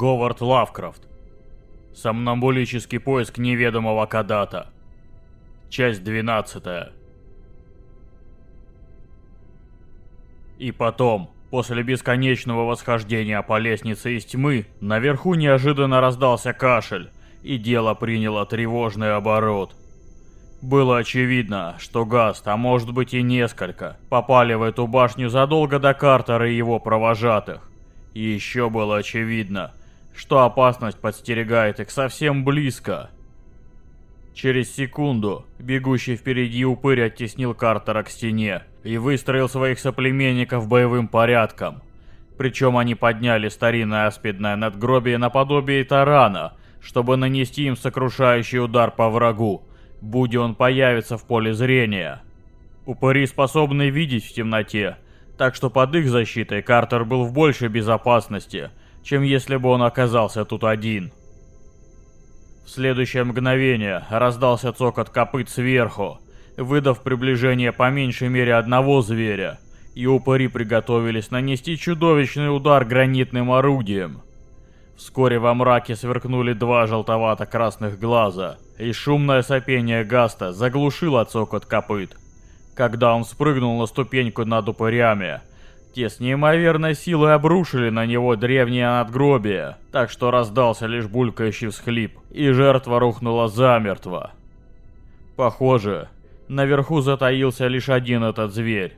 Говард Лавкрафт. Сомнамбулический поиск неведомого Кадата. Часть 12. И потом, после бесконечного восхождения по лестнице из тьмы, наверху неожиданно раздался кашель, и дело приняло тревожный оборот. Было очевидно, что Гаст, а может быть и несколько, попали в эту башню задолго до Картера и его провожатых. И еще было очевидно, что опасность подстерегает их совсем близко. Через секунду бегущий впереди упырь оттеснил Картера к стене и выстроил своих соплеменников боевым порядком. Причем они подняли старинное аспидное надгробие наподобие тарана, чтобы нанести им сокрушающий удар по врагу, будь он появится в поле зрения. Упыри способны видеть в темноте, так что под их защитой Картер был в большей безопасности, чем если бы он оказался тут один. В следующее мгновение раздался цокот копыт сверху, выдав приближение по меньшей мере одного зверя, и упыри приготовились нанести чудовищный удар гранитным орудием. Вскоре во мраке сверкнули два желтовато-красных глаза, и шумное сопение Гаста заглушило цокот копыт. Когда он спрыгнул на ступеньку над упырями, те с неимоверной силой обрушили на него древнее надгробие, так что раздался лишь булькающий всхлип, и жертва рухнула замертво. Похоже, наверху затаился лишь один этот зверь,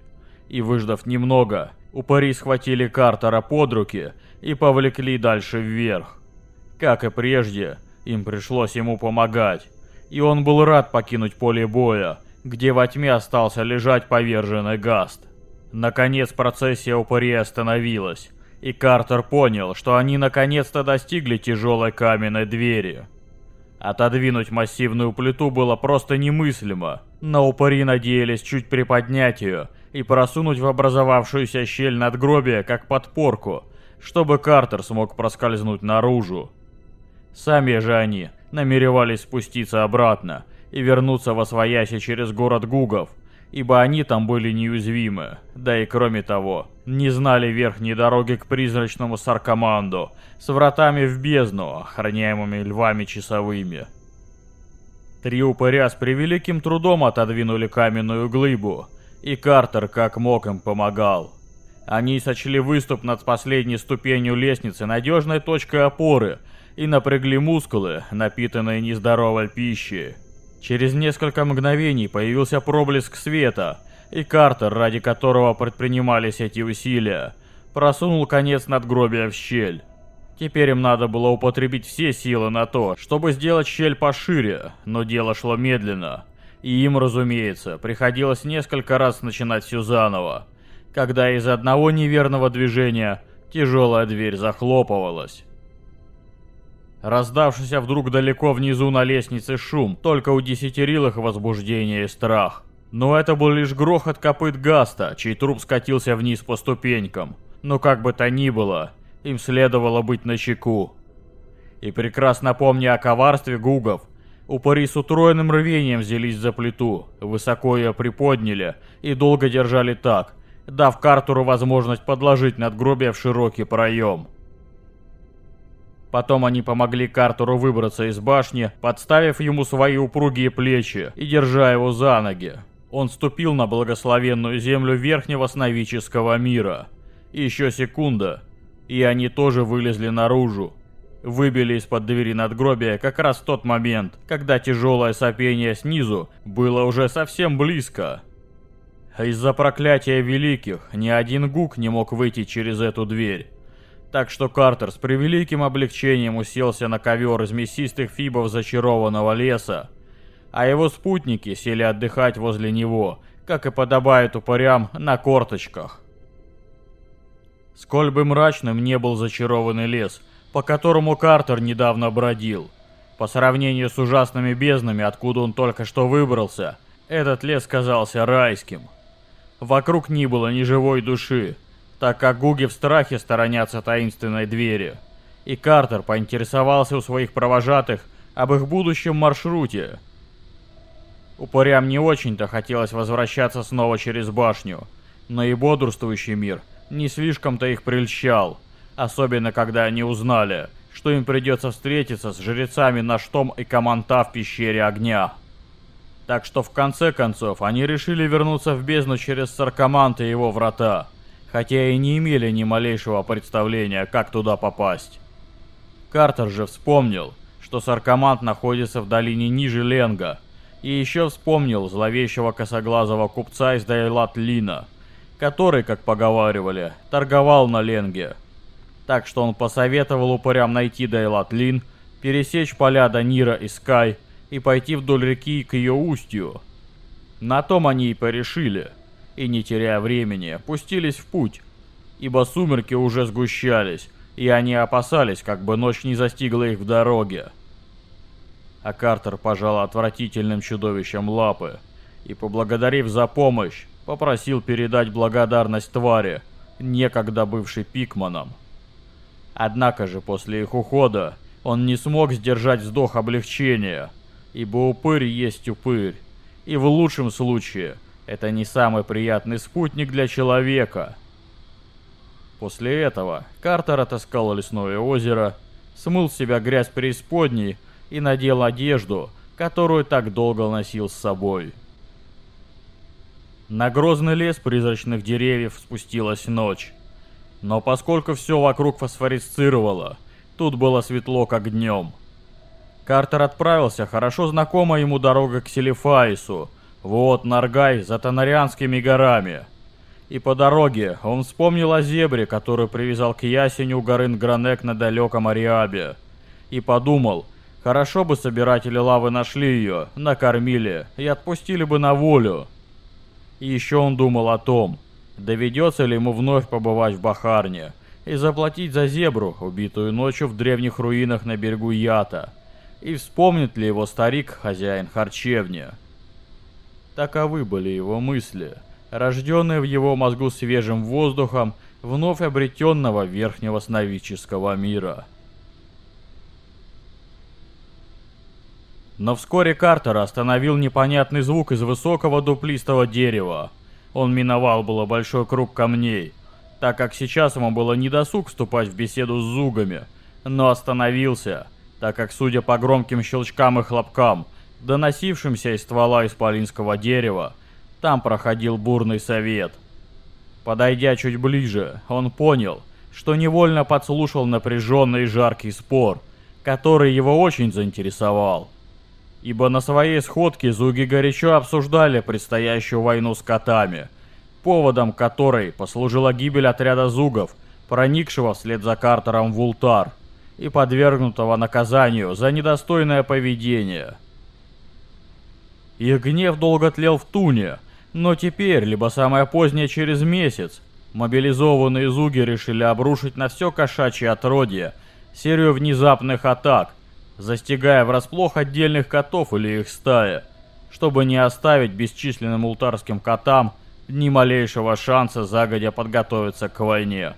и выждав немного, упыри схватили Картера под руки и повлекли дальше вверх. Как и прежде, им пришлось ему помогать, и он был рад покинуть поле боя, где во тьме остался лежать поверженный Гаст. Наконец процессия упырей остановилась, и Картер понял, что они наконец-то достигли тяжелой каменной двери. Отодвинуть массивную плиту было просто немыслимо, но упыри надеялись чуть приподнять ее и просунуть в образовавшуюся щель надгробия как подпорку, чтобы Картер смог проскользнуть наружу. Сами же они намеревались спуститься обратно и вернуться во свояси через город Гугов – ибо они там были неуязвимы, да и кроме того, не знали верхней дороги к призрачному Саркоманду с вратами в бездну, охраняемыми львами часовыми. Три упыря с превеликим трудом отодвинули каменную глыбу, и Картер как мог им помогал. Они сочли выступ над последней ступенью лестницы надежной точкой опоры и напрягли мускулы, напитанные нездоровой пищей. Через несколько мгновений появился проблеск света, и Картер, ради которого предпринимались эти усилия, просунул конец надгробия в щель. Теперь им надо было употребить все силы на то, чтобы сделать щель пошире, но дело шло медленно. И им, разумеется, приходилось несколько раз начинать все заново, когда из одного неверного движения тяжелая дверь захлопывалась. Раздавшийся вдруг далеко внизу на лестнице шум только удесятерил их возбуждение и страх. Но это был лишь грохот копыт Гаста, чей труп скатился вниз по ступенькам. Но как бы то ни было, им следовало быть начеку. И прекрасно помня о коварстве гугов, упыри с утроенным рвением взялись за плиту, высоко ее приподняли и долго держали так, дав Картуру возможность подложить надгробие в широкий проем. Потом они помогли Картуру выбраться из башни, подставив ему свои упругие плечи и держа его за ноги. Он ступил на благословенную землю верхнего сновидческого мира. еще секунда, и они тоже вылезли наружу. Выбили из-под двери надгробия как раз в тот момент, когда тяжелое сопение снизу было уже совсем близко. Из-за проклятия великих ни один гук не мог выйти через эту дверь. Так что Картер с превеликим облегчением уселся на ковер из мясистых фибов зачарованного леса, а его спутники сели отдыхать возле него, как и подобает упырям, на корточках. Сколь бы мрачным не был зачарованный лес, по которому Картер недавно бродил, по сравнению с ужасными безднами, откуда он только что выбрался, этот лес казался райским. Вокруг не было ни живой души, так как гуги в страхе сторонятся таинственной двери. И Картер поинтересовался у своих провожатых об их будущем маршруте. Упырям не очень-то хотелось возвращаться снова через башню, но и бодрствующий мир не слишком-то их прельщал, особенно когда они узнали, что им придется встретиться с жрецами Наштом и Каманта в пещере огня. Так что в конце концов они решили вернуться в бездну через Саркамант и его врата, хотя и не имели ни малейшего представления, как туда попасть. Картер же вспомнил, что Саркамант находится в долине ниже Ленга, и еще вспомнил зловещего косоглазого купца из Дайлат-Лина, который, как поговаривали, торговал на Ленге. Так что он посоветовал упырям найти Дайлат-Лин, пересечь поля Данира и Скай и пойти вдоль реки к ее устью. На том они и порешили, и не теряя времени, пустились в путь, ибо сумерки уже сгущались, и они опасались, как бы ночь не застигла их в дороге. А Картер пожал отвратительным чудовищем лапы и, поблагодарив за помощь, попросил передать благодарность твари, некогда бывшей Пикманом. Однако же после их ухода он не смог сдержать вздох облегчения, ибо упырь есть упырь, и в лучшем случае это не самый приятный спутник для человека. После этого Картер отыскал лесное озеро, смыл с себя грязь преисподней и надел одежду, которую так долго носил с собой. На грозный лес призрачных деревьев спустилась ночь. Но поскольку все вокруг фосфорисцировало, тут было светло как днем. Картер отправился хорошо знакомая ему дорога к Селифаису, вот Наргай за Танарианскими горами. И по дороге он вспомнил о зебре, которую привязал к ясеню Гарын Гранек на далеком Ариабе. И подумал, Хорошо бы собиратели лавы нашли ее, накормили и отпустили бы на волю. И еще он думал о том, доведется ли ему вновь побывать в Бахарне и заплатить за зебру, убитую ночью в древних руинах на берегу Ята, и вспомнит ли его старик, хозяин харчевни. Таковы были его мысли, рожденные в его мозгу свежим воздухом вновь обретенного верхнего сновидческого мира. Но вскоре Картера остановил непонятный звук из высокого дуплистого дерева. Он миновал было большой круг камней, так как сейчас ему было недосуг вступать в беседу с зугами, но остановился, так как, судя по громким щелчкам и хлопкам, доносившимся из ствола исполинского дерева, там проходил бурный совет. Подойдя чуть ближе, он понял, что невольно подслушал напряженный и жаркий спор, который его очень заинтересовал ибо на своей сходке зуги горячо обсуждали предстоящую войну с котами, поводом которой послужила гибель отряда зугов, проникшего вслед за Картером в Ултар и подвергнутого наказанию за недостойное поведение. Их гнев долго тлел в Туне, но теперь, либо самое позднее через месяц, мобилизованные зуги решили обрушить на все кошачье отродье серию внезапных атак – застигая врасплох отдельных котов или их стая, чтобы не оставить бесчисленным ултарским котам ни малейшего шанса загодя подготовиться к войне.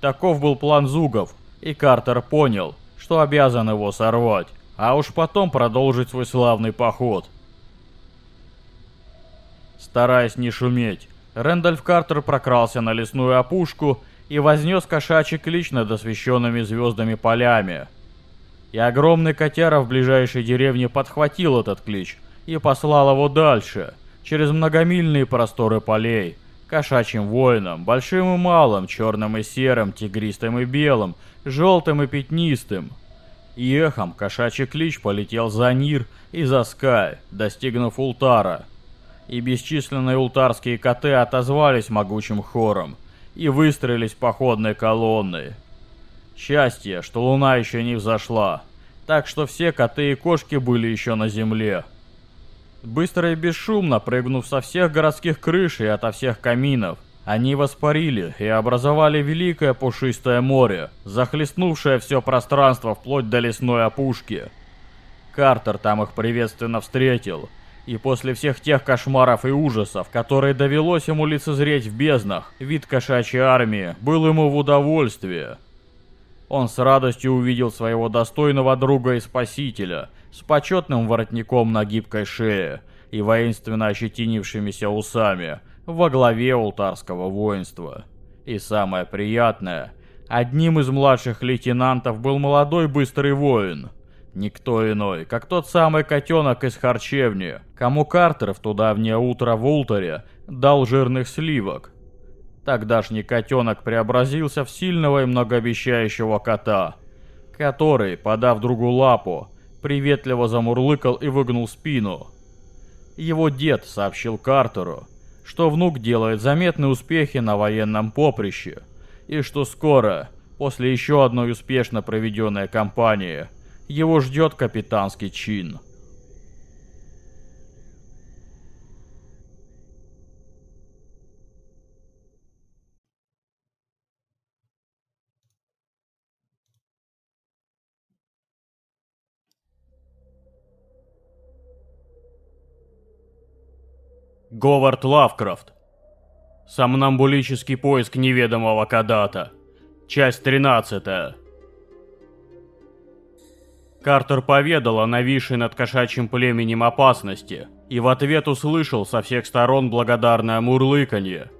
Таков был план Зугов, и Картер понял, что обязан его сорвать, а уж потом продолжить свой славный поход. Стараясь не шуметь, Рэндальф Картер прокрался на лесную опушку и вознес кошачий клич над освещенными звездами полями. И огромный котяра в ближайшей деревне подхватил этот клич и послал его дальше, через многомильные просторы полей, кошачьим воинам, большим и малым, черным и серым, тигристым и белым, желтым и пятнистым. И эхом кошачий клич полетел за Нир и за Скай, достигнув Ултара. И бесчисленные ултарские коты отозвались могучим хором – и выстроились походной колонной. Счастье, что луна еще не взошла, так что все коты и кошки были еще на земле. Быстро и бесшумно прыгнув со всех городских крыш и ото всех каминов, они воспарили и образовали великое пушистое море, захлестнувшее все пространство вплоть до лесной опушки. Картер там их приветственно встретил – и после всех тех кошмаров и ужасов, которые довелось ему лицезреть в безднах, вид кошачьей армии был ему в удовольствие. Он с радостью увидел своего достойного друга и спасителя, с почетным воротником на гибкой шее и воинственно ощетинившимися усами, во главе ултарского воинства. И самое приятное, Одним из младших лейтенантов был молодой быстрый воин. Никто иной, как тот самый котенок из харчевни, кому Картер в то давнее утро в Ултере дал жирных сливок. Тогдашний котенок преобразился в сильного и многообещающего кота, который, подав другу лапу, приветливо замурлыкал и выгнул спину. Его дед сообщил Картеру, что внук делает заметные успехи на военном поприще, и что скоро, после еще одной успешно проведенной кампании, его ждет капитанский чин. Говард Лавкрафт. Сомнамбулический поиск неведомого Кадата. Часть 13. Картер поведал о нависшей над кошачьим племенем опасности и в ответ услышал со всех сторон благодарное мурлыканье.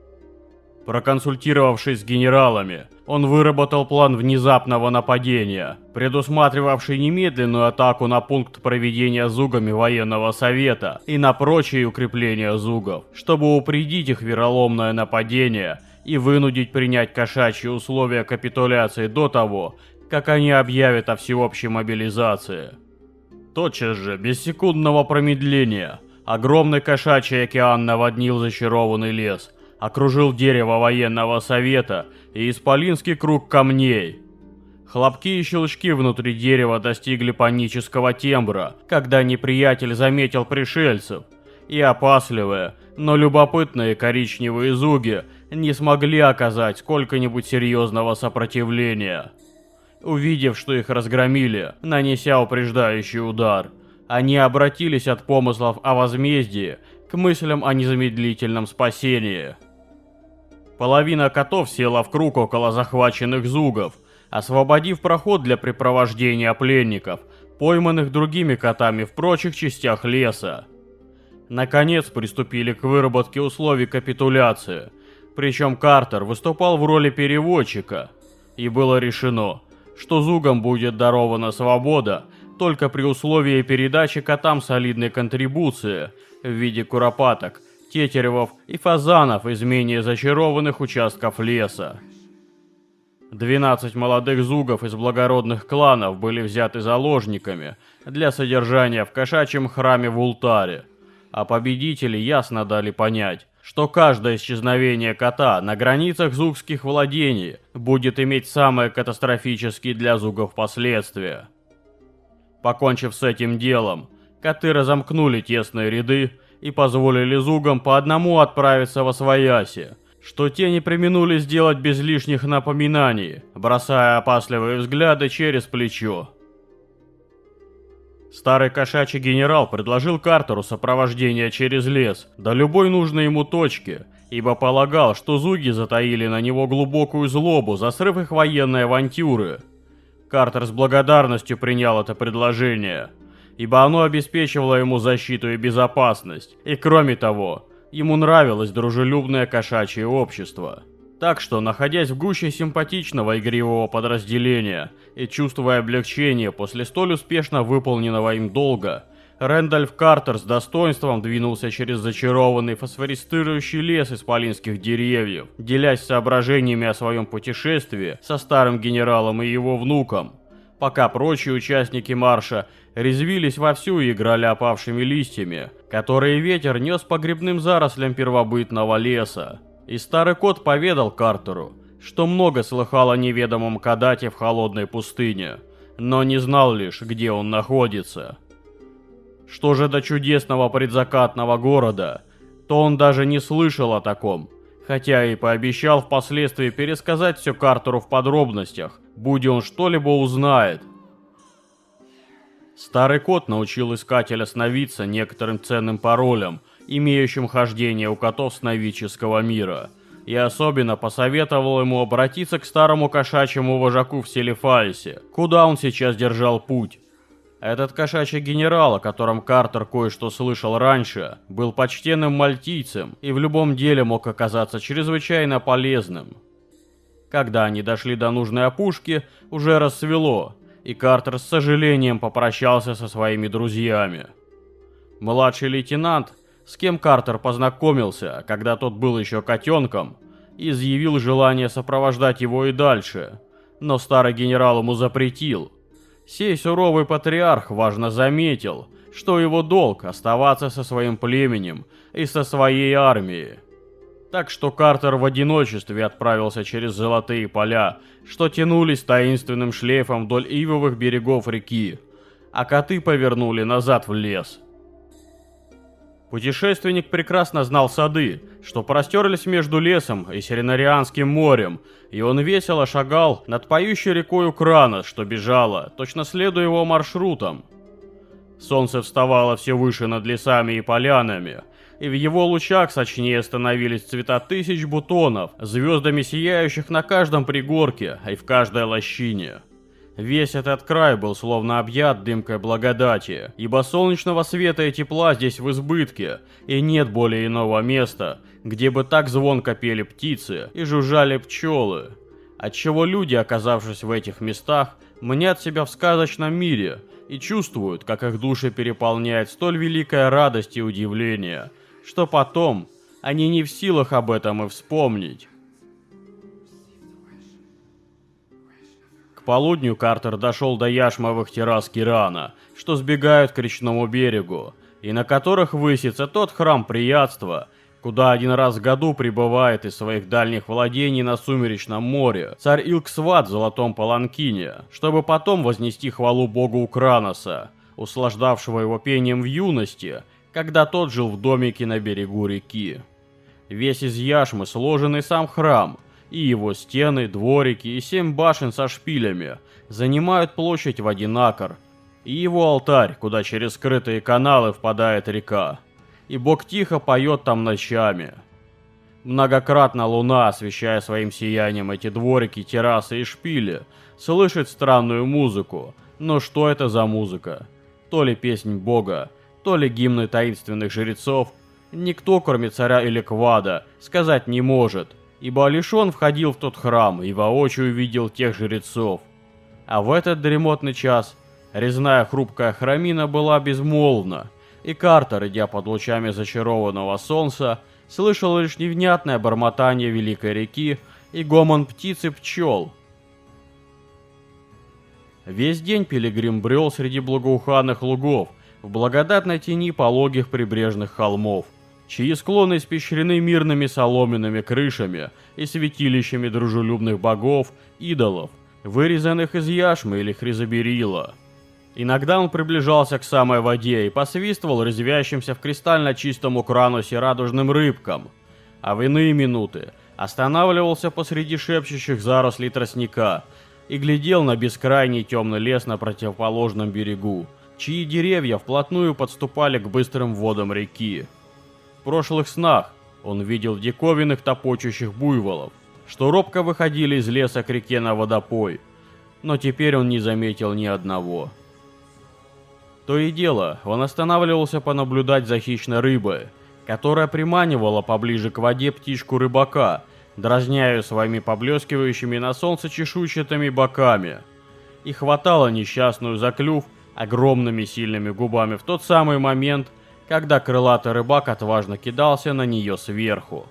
Проконсультировавшись с генералами, он выработал план внезапного нападения, предусматривавший немедленную атаку на пункт проведения зугами военного совета и на прочие укрепления зугов, чтобы упредить их вероломное нападение и вынудить принять кошачьи условия капитуляции до того, как они объявят о всеобщей мобилизации. Тотчас же, без секундного промедления, огромный кошачий океан наводнил зачарованный лес – окружил дерево военного совета и исполинский круг камней. Хлопки и щелчки внутри дерева достигли панического тембра, когда неприятель заметил пришельцев, и опасливые, но любопытные коричневые зуги не смогли оказать сколько-нибудь серьезного сопротивления. Увидев, что их разгромили, нанеся упреждающий удар, они обратились от помыслов о возмездии к мыслям о незамедлительном спасении. Половина котов села в круг около захваченных зугов, освободив проход для препровождения пленников, пойманных другими котами в прочих частях леса. Наконец приступили к выработке условий капитуляции, причем Картер выступал в роли переводчика, и было решено, что зугам будет дарована свобода только при условии передачи котам солидной контрибуции в виде куропаток – тетеревов и фазанов из менее зачарованных участков леса. 12 молодых зугов из благородных кланов были взяты заложниками для содержания в кошачьем храме в Ултаре, а победители ясно дали понять, что каждое исчезновение кота на границах зугских владений будет иметь самые катастрофические для зугов последствия. Покончив с этим делом, коты разомкнули тесные ряды и позволили зугам по одному отправиться во свояси, что те не применули сделать без лишних напоминаний, бросая опасливые взгляды через плечо. Старый кошачий генерал предложил Картеру сопровождение через лес до любой нужной ему точки, ибо полагал, что зуги затаили на него глубокую злобу за срыв их военной авантюры. Картер с благодарностью принял это предложение – ибо оно обеспечивало ему защиту и безопасность, и кроме того, ему нравилось дружелюбное кошачье общество. Так что, находясь в гуще симпатичного игривого подразделения и чувствуя облегчение после столь успешно выполненного им долга, Рэндальф Картер с достоинством двинулся через зачарованный фосфористирующий лес исполинских деревьев, делясь соображениями о своем путешествии со старым генералом и его внуком, пока прочие участники марша резвились вовсю и играли опавшими листьями, которые ветер нес по грибным зарослям первобытного леса. И старый кот поведал Картеру, что много слыхал о неведомом Кадате в холодной пустыне, но не знал лишь, где он находится. Что же до чудесного предзакатного города, то он даже не слышал о таком, хотя и пообещал впоследствии пересказать все Картеру в подробностях, будь он что-либо узнает – Старый кот научил искателя сновидца некоторым ценным паролям, имеющим хождение у котов сновидческого мира, и особенно посоветовал ему обратиться к старому кошачьему вожаку в Селефальсе, куда он сейчас держал путь. Этот кошачий генерал, о котором Картер кое-что слышал раньше, был почтенным мальтийцем и в любом деле мог оказаться чрезвычайно полезным. Когда они дошли до нужной опушки, уже рассвело, и Картер с сожалением попрощался со своими друзьями. Младший лейтенант, с кем Картер познакомился, когда тот был еще котенком, изъявил желание сопровождать его и дальше, но старый генерал ему запретил. Сей суровый патриарх важно заметил, что его долг оставаться со своим племенем и со своей армией. Так что Картер в одиночестве отправился через золотые поля, что тянулись таинственным шлейфом вдоль ивовых берегов реки, а коты повернули назад в лес. Путешественник прекрасно знал сады, что простерлись между лесом и Сиренарианским морем, и он весело шагал над поющей рекой Украна, что бежала, точно следуя его маршрутам. Солнце вставало все выше над лесами и полянами, и в его лучах сочнее становились цвета тысяч бутонов, звездами сияющих на каждом пригорке и в каждой лощине. Весь этот край был словно объят дымкой благодати, ибо солнечного света и тепла здесь в избытке, и нет более иного места, где бы так звонко пели птицы и жужжали пчелы. Отчего люди, оказавшись в этих местах, мнят себя в сказочном мире и чувствуют, как их души переполняет столь великая радость и удивление, что потом они не в силах об этом и вспомнить. полудню Картер дошел до яшмовых террас Кирана, что сбегают к речному берегу, и на которых высится тот храм приятства, куда один раз в году прибывает из своих дальних владений на Сумеречном море царь Илксват в золотом паланкине, чтобы потом вознести хвалу богу Украноса, услаждавшего его пением в юности, когда тот жил в домике на берегу реки. Весь из яшмы сложенный сам храм, и его стены, дворики и семь башен со шпилями занимают площадь в один акр, и его алтарь, куда через скрытые каналы впадает река. И Бог тихо поет там ночами. Многократно луна, освещая своим сиянием эти дворики, террасы и шпили, слышит странную музыку. Но что это за музыка? То ли песнь Бога, то ли гимны таинственных жрецов, никто, кроме царя или Квада, сказать не может – ибо Алишон входил в тот храм и воочию видел тех жрецов. А в этот дремотный час резная хрупкая храмина была безмолвна, и Картер, идя под лучами зачарованного солнца, слышал лишь невнятное бормотание великой реки и гомон птиц и пчел. Весь день пилигрим брел среди благоуханных лугов, в благодатной тени пологих прибрежных холмов чьи склоны испещрены мирными соломенными крышами и святилищами дружелюбных богов, идолов, вырезанных из яшмы или хризоберила. Иногда он приближался к самой воде и посвистывал резвящимся в кристально чистом укранусе радужным рыбкам, а в иные минуты останавливался посреди шепчущих зарослей тростника и глядел на бескрайний темный лес на противоположном берегу, чьи деревья вплотную подступали к быстрым водам реки прошлых снах он видел диковинных топочущих буйволов, что робко выходили из леса к реке на водопой, но теперь он не заметил ни одного. То и дело, он останавливался понаблюдать за хищной рыбой, которая приманивала поближе к воде птичку рыбака, дразняя своими поблескивающими на солнце чешуйчатыми боками, и хватала несчастную за клюв огромными сильными губами в тот самый момент, когда крылатый рыбак отважно кидался на нее сверху.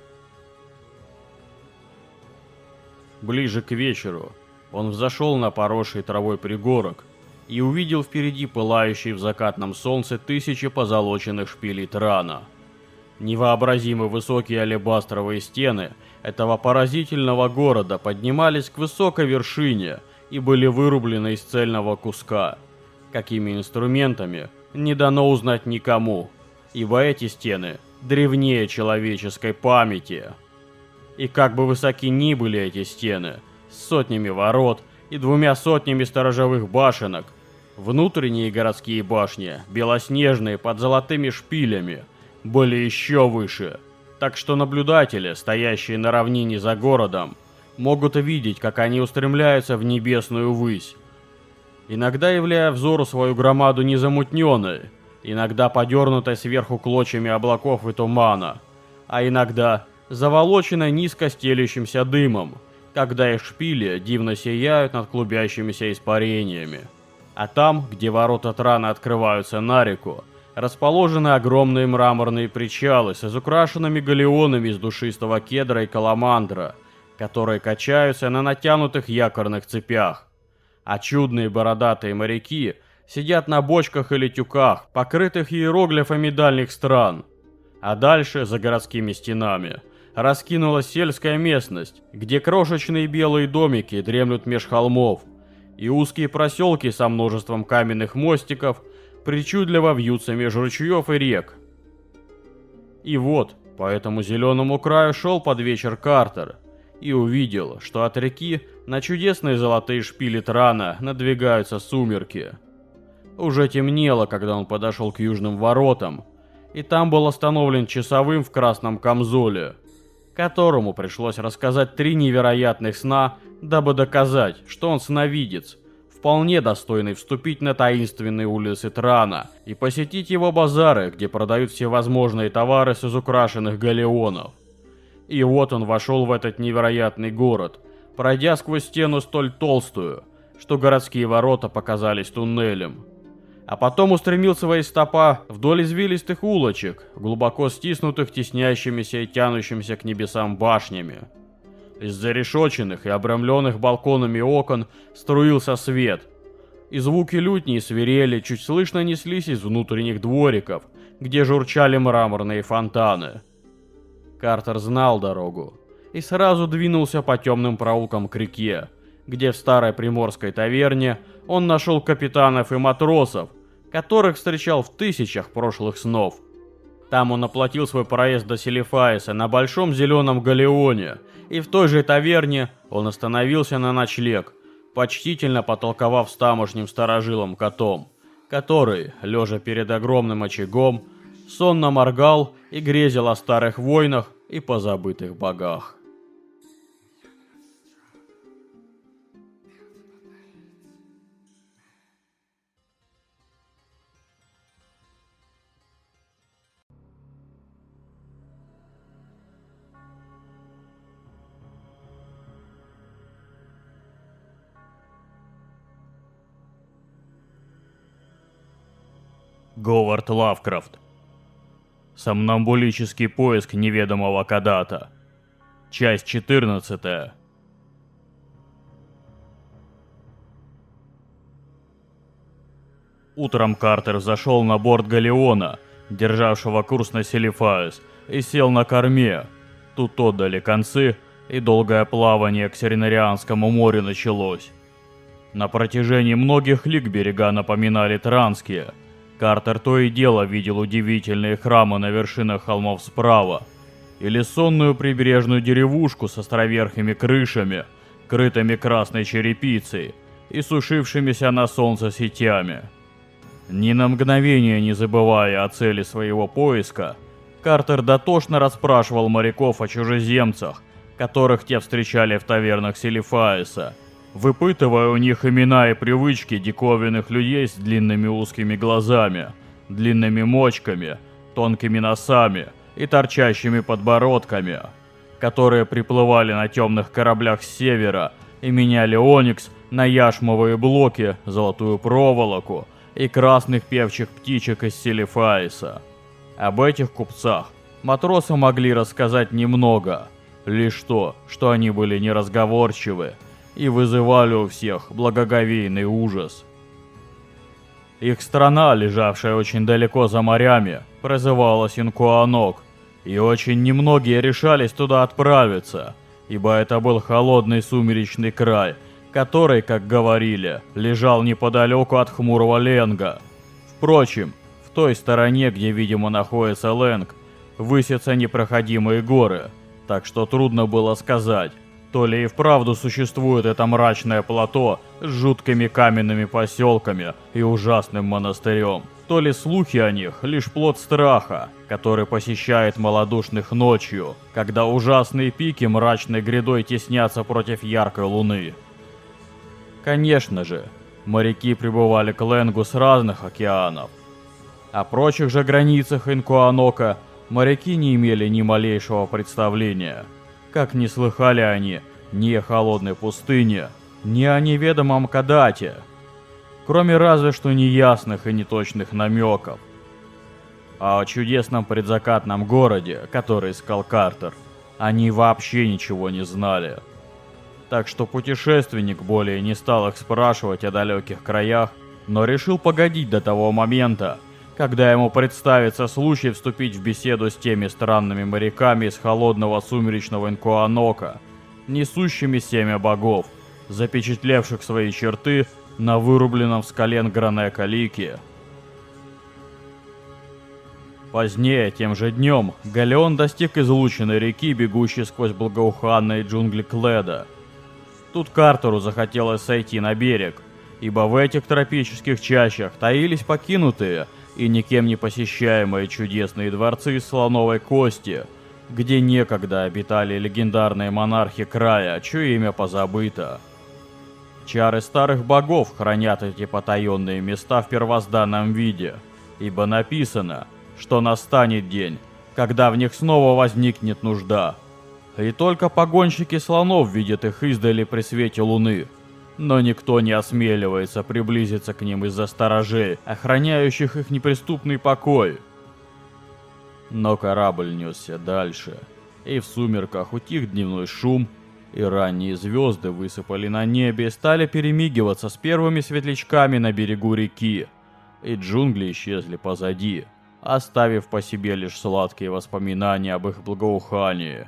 Ближе к вечеру он взошел на поросший травой пригорок и увидел впереди пылающие в закатном солнце тысячи позолоченных шпилей трана. Невообразимо высокие алебастровые стены этого поразительного города поднимались к высокой вершине и были вырублены из цельного куска. Какими инструментами, не дано узнать никому ибо эти стены древнее человеческой памяти. И как бы высоки ни были эти стены, с сотнями ворот и двумя сотнями сторожевых башенок, внутренние городские башни, белоснежные под золотыми шпилями, были еще выше, так что наблюдатели, стоящие на равнине за городом, могут видеть, как они устремляются в небесную высь, иногда являя взору свою громаду незамутненной, иногда подернутой сверху клочьями облаков и тумана, а иногда заволоченной низко стелющимся дымом, когда их шпили дивно сияют над клубящимися испарениями. А там, где ворота Трана открываются на реку, расположены огромные мраморные причалы с изукрашенными галеонами из душистого кедра и каламандра, которые качаются на натянутых якорных цепях. А чудные бородатые моряки сидят на бочках или тюках, покрытых иероглифами дальних стран. А дальше, за городскими стенами, раскинулась сельская местность, где крошечные белые домики дремлют меж холмов, и узкие проселки со множеством каменных мостиков причудливо вьются меж ручьев и рек. И вот, по этому зеленому краю шел под вечер Картер и увидел, что от реки на чудесные золотые шпили Трана надвигаются сумерки. Уже темнело, когда он подошел к южным воротам, и там был остановлен часовым в красном камзоле, которому пришлось рассказать три невероятных сна, дабы доказать, что он сновидец, вполне достойный вступить на таинственные улицы Трана и посетить его базары, где продают всевозможные товары с изукрашенных галеонов. И вот он вошел в этот невероятный город, пройдя сквозь стену столь толстую, что городские ворота показались туннелем а потом устремил свои стопа вдоль извилистых улочек, глубоко стиснутых теснящимися и тянущимися к небесам башнями. Из зарешоченных и обрамленных балконами окон струился свет, и звуки лютни и свирели чуть слышно неслись из внутренних двориков, где журчали мраморные фонтаны. Картер знал дорогу и сразу двинулся по темным проулкам к реке, где в старой приморской таверне он нашел капитанов и матросов, которых встречал в тысячах прошлых снов. Там он оплатил свой проезд до Селифаиса на большом зеленом галеоне, и в той же таверне он остановился на ночлег, почтительно потолковав с тамошним старожилом котом, который, лежа перед огромным очагом, сонно моргал и грезил о старых войнах и позабытых богах. Говард Лавкрафт. Сомнамбулический поиск неведомого Кадата. Часть 14. Утром Картер зашел на борт галеона, державшего курс на Селифаес, и сел на корме. Тут отдали концы, и долгое плавание к Серенарианскому морю началось. На протяжении многих лиг берега напоминали Транские – Картер то и дело видел удивительные храмы на вершинах холмов справа, или сонную прибрежную деревушку с островерхими крышами, крытыми красной черепицей и сушившимися на солнце сетями. Ни на мгновение не забывая о цели своего поиска, Картер дотошно расспрашивал моряков о чужеземцах, которых те встречали в тавернах Селифаиса – выпытывая у них имена и привычки диковинных людей с длинными узкими глазами, длинными мочками, тонкими носами и торчащими подбородками, которые приплывали на темных кораблях с севера и меняли оникс на яшмовые блоки, золотую проволоку и красных певчих птичек из Селифаиса. Об этих купцах матросы могли рассказать немного, лишь то, что они были неразговорчивы, и вызывали у всех благоговейный ужас. Их страна, лежавшая очень далеко за морями, прозывалась Инкуанок, и очень немногие решались туда отправиться, ибо это был холодный сумеречный край, который, как говорили, лежал неподалеку от хмурого Ленга. Впрочем, в той стороне, где, видимо, находится Ленг, высятся непроходимые горы, так что трудно было сказать, то ли и вправду существует это мрачное плато с жуткими каменными поселками и ужасным монастырем, то ли слухи о них лишь плод страха, который посещает малодушных ночью, когда ужасные пики мрачной грядой теснятся против яркой луны. Конечно же, моряки прибывали к Ленгу с разных океанов. О прочих же границах Инкуанока моряки не имели ни малейшего представления – как не слыхали они ни о холодной пустыне, ни о неведомом Кадате, кроме разве что неясных и неточных намеков. А о чудесном предзакатном городе, который искал Картер, они вообще ничего не знали. Так что путешественник более не стал их спрашивать о далеких краях, но решил погодить до того момента, когда ему представится случай вступить в беседу с теми странными моряками из холодного сумеречного Инкуанока, несущими семя богов, запечатлевших свои черты на вырубленном в скале Гранека Лике. Позднее, тем же днем, Галеон достиг излученной реки, бегущей сквозь благоуханные джунгли Кледа. Тут Картеру захотелось сойти на берег, ибо в этих тропических чащах таились покинутые и никем не посещаемые чудесные дворцы слоновой кости, где некогда обитали легендарные монархи края, чье имя позабыто. Чары старых богов хранят эти потаенные места в первозданном виде, ибо написано, что настанет день, когда в них снова возникнет нужда. И только погонщики слонов видят их издали при свете луны. Но никто не осмеливается приблизиться к ним из-за сторожей, охраняющих их неприступный покой. Но корабль несся дальше, и в сумерках утих дневной шум, и ранние звезды высыпали на небе и стали перемигиваться с первыми светлячками на берегу реки, и джунгли исчезли позади, оставив по себе лишь сладкие воспоминания об их благоухании.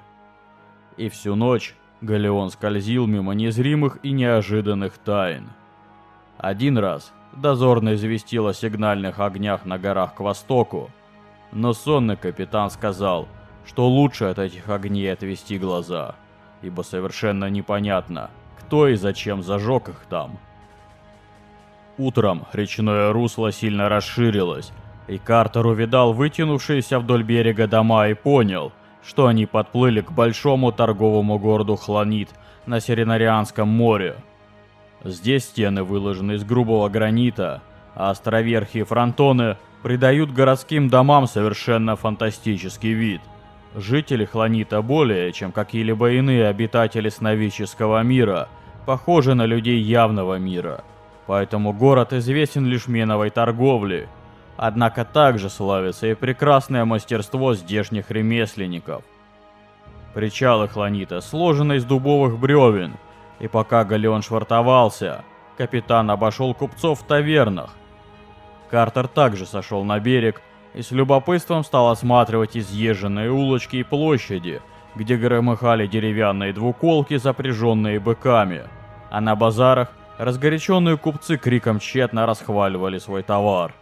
И всю ночь Галеон скользил мимо незримых и неожиданных тайн. Один раз дозорный известил о сигнальных огнях на горах к востоку, но сонный капитан сказал, что лучше от этих огней отвести глаза, ибо совершенно непонятно, кто и зачем зажег их там. Утром речное русло сильно расширилось, и Картер увидал вытянувшиеся вдоль берега дома и понял – что они подплыли к большому торговому городу Хланит на Серенарианском море. Здесь стены выложены из грубого гранита, а островерхие фронтоны придают городским домам совершенно фантастический вид. Жители Хланита более, чем какие-либо иные обитатели сновидческого мира, похожи на людей явного мира. Поэтому город известен лишь меновой торговлей, Однако также славится и прекрасное мастерство здешних ремесленников. Причалы Хланита сложены из дубовых бревен, и пока галеон швартовался, капитан обошел купцов в тавернах. Картер также сошел на берег и с любопытством стал осматривать изъезженные улочки и площади, где громыхали деревянные двуколки, запряженные быками, а на базарах разгоряченные купцы криком тщетно расхваливали свой товар.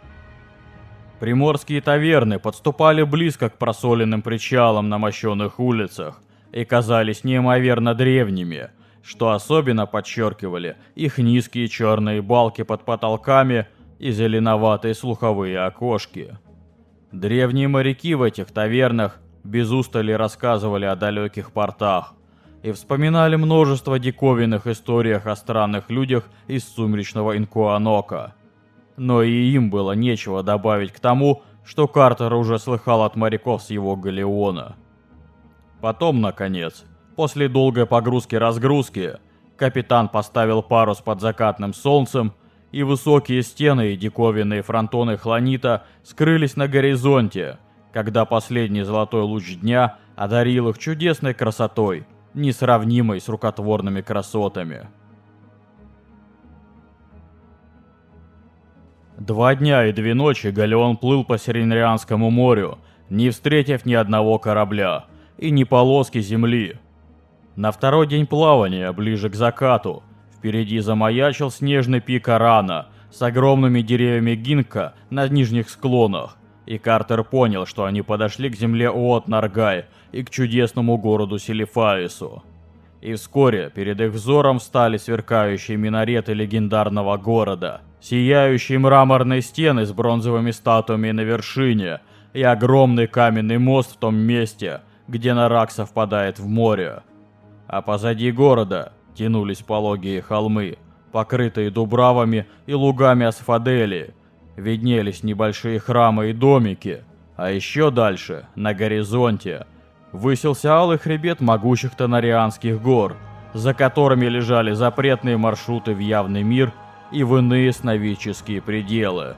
Приморские таверны подступали близко к просоленным причалам на мощенных улицах и казались неимоверно древними, что особенно подчеркивали их низкие черные балки под потолками и зеленоватые слуховые окошки. Древние моряки в этих тавернах без устали рассказывали о далеких портах и вспоминали множество диковинных историях о странных людях из сумеречного Инкуанока – но и им было нечего добавить к тому, что Картер уже слыхал от моряков с его галеона. Потом, наконец, после долгой погрузки-разгрузки, капитан поставил парус под закатным солнцем, и высокие стены и диковинные фронтоны хлонита скрылись на горизонте, когда последний золотой луч дня одарил их чудесной красотой, несравнимой с рукотворными красотами. Два дня и две ночи Галеон плыл по Сиренрианскому морю, не встретив ни одного корабля и ни полоски земли. На второй день плавания, ближе к закату, впереди замаячил снежный пик Арана с огромными деревьями гинка на нижних склонах, и Картер понял, что они подошли к земле Уот-Наргай и к чудесному городу Селифаису. И вскоре перед их взором встали сверкающие минареты легендарного города – сияющие мраморные стены с бронзовыми статуями на вершине и огромный каменный мост в том месте, где Наракса впадает в море. А позади города тянулись пологие холмы, покрытые дубравами и лугами асфадели. Виднелись небольшие храмы и домики, а еще дальше, на горизонте, высился алый хребет могучих Тонарианских гор, за которыми лежали запретные маршруты в явный мир и в иные сновидческие пределы.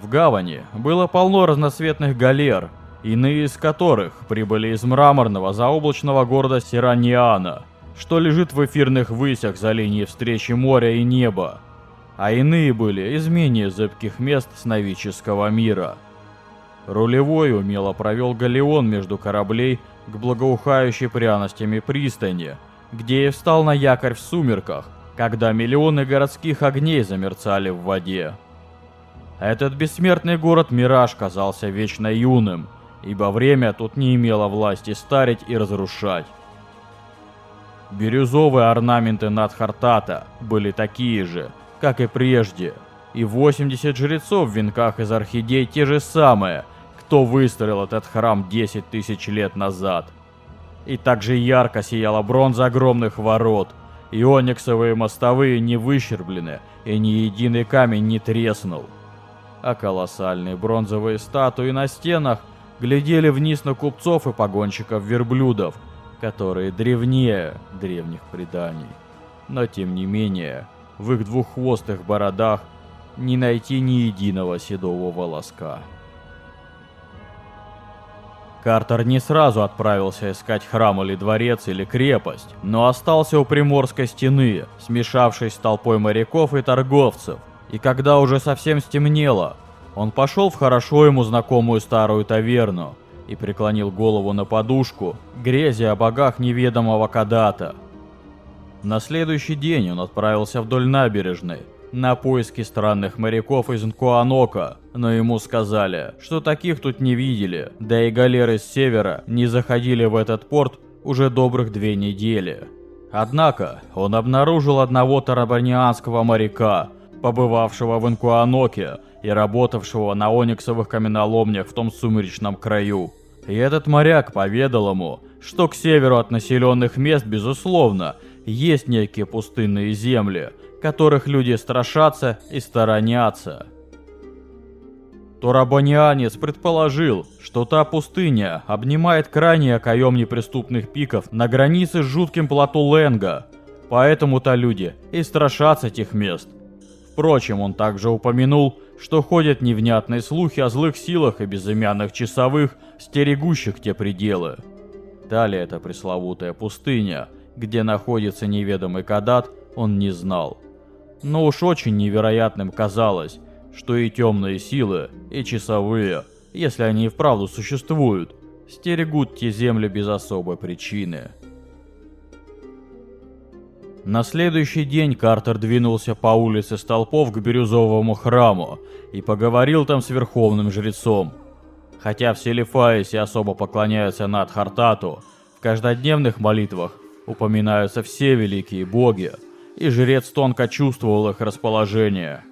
В гавани было полно разноцветных галер, иные из которых прибыли из мраморного заоблачного города Сираниана, что лежит в эфирных высях за линией встречи моря и неба, а иные были из менее зыбких мест сновидческого мира. Рулевой умело провел галеон между кораблей к благоухающей пряностями пристани, где и встал на якорь в сумерках, когда миллионы городских огней замерцали в воде. Этот бессмертный город-мираж казался вечно юным, ибо время тут не имело власти старить и разрушать. Бирюзовые орнаменты Надхартата были такие же, как и прежде, и 80 жрецов в венках из орхидей те же самые, кто выстроил этот храм 10 тысяч лет назад. И также ярко сияла бронза огромных ворот, и ониксовые мостовые не выщерблены, и ни единый камень не треснул. А колоссальные бронзовые статуи на стенах глядели вниз на купцов и погонщиков верблюдов, которые древнее древних преданий. Но тем не менее, в их двуххвостых бородах не найти ни единого седого волоска. Картер не сразу отправился искать храм или дворец или крепость, но остался у Приморской стены, смешавшись с толпой моряков и торговцев. И когда уже совсем стемнело, он пошел в хорошо ему знакомую старую таверну и преклонил голову на подушку, грезя о богах неведомого Кадата. На следующий день он отправился вдоль набережной, на поиски странных моряков из Нкуанока, но ему сказали, что таких тут не видели, да и галеры с севера не заходили в этот порт уже добрых две недели. Однако он обнаружил одного тарабанианского моряка, побывавшего в Инкуаноке и работавшего на ониксовых каменоломнях в том сумеречном краю. И этот моряк поведал ему, что к северу от населенных мест, безусловно, есть некие пустынные земли, которых люди страшатся и сторонятся. Турабонианец предположил, что та пустыня обнимает крайний окоем неприступных пиков на границе с жутким плато Ленга, поэтому-то люди и страшатся тех мест. Впрочем, он также упомянул, что ходят невнятные слухи о злых силах и безымянных часовых, стерегущих те пределы. Далее эта пресловутая пустыня, где находится неведомый Кадат, он не знал. Но уж очень невероятным казалось, что и темные силы, и часовые, если они и вправду существуют, стерегут те земли без особой причины. На следующий день Картер двинулся по улице Столпов к Бирюзовому храму и поговорил там с верховным жрецом. Хотя в Селифаисе особо поклоняются Надхартату, в каждодневных молитвах упоминаются все великие боги – и жрец тонко чувствовал их расположение.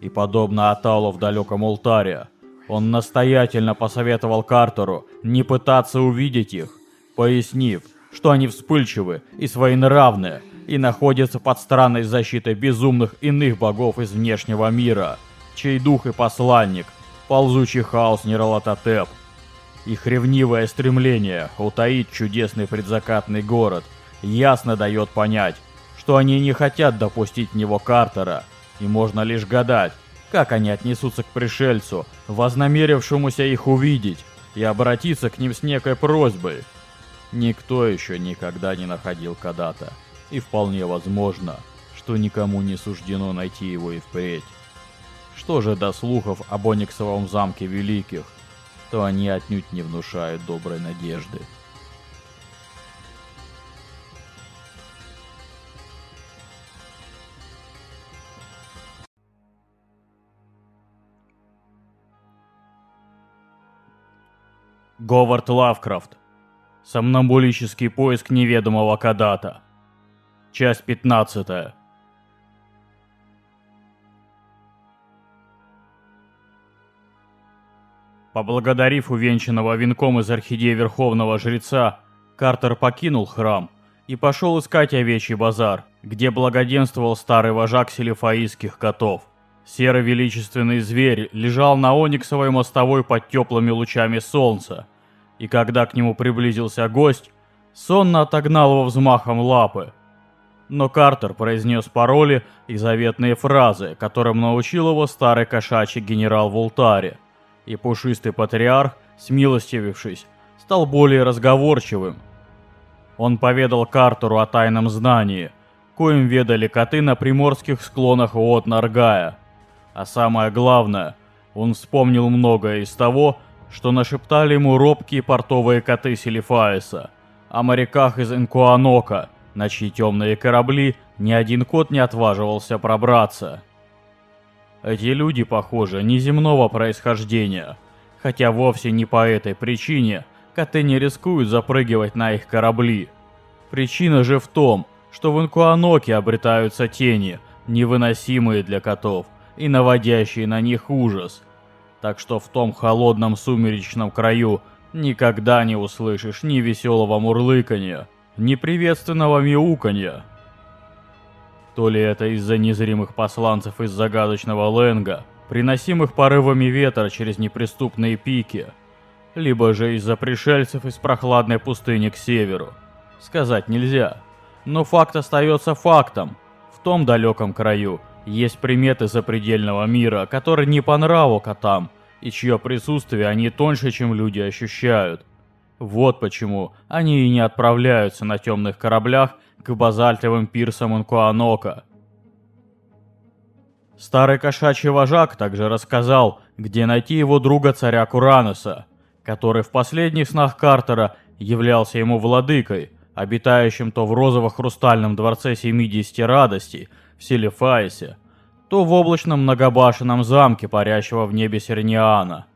И подобно Аталу в далеком алтаре, он настоятельно посоветовал Картеру не пытаться увидеть их, пояснив, что они вспыльчивы и своенравны, и находятся под странной защитой безумных иных богов из внешнего мира, чей дух и посланник – ползучий хаос Нералатотеп. Их ревнивое стремление утаить чудесный предзакатный город ясно дает понять, что они не хотят допустить в него Картера, и можно лишь гадать, как они отнесутся к пришельцу, вознамерившемуся их увидеть, и обратиться к ним с некой просьбой. Никто еще никогда не находил Кадата, и вполне возможно, что никому не суждено найти его и впредь. Что же до слухов об Ониксовом замке Великих, то они отнюдь не внушают доброй надежды. Говард Лавкрафт. Сомнамбулический поиск неведомого Кадата. Часть 15. Поблагодарив увенчанного венком из орхидеи Верховного Жреца, Картер покинул храм и пошел искать овечий базар, где благоденствовал старый вожак селефаистских котов. Серый величественный зверь лежал на ониксовой мостовой под теплыми лучами солнца, и когда к нему приблизился гость, сонно отогнал его взмахом лапы. Но Картер произнес пароли и заветные фразы, которым научил его старый кошачий генерал Волтари. И пушистый патриарх, смилостивившись, стал более разговорчивым. Он поведал Картеру о тайном знании, коим ведали коты на приморских склонах от Наргая. А самое главное, он вспомнил многое из того, что нашептали ему робкие портовые коты Селифаиса, о моряках из Инкуанока, на чьи темные корабли ни один кот не отваживался пробраться. Эти люди, похоже, неземного происхождения, хотя вовсе не по этой причине коты не рискуют запрыгивать на их корабли. Причина же в том, что в Инкуаноке обретаются тени, невыносимые для котов и наводящие на них ужас. Так что в том холодном сумеречном краю никогда не услышишь ни веселого мурлыканья, ни приветственного мяуканья. То ли это из-за незримых посланцев из загадочного Ленга, приносимых порывами ветра через неприступные пики, либо же из-за пришельцев из прохладной пустыни к северу. Сказать нельзя. Но факт остается фактом. В том далеком краю есть приметы запредельного мира, которые не по нраву котам, и чье присутствие они тоньше, чем люди ощущают. Вот почему они и не отправляются на темных кораблях к базальтовым пирсам Инкуанока. Старый кошачий вожак также рассказал, где найти его друга царя Курануса, который в последних снах Картера являлся ему владыкой, обитающим то в розово-хрустальном дворце 70 радостей в Селефаисе, то в облачном многобашенном замке, парящего в небе Серниана.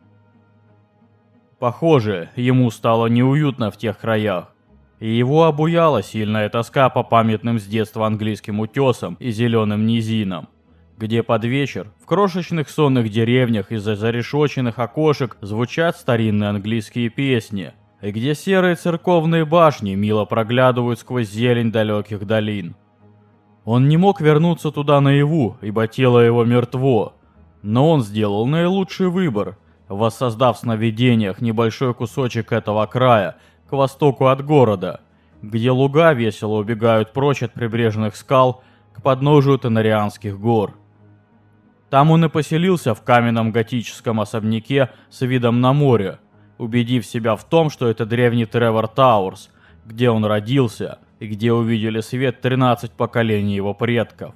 Похоже, ему стало неуютно в тех краях, и его обуяла сильная тоска по памятным с детства английским утесам и зеленым низинам, где под вечер в крошечных сонных деревнях из-за зарешоченных окошек звучат старинные английские песни, и где серые церковные башни мило проглядывают сквозь зелень далеких долин. Он не мог вернуться туда наяву, ибо тело его мертво, но он сделал наилучший выбор – воссоздав в сновидениях небольшой кусочек этого края к востоку от города, где луга весело убегают прочь от прибрежных скал к подножию Тенарианских гор. Там он и поселился в каменном готическом особняке с видом на море, убедив себя в том, что это древний Тревор Тауэрс, где он родился и где увидели свет 13 поколений его предков.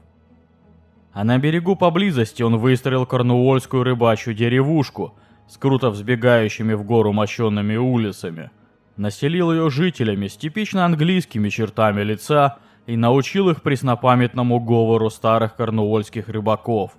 А на берегу поблизости он выстроил корнуольскую рыбачью деревушку – с круто взбегающими в гору мощенными улицами, населил ее жителями с типично английскими чертами лица и научил их преснопамятному говору старых корнуольских рыбаков.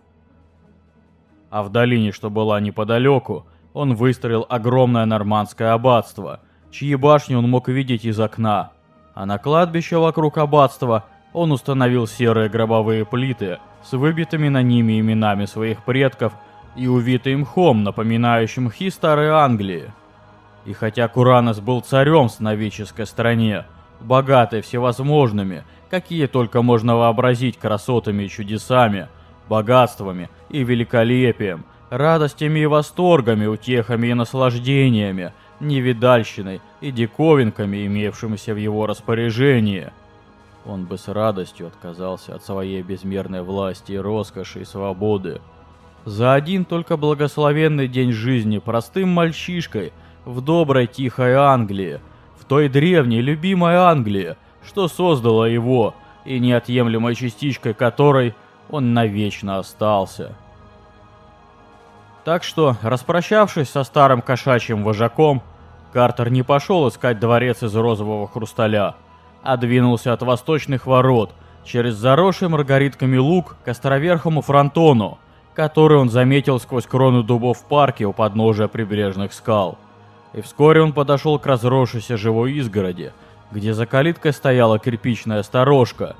А в долине, что была неподалеку, он выстроил огромное нормандское аббатство, чьи башни он мог видеть из окна, а на кладбище вокруг аббатства он установил серые гробовые плиты с выбитыми на ними именами своих предков – и увитый мхом, напоминающим мхи Старой Англии. И хотя Куранос был царем в сновидческой стране, богатой всевозможными, какие только можно вообразить красотами и чудесами, богатствами и великолепием, радостями и восторгами, утехами и наслаждениями, невидальщиной и диковинками, имевшимися в его распоряжении. Он бы с радостью отказался от своей безмерной власти роскоши и свободы, за один только благословенный день жизни простым мальчишкой в доброй тихой Англии, в той древней любимой Англии, что создала его, и неотъемлемой частичкой которой он навечно остался. Так что, распрощавшись со старым кошачьим вожаком, Картер не пошел искать дворец из розового хрусталя, а двинулся от восточных ворот через заросший маргаритками луг к островерхому фронтону, который он заметил сквозь крону дубов в парке у подножия прибрежных скал. И вскоре он подошел к разросшейся живой изгороди, где за калиткой стояла кирпичная сторожка.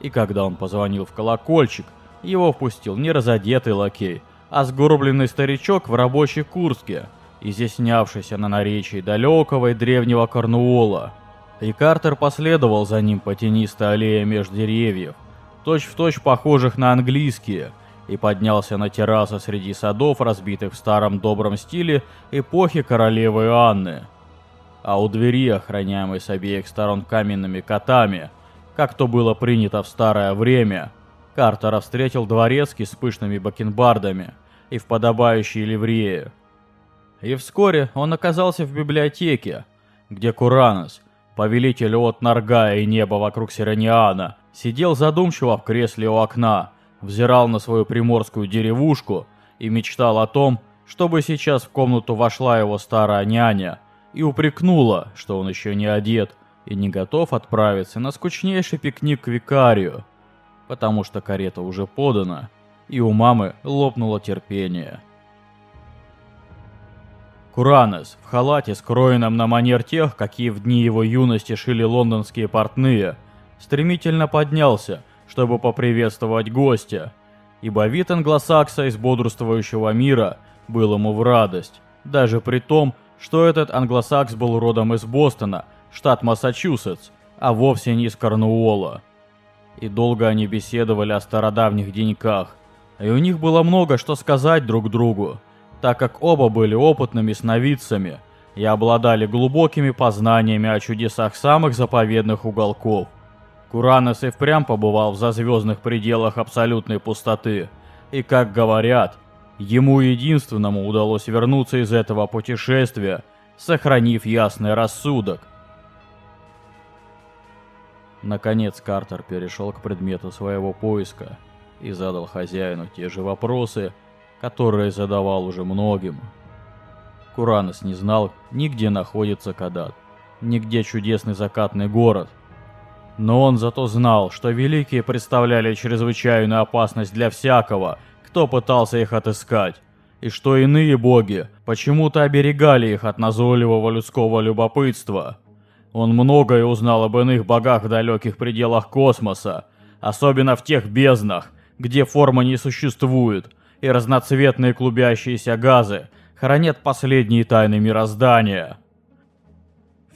И когда он позвонил в колокольчик, его впустил не разодетый лакей, а сгорбленный старичок в рабочей куртке, изъяснявшийся на наречии далекого и древнего Корнуола. И Картер последовал за ним по тенистой аллее меж деревьев, точь-в-точь точь похожих на английские – и поднялся на террасу среди садов, разбитых в старом добром стиле эпохи королевы Анны. а у двери, охраняемой с обеих сторон каменными котами, как то было принято в старое время, Картера встретил дворецкий с пышными бакенбардами и в подобающей ливрее. И вскоре он оказался в библиотеке, где Куранос, повелитель от Наргая и неба вокруг Сирониана, сидел задумчиво в кресле у окна, взирал на свою приморскую деревушку и мечтал о том, чтобы сейчас в комнату вошла его старая няня и упрекнула, что он еще не одет и не готов отправиться на скучнейший пикник к викарию, потому что карета уже подана, и у мамы лопнуло терпение. Куранес в халате, скроенном на манер тех, какие в дни его юности шили лондонские портные, стремительно поднялся, чтобы поприветствовать гостя, ибо вид англосакса из бодрствующего мира был ему в радость, даже при том, что этот англосакс был родом из Бостона, штат Массачусетс, а вовсе не из Корнуолла. И долго они беседовали о стародавних деньках, и у них было много что сказать друг другу, так как оба были опытными сновидцами и обладали глубокими познаниями о чудесах самых заповедных уголков. Куранос и впрямь побывал в зазвездных пределах абсолютной пустоты, и, как говорят, ему единственному удалось вернуться из этого путешествия, сохранив ясный рассудок. Наконец Картер перешел к предмету своего поиска и задал хозяину те же вопросы, которые задавал уже многим. Куранос не знал, нигде находится Кадат, нигде чудесный закатный город. Но он зато знал, что великие представляли чрезвычайную опасность для всякого, кто пытался их отыскать, и что иные боги почему-то оберегали их от назойливого людского любопытства. Он многое узнал об иных богах в далеких пределах космоса, особенно в тех безднах, где форма не существует, и разноцветные клубящиеся газы хранят последние тайны мироздания.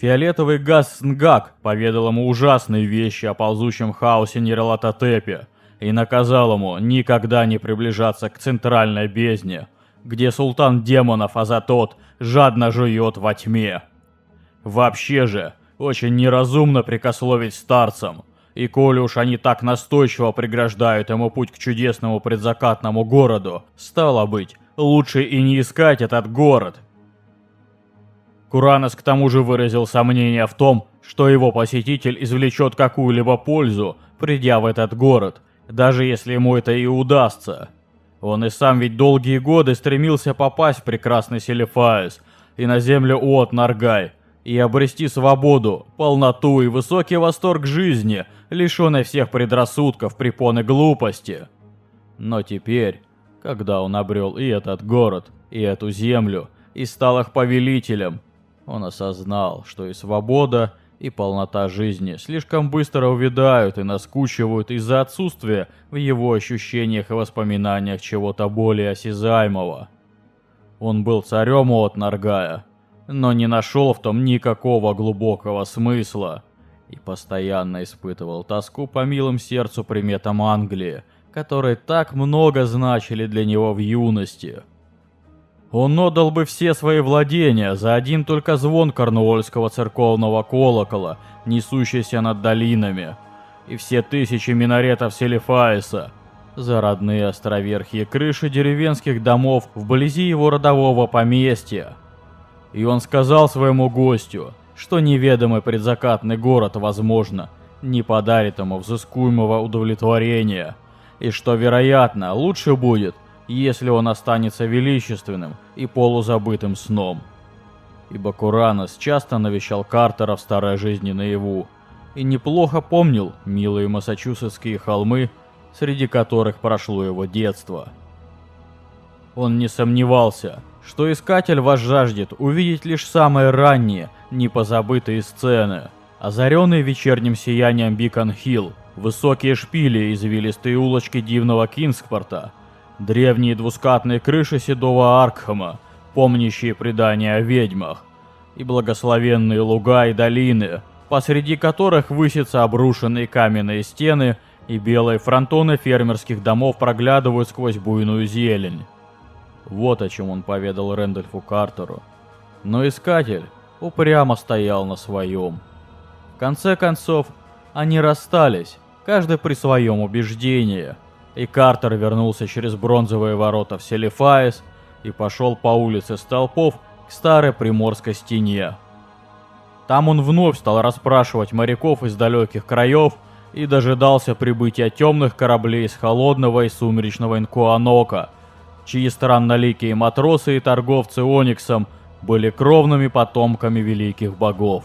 Фиолетовый газ Снгак поведал ему ужасные вещи о ползущем хаосе Нералатотепе и наказал ему никогда не приближаться к центральной бездне, где султан демонов Азатот жадно жует во тьме. Вообще же, очень неразумно прикословить старцам, и коли уж они так настойчиво преграждают ему путь к чудесному предзакатному городу, стало быть, лучше и не искать этот город. Куранос к тому же выразил сомнение в том, что его посетитель извлечет какую-либо пользу, придя в этот город, даже если ему это и удастся. Он и сам ведь долгие годы стремился попасть в прекрасный Селефаис и на землю Уот Наргай, и обрести свободу, полноту и высокий восторг жизни, лишенной всех предрассудков, препоны глупости. Но теперь, когда он обрел и этот город, и эту землю, и стал их повелителем, он осознал, что и свобода, и полнота жизни слишком быстро увядают и наскучивают из-за отсутствия в его ощущениях и воспоминаниях чего-то более осязаемого. Он был царем от Наргая, но не нашел в том никакого глубокого смысла и постоянно испытывал тоску по милым сердцу приметам Англии, которые так много значили для него в юности. Он отдал бы все свои владения за один только звон корнуольского церковного колокола, несущийся над долинами, и все тысячи минаретов Селифаиса, за родные островерхие крыши деревенских домов вблизи его родового поместья. И он сказал своему гостю, что неведомый предзакатный город, возможно, не подарит ему взыскуемого удовлетворения, и что, вероятно, лучше будет, если он останется величественным и полузабытым сном. Ибо Куранос часто навещал Картера в старой жизни наяву, и неплохо помнил милые массачусетские холмы, среди которых прошло его детство. Он не сомневался, что искатель вас жаждет увидеть лишь самые ранние, непозабытые сцены. Озаренные вечерним сиянием Бикон-Хилл, высокие шпили, извилистые улочки дивного Кингспорта, древние двускатные крыши седого Аркхема, помнящие предания о ведьмах, и благословенные луга и долины, посреди которых высятся обрушенные каменные стены и белые фронтоны фермерских домов проглядывают сквозь буйную зелень. Вот о чем он поведал Рэндольфу Картеру. Но Искатель, упрямо стоял на своем. В конце концов, они расстались, каждый при своем убеждении, и Картер вернулся через бронзовые ворота в Селифаис и пошел по улице Столпов к старой приморской стене. Там он вновь стал расспрашивать моряков из далеких краев и дожидался прибытия темных кораблей с холодного и сумеречного Инкуанока, чьи странноликие матросы и торговцы Ониксом были кровными потомками великих богов.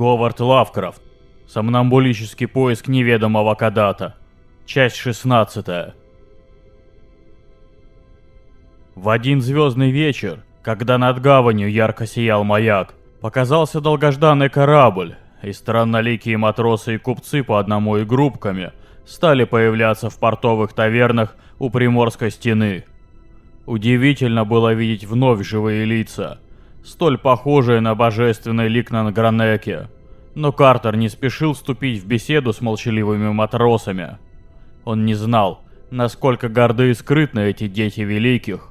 Говард Лавкрафт. Сомнамбулический поиск неведомого Кадата. Часть 16. В один звездный вечер, когда над гаванью ярко сиял маяк, показался долгожданный корабль, и странноликие матросы и купцы по одному и группками стали появляться в портовых тавернах у Приморской стены. Удивительно было видеть вновь живые лица – столь похожие на божественный лик на Гранеке. Но Картер не спешил вступить в беседу с молчаливыми матросами. Он не знал, насколько горды и скрытны эти дети великих,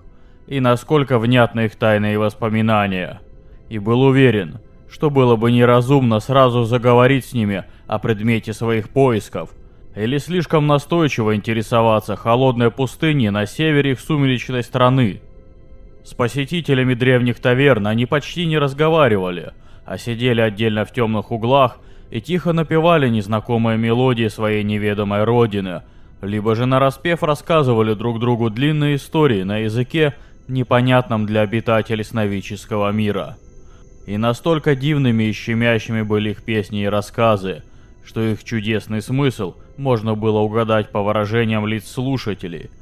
и насколько внятны их тайные воспоминания. И был уверен, что было бы неразумно сразу заговорить с ними о предмете своих поисков, или слишком настойчиво интересоваться холодной пустыней на севере их сумеречной страны. С посетителями древних таверн они почти не разговаривали, а сидели отдельно в темных углах и тихо напевали незнакомые мелодии своей неведомой родины, либо же нараспев рассказывали друг другу длинные истории на языке, непонятном для обитателей сновидческого мира. И настолько дивными и щемящими были их песни и рассказы, что их чудесный смысл можно было угадать по выражениям лиц слушателей –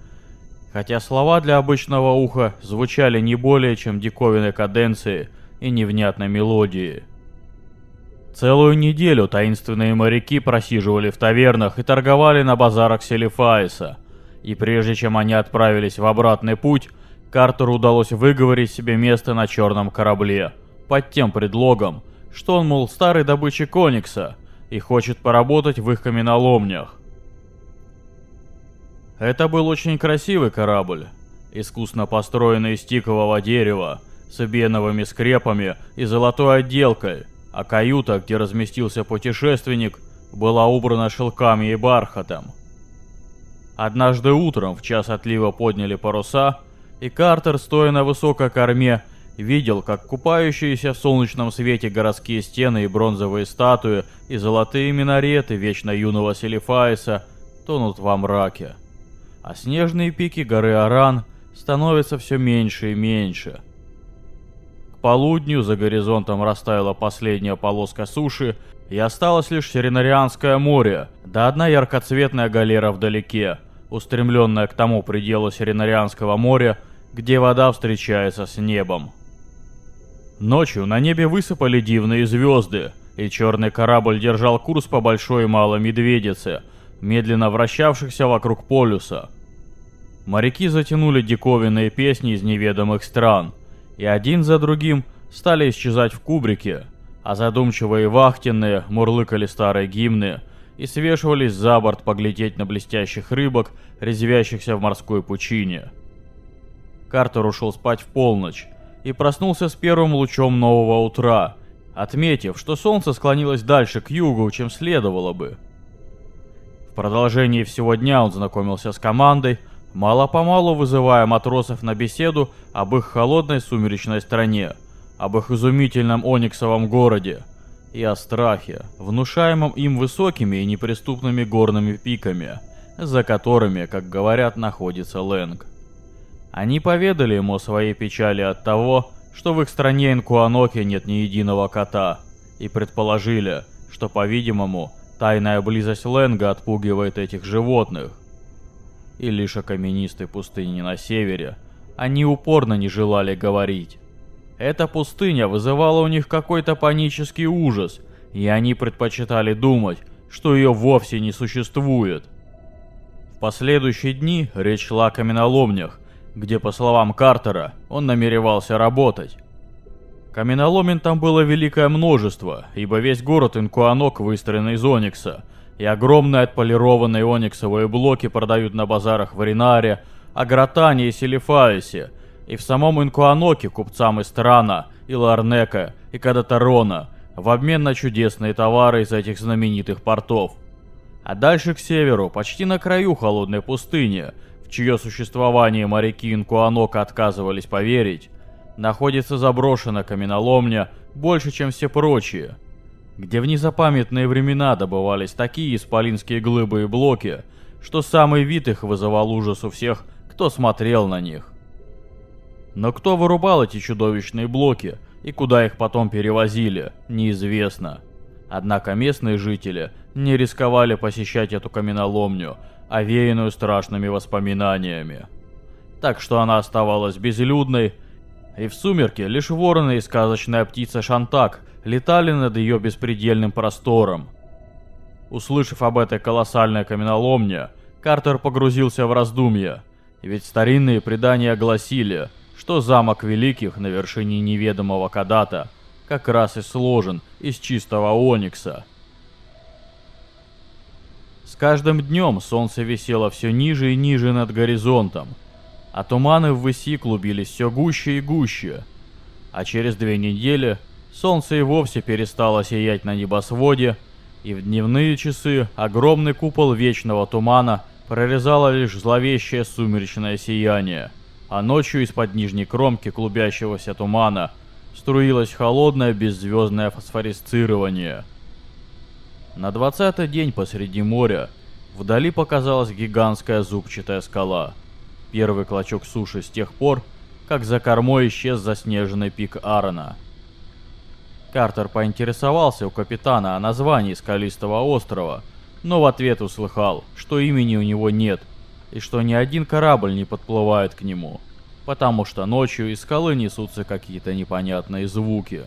хотя слова для обычного уха звучали не более чем диковинной каденции и невнятной мелодии. Целую неделю таинственные моряки просиживали в тавернах и торговали на базарах Селифаиса, и прежде чем они отправились в обратный путь, Картеру удалось выговорить себе место на черном корабле, под тем предлогом, что он, мол, старый добытчик Оникса и хочет поработать в их каменоломнях. Это был очень красивый корабль, искусно построенный из тикового дерева, с беновыми скрепами и золотой отделкой, а каюта, где разместился путешественник, была убрана шелками и бархатом. Однажды утром в час отлива подняли паруса, и Картер, стоя на высокой корме, видел, как купающиеся в солнечном свете городские стены и бронзовые статуи и золотые минареты вечно юного Селифаиса тонут во мраке а снежные пики горы Аран становятся все меньше и меньше. К полудню за горизонтом растаяла последняя полоска суши, и осталось лишь Серенарианское море, да одна яркоцветная галера вдалеке, устремленная к тому пределу Серенарианского моря, где вода встречается с небом. Ночью на небе высыпали дивные звезды, и черный корабль держал курс по Большой и Малой Медведице, медленно вращавшихся вокруг полюса – Моряки затянули диковинные песни из неведомых стран, и один за другим стали исчезать в кубрике, а задумчивые вахтенные мурлыкали старые гимны и свешивались за борт поглядеть на блестящих рыбок, резвящихся в морской пучине. Картер ушел спать в полночь и проснулся с первым лучом нового утра, отметив, что солнце склонилось дальше к югу, чем следовало бы. В продолжении всего дня он знакомился с командой, мало-помалу вызывая матросов на беседу об их холодной сумеречной стране, об их изумительном ониксовом городе и о страхе, внушаемом им высокими и неприступными горными пиками, за которыми, как говорят, находится Лэнг. Они поведали ему о своей печали от того, что в их стране Инкуаноке нет ни единого кота, и предположили, что, по-видимому, тайная близость Лэнга отпугивает этих животных, и лишь о каменистой пустыне на севере они упорно не желали говорить. Эта пустыня вызывала у них какой-то панический ужас, и они предпочитали думать, что ее вовсе не существует. В последующие дни речь шла о каменоломнях, где, по словам Картера, он намеревался работать. Каменоломен там было великое множество, ибо весь город Инкуанок выстроен из оникса, и огромные отполированные ониксовые блоки продают на базарах в Ринаре, Агротане и Селифаисе, и в самом Инкуаноке купцам из Трана, и Ларнека, и Кадатарона, в обмен на чудесные товары из этих знаменитых портов. А дальше к северу, почти на краю холодной пустыни, в чье существование моряки Инкуанока отказывались поверить, находится заброшена каменоломня больше, чем все прочие, где в незапамятные времена добывались такие исполинские глыбы и блоки, что самый вид их вызывал ужас у всех, кто смотрел на них. Но кто вырубал эти чудовищные блоки и куда их потом перевозили, неизвестно. Однако местные жители не рисковали посещать эту каменоломню, овеянную страшными воспоминаниями. Так что она оставалась безлюдной, и в сумерки лишь вороны и сказочная птица Шантак летали над ее беспредельным простором. Услышав об этой колоссальной каменоломне, Картер погрузился в раздумья, ведь старинные предания гласили, что замок Великих на вершине неведомого Кадата как раз и сложен из чистого оникса. С каждым днем солнце висело все ниже и ниже над горизонтом, а туманы в выси клубились все гуще и гуще. А через две недели солнце и вовсе перестало сиять на небосводе, и в дневные часы огромный купол вечного тумана прорезало лишь зловещее сумеречное сияние, а ночью из-под нижней кромки клубящегося тумана струилось холодное беззвездное фосфорисцирование. На двадцатый день посреди моря вдали показалась гигантская зубчатая скала — Первый клочок суши с тех пор, как за кормой исчез заснеженный пик Аарона. Картер поинтересовался у капитана о названии скалистого острова, но в ответ услыхал, что имени у него нет, и что ни один корабль не подплывает к нему, потому что ночью из скалы несутся какие-то непонятные звуки.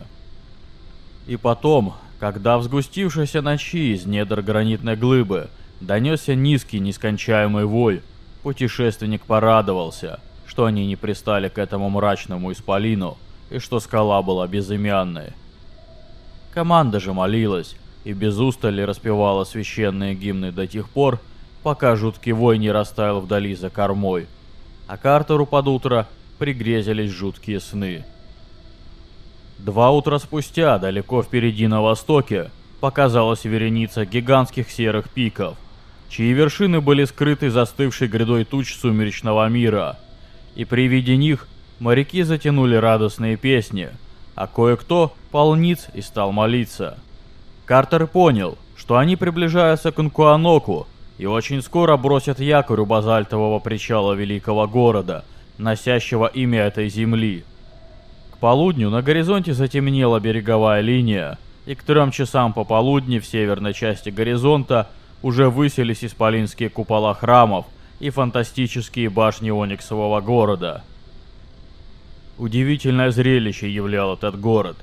И потом, когда в сгустившейся ночи из недр гранитной глыбы донесся низкий нескончаемый вой, Путешественник порадовался, что они не пристали к этому мрачному исполину и что скала была безымянной. Команда же молилась и без устали распевала священные гимны до тех пор, пока жуткий вой не растаял вдали за кормой, а Картеру под утро пригрезились жуткие сны. Два утра спустя, далеко впереди на востоке, показалась вереница гигантских серых пиков – чьи вершины были скрыты застывшей грядой туч сумеречного мира. И при виде них моряки затянули радостные песни, а кое-кто полниц и стал молиться. Картер понял, что они приближаются к Инкуаноку и очень скоро бросят якорь у базальтового причала великого города, носящего имя этой земли. К полудню на горизонте затемнела береговая линия, и к трем часам пополудни в северной части горизонта – уже выселись исполинские купола храмов и фантастические башни Ониксового города. Удивительное зрелище являл этот город,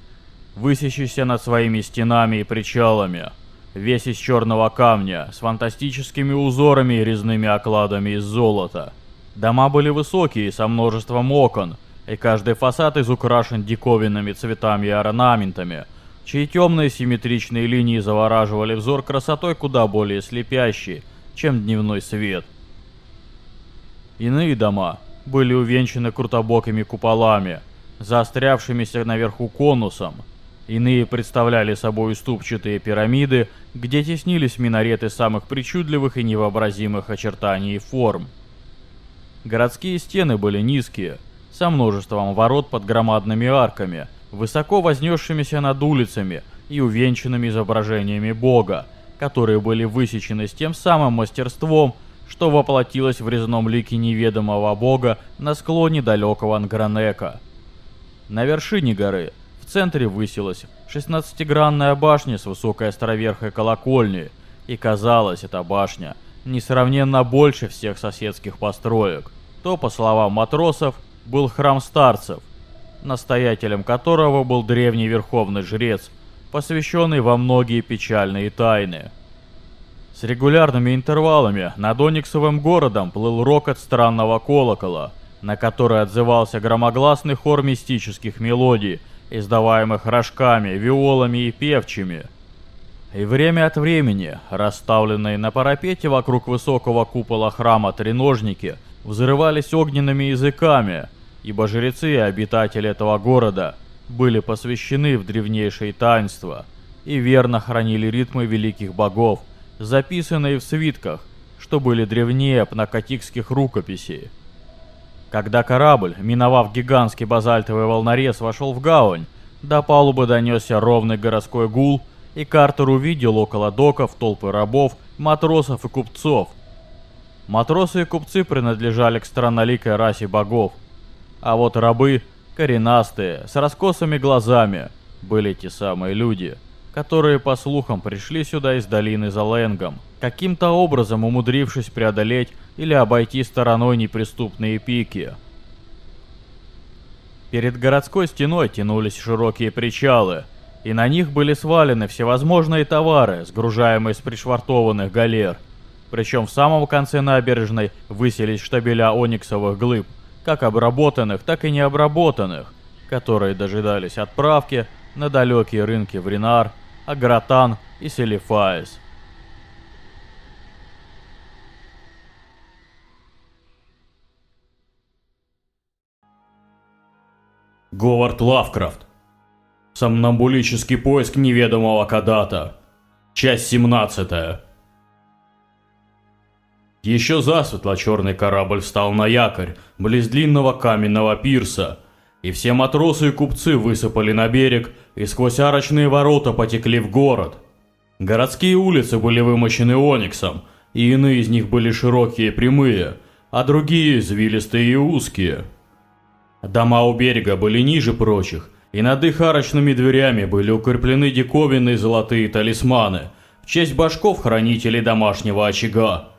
высящийся над своими стенами и причалами, весь из черного камня, с фантастическими узорами и резными окладами из золота. Дома были высокие, со множеством окон, и каждый фасад изукрашен диковинными цветами и орнаментами – чьи темные симметричные линии завораживали взор красотой куда более слепящей, чем дневной свет. Иные дома были увенчаны крутобокими куполами, заострявшимися наверху конусом. Иные представляли собой уступчатые пирамиды, где теснились минареты самых причудливых и невообразимых очертаний и форм. Городские стены были низкие, со множеством ворот под громадными арками – высоко вознесшимися над улицами и увенчанными изображениями Бога, которые были высечены с тем самым мастерством, что воплотилось в резном лике неведомого бога на склоне далекого Ангранека. На вершине горы центре высилась шестнадцатигранная башня с высокой островерхой колокольней, и казалось, эта башня несравненно больше всех соседских построек. То, по словам матросов, был храм старцев, настоятелем которого был древний верховный жрец, посвященный во многие печальные тайны. С регулярными интервалами над Ониксовым городом плыл рокот странного колокола, на который отзывался громогласный хор мистических мелодий издаваемых рожками, виолами и певчими. И время от времени, расставленные на парапете вокруг высокого купола храма треножники, взрывались огненными языками, ибо жрецы и обитатели этого города были посвящены в древнейшие таинства и верно хранили ритмы великих богов, записанные в свитках, что были древнее пнакотикских рукописей. Когда корабль, миновав гигантский базальтовый волнорез, вошел в гавань, до палубы донесся ровный городской гул, и Картер увидел около доков толпы рабов, матросов и купцов. Матросы и купцы принадлежали к странноликой расе богов, а вот рабы, коренастые, с раскосыми глазами, были те самые люди – которые, по слухам, пришли сюда из долины за Ленгом, каким-то образом умудрившись преодолеть или обойти стороной неприступные пики. Перед городской стеной тянулись широкие причалы, и на них были свалены всевозможные товары, сгружаемые с пришвартованных галер. Причем в самом конце набережной выселись штабеля ониксовых глыб, как обработанных, так и необработанных, которые дожидались отправки на далекие рынки в Ринар Агратан и Селифаис. Говард Лавкрафт. Сомнамбулический поиск неведомого Кадата. Часть 17. Еще засветло черный корабль встал на якорь, близ длинного каменного пирса, и все матросы и купцы высыпали на берег и сквозь арочные ворота потекли в город. Городские улицы были вымощены ониксом, и иные из них были широкие и прямые, а другие извилистые и узкие. Дома у берега были ниже прочих, и над их арочными дверями были укреплены диковинные золотые талисманы в честь башков-хранителей домашнего очага.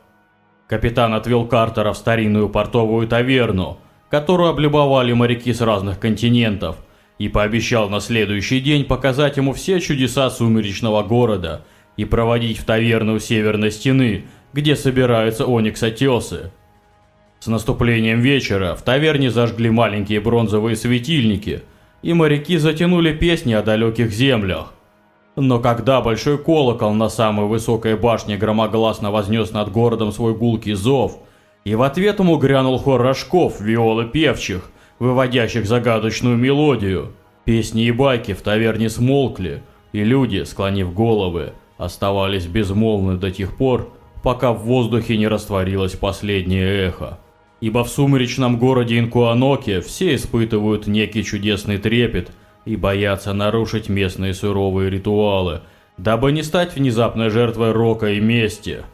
Капитан отвел Картера в старинную портовую таверну – которую облюбовали моряки с разных континентов, и пообещал на следующий день показать ему все чудеса сумеречного города и проводить в таверну у северной стены, где собираются ониксотесы. С наступлением вечера в таверне зажгли маленькие бронзовые светильники, и моряки затянули песни о далеких землях. Но когда большой колокол на самой высокой башне громогласно вознес над городом свой гулкий зов – и в ответ ему грянул хор рожков, виолы певчих, выводящих загадочную мелодию. Песни и байки в таверне смолкли, и люди, склонив головы, оставались безмолвны до тех пор, пока в воздухе не растворилось последнее эхо. Ибо в сумеречном городе Инкуаноке все испытывают некий чудесный трепет и боятся нарушить местные суровые ритуалы, дабы не стать внезапной жертвой рока и мести.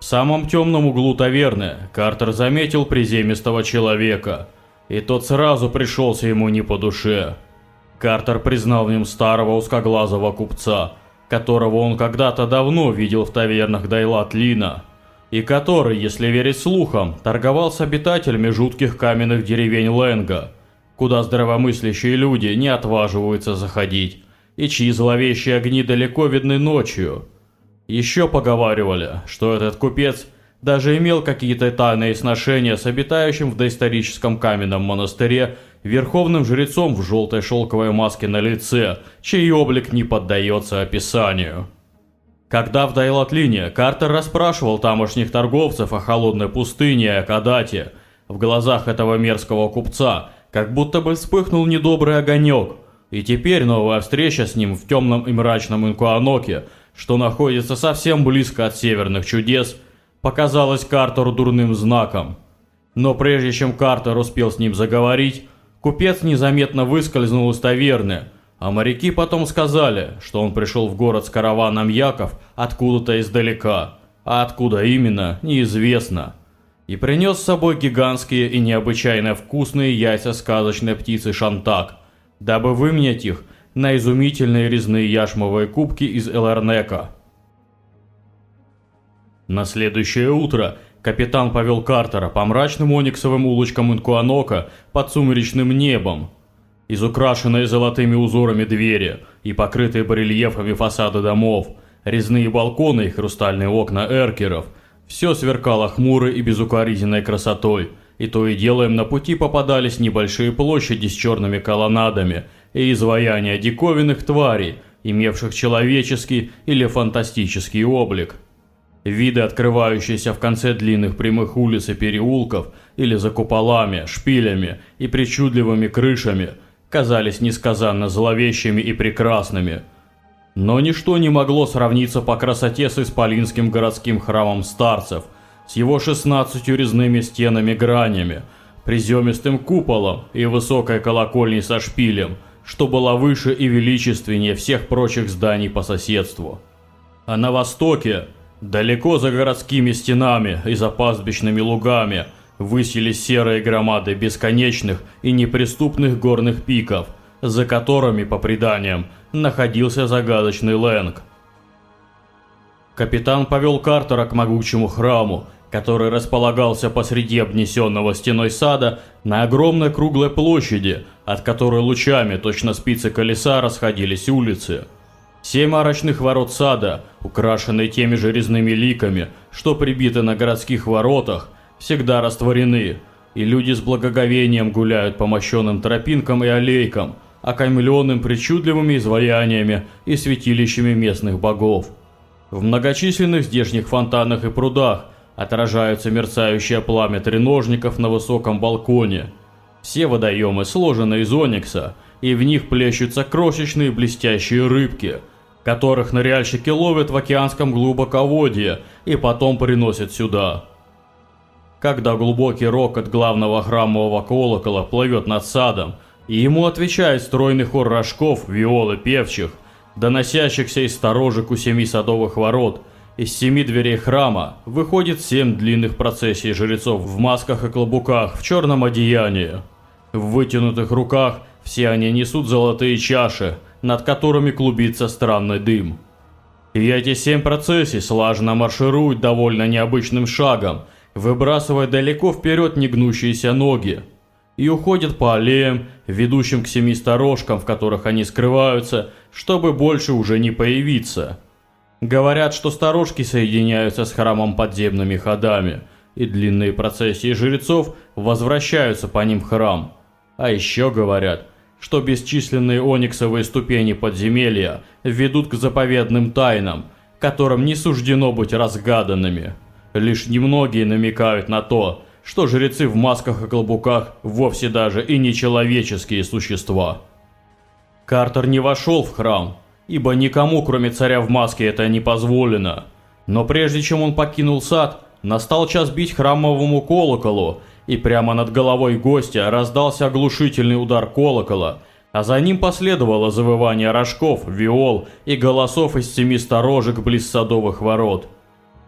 В самом темном углу таверны Картер заметил приземистого человека, и тот сразу пришелся ему не по душе. Картер признал в нем старого узкоглазого купца, которого он когда-то давно видел в тавернах Дайлат Лина, и который, если верить слухам, торговал с обитателями жутких каменных деревень Ленга, куда здравомыслящие люди не отваживаются заходить, и чьи зловещие огни далеко видны ночью – еще поговаривали, что этот купец даже имел какие-то тайные сношения с обитающим в доисторическом каменном монастыре верховным жрецом в желтой шелковой маске на лице, чей облик не поддается описанию. Когда в Дайлатлине Картер расспрашивал тамошних торговцев о холодной пустыне и о Кадате, в глазах этого мерзкого купца как будто бы вспыхнул недобрый огонек, и теперь новая встреча с ним в темном и мрачном Инкуаноке – что находится совсем близко от северных чудес, показалось Картеру дурным знаком. Но прежде чем Картер успел с ним заговорить, купец незаметно выскользнул из таверны, а моряки потом сказали, что он пришел в город с караваном Яков откуда-то издалека, а откуда именно, неизвестно. И принес с собой гигантские и необычайно вкусные яйца сказочной птицы Шантак, дабы выменять их на изумительные резные яшмовые кубки из Эларнека. На следующее утро капитан повел Картера по мрачным ониксовым улочкам Инкуанока под сумеречным небом. Из украшенной золотыми узорами двери и покрытые барельефами фасады домов, резные балконы и хрустальные окна эркеров – все сверкало хмурой и безукоризненной красотой и то и дело им на пути попадались небольшие площади с черными колоннадами и изваяния диковинных тварей, имевших человеческий или фантастический облик. Виды, открывающиеся в конце длинных прямых улиц и переулков, или за куполами, шпилями и причудливыми крышами, казались несказанно зловещими и прекрасными. Но ничто не могло сравниться по красоте с исполинским городским храмом старцев, с его шестнадцатью резными стенами-гранями, приземистым куполом и высокой колокольней со шпилем, что была выше и величественнее всех прочих зданий по соседству. А на востоке, далеко за городскими стенами и за пастбищными лугами, высились серые громады бесконечных и неприступных горных пиков, за которыми, по преданиям, находился загадочный Лэнг. Капитан повел Картера к могучему храму, который располагался посреди обнесенного стеной сада на огромной круглой площади, от которой лучами точно спицы колеса расходились улицы. Семь арочных ворот сада, украшенные теми же резными ликами, что прибиты на городских воротах, всегда растворены, и люди с благоговением гуляют по мощенным тропинкам и аллейкам, окаймленным причудливыми изваяниями и святилищами местных богов. В многочисленных здешних фонтанах и прудах отражаются мерцающее пламя треножников на высоком балконе. Все водоемы сложены из оникса, и в них плещутся крошечные блестящие рыбки, которых ныряльщики ловят в океанском глубоководье и потом приносят сюда. Когда глубокий рокот главного храмового колокола плывет над садом, и ему отвечает стройный хор рожков, виолы певчих, доносящихся из сторожек у семи садовых ворот – из семи дверей храма выходит семь длинных процессий жрецов в масках и клобуках в черном одеянии. В вытянутых руках все они несут золотые чаши, над которыми клубится странный дым. И эти семь процессий слаженно маршируют довольно необычным шагом, выбрасывая далеко вперед негнущиеся ноги. И уходят по аллеям, ведущим к семи сторожкам, в которых они скрываются, чтобы больше уже не появиться – Говорят, что сторожки соединяются с храмом подземными ходами, и длинные процессии жрецов возвращаются по ним в храм. А еще говорят, что бесчисленные ониксовые ступени подземелья ведут к заповедным тайнам, которым не суждено быть разгаданными. Лишь немногие намекают на то, что жрецы в масках и колбуках вовсе даже и не человеческие существа. Картер не вошел в храм, ибо никому, кроме царя в маске, это не позволено. Но прежде чем он покинул сад, настал час бить храмовому колоколу, и прямо над головой гостя раздался оглушительный удар колокола, а за ним последовало завывание рожков, виол и голосов из семи сторожек близ садовых ворот.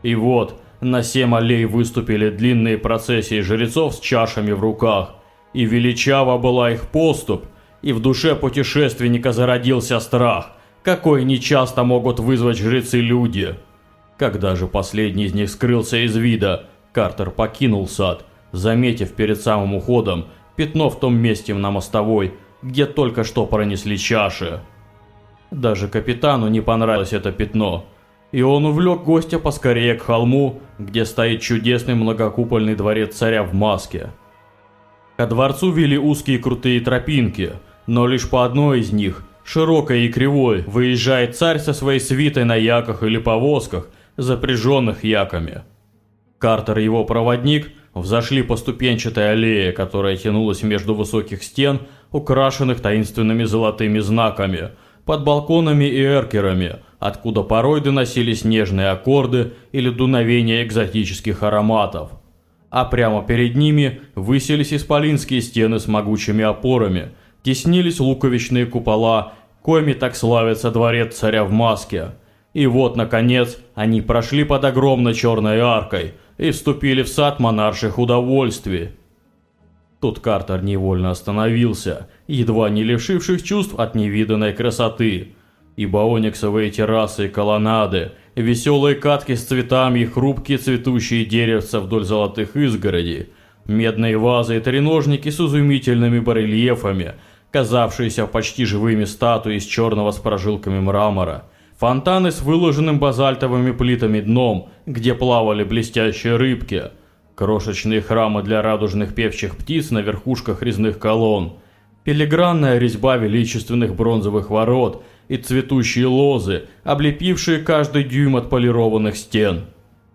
И вот, на семь аллей выступили длинные процессии жрецов с чашами в руках, и величава была их поступ, и в душе путешественника зародился страх – какой нечасто могут вызвать жрецы-люди. Когда же последний из них скрылся из вида, Картер покинул сад, заметив перед самым уходом пятно в том месте на мостовой, где только что пронесли чаши. Даже капитану не понравилось это пятно, и он увлек гостя поскорее к холму, где стоит чудесный многокупольный дворец царя в маске. Ко дворцу вели узкие крутые тропинки, но лишь по одной из них – широкой и кривой, выезжает царь со своей свитой на яках или повозках, запряженных яками. Картер и его проводник взошли по ступенчатой аллее, которая тянулась между высоких стен, украшенных таинственными золотыми знаками, под балконами и эркерами, откуда порой доносились нежные аккорды или дуновения экзотических ароматов. А прямо перед ними высились исполинские стены с могучими опорами – теснились луковичные купола, коими так славится дворец царя в маске. И вот, наконец, они прошли под огромной черной аркой и вступили в сад монарших удовольствий. Тут Картер невольно остановился, едва не лишивших чувств от невиданной красоты. Ибо ониксовые террасы и колоннады, веселые катки с цветами и хрупкие цветущие деревца вдоль золотых изгородей, медные вазы и треножники с изумительными барельефами – казавшиеся почти живыми статуи из черного с прожилками мрамора, фонтаны с выложенным базальтовыми плитами дном, где плавали блестящие рыбки, Крошечные храмы для радужных певчих птиц на верхушках резных колонн, филигранная резьба величественных бронзовых ворот и цветущие лозы, облепившие каждый дюйм отполированных стен.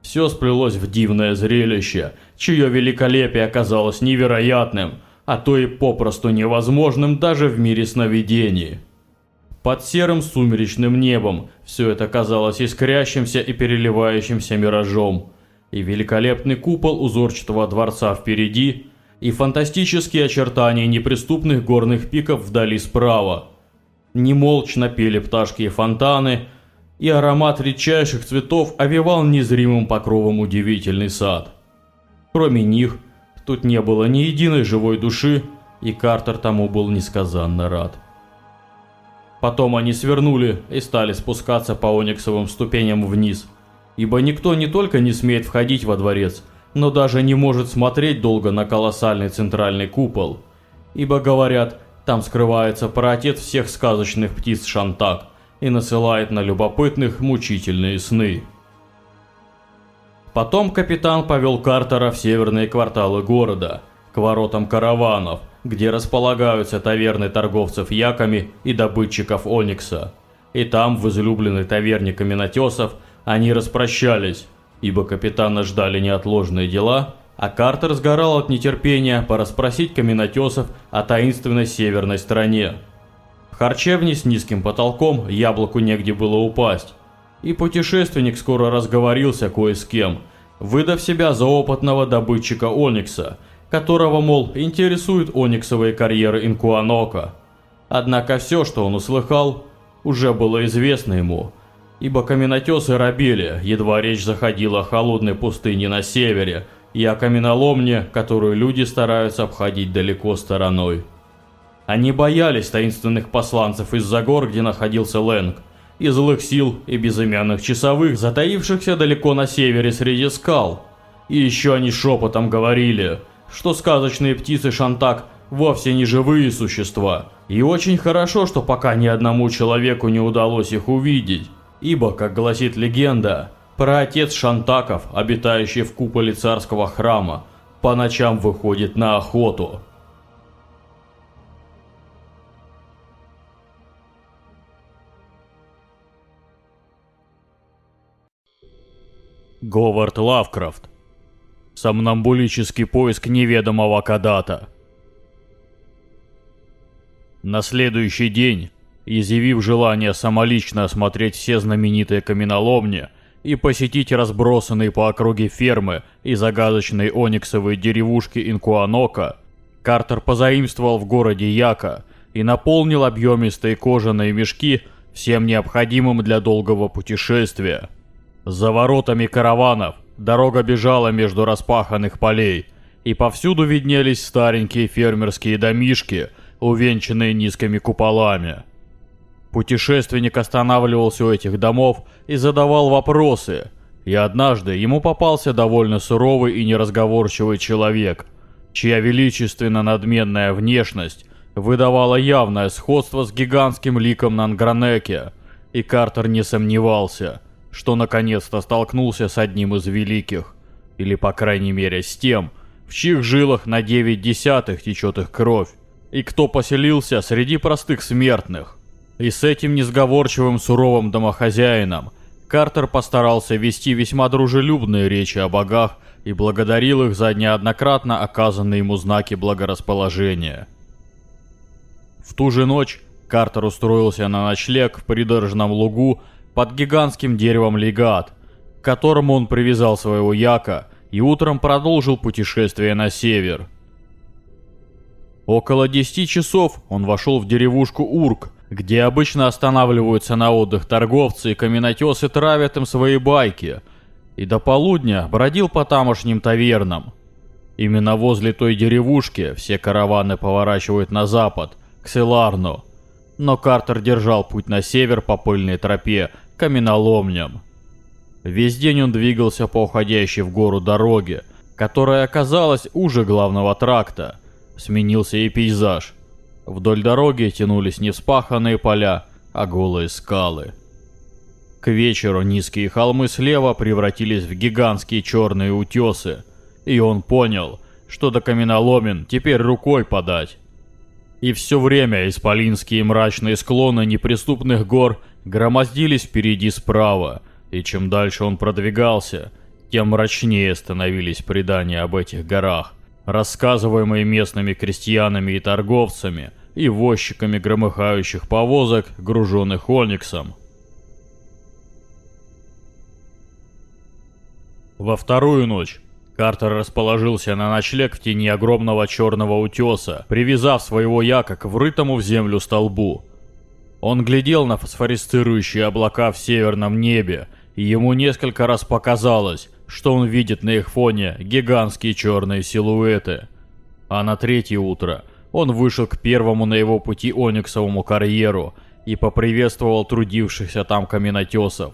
Все сплелось в дивное зрелище, чье великолепие оказалось невероятным, а то и попросту невозможным даже в мире сновидений. Под серым сумеречным небом все это казалось искрящимся и переливающимся миражом. И великолепный купол узорчатого дворца впереди, и фантастические очертания неприступных горных пиков вдали справа. Немолчно пели пташки и фонтаны, и аромат редчайших цветов овевал незримым покровом удивительный сад. Кроме них, тут не было ни единой живой души, и Картер тому был несказанно рад. Потом они свернули и стали спускаться по ониксовым ступеням вниз, ибо никто не только не смеет входить во дворец, но даже не может смотреть долго на колоссальный центральный купол, ибо, говорят, там скрывается праотец всех сказочных птиц Шантак и насылает на любопытных мучительные сны. Потом капитан повел Картера в северные кварталы города, к воротам караванов, где располагаются таверны торговцев яками и добытчиков Оникса. И там, в излюбленной таверне каменотесов, они распрощались, ибо капитана ждали неотложные дела, а Картер сгорал от нетерпения порасспросить каменотесов о таинственной северной стране. В харчевне с низким потолком яблоку негде было упасть, и путешественник скоро разговорился кое с кем, выдав себя за опытного добытчика Оникса – которого, мол, интересуют ониксовые карьеры Инкуанока. Однако все, что он услыхал, уже было известно ему, ибо каменотесы робели, едва речь заходила о холодной пустыне на севере и о каменоломне, которую люди стараются обходить далеко стороной. Они боялись таинственных посланцев из-за гор, где находился Лэнг, и злых сил и безымянных часовых, затаившихся далеко на севере среди скал. И еще они шепотом говорили – что сказочные птицы Шантак вовсе не живые существа. И очень хорошо, что пока ни одному человеку не удалось их увидеть. Ибо, как гласит легенда, праотец Шантаков, обитающий в куполе царского храма, по ночам выходит на охоту. Говард Лавкрафт Сомнамбулический поиск неведомого Кадата. На следующий день, изъявив желание самолично осмотреть все знаменитые каменоломни и посетить разбросанные по округе фермы и загадочные ониксовые деревушки Инкуанока, Картер позаимствовал в городе Яка и наполнил объемистые кожаные мешки всем необходимым для долгого путешествия. За воротами караванов – Дорога бежала между распаханных полей, и повсюду виднелись старенькие фермерские домишки, увенчанные низкими куполами. Путешественник останавливался у этих домов и задавал вопросы, и однажды ему попался довольно суровый и неразговорчивый человек, чья величественно надменная внешность выдавала явное сходство с гигантским ликом Нангранеке, и Картер не сомневался – что наконец-то столкнулся с одним из великих, или по крайней мере с тем, в чьих жилах на девять десятых течет их кровь, и кто поселился среди простых смертных. И с этим несговорчивым суровым домохозяином Картер постарался вести весьма дружелюбные речи о богах и благодарил их за неоднократно оказанные ему знаки благорасположения. В ту же ночь Картер устроился на ночлег в придорожном лугу под гигантским деревом легат, к которому он привязал своего яка и утром продолжил путешествие на север. Около 10 часов он вошел в деревушку Урк, где обычно останавливаются на отдых торговцы и каменотесы травят им свои байки, и до полудня бродил по тамошним тавернам. Именно возле той деревушки все караваны поворачивают на запад, к Селарну, но Картер держал путь на север по пыльной тропе каменоломням. Весь день он двигался по уходящей в гору дороге, которая оказалась уже главного тракта. Сменился и пейзаж. Вдоль дороги тянулись не вспаханные поля, а голые скалы. К вечеру низкие холмы слева превратились в гигантские черные утесы, и он понял, что до каменоломен теперь рукой подать. И все время исполинские мрачные склоны неприступных гор громоздились впереди справа, и чем дальше он продвигался, тем мрачнее становились предания об этих горах, рассказываемые местными крестьянами и торговцами и возчиками громыхающих повозок, груженных ониксом. Во вторую ночь Картер расположился на ночлег в тени огромного черного утеса, привязав своего яка к врытому в землю столбу. Он глядел на фосфорисцирующие облака в северном небе, и ему несколько раз показалось, что он видит на их фоне гигантские черные силуэты. А на третье утро он вышел к первому на его пути ониксовому карьеру и поприветствовал трудившихся там каменотесов.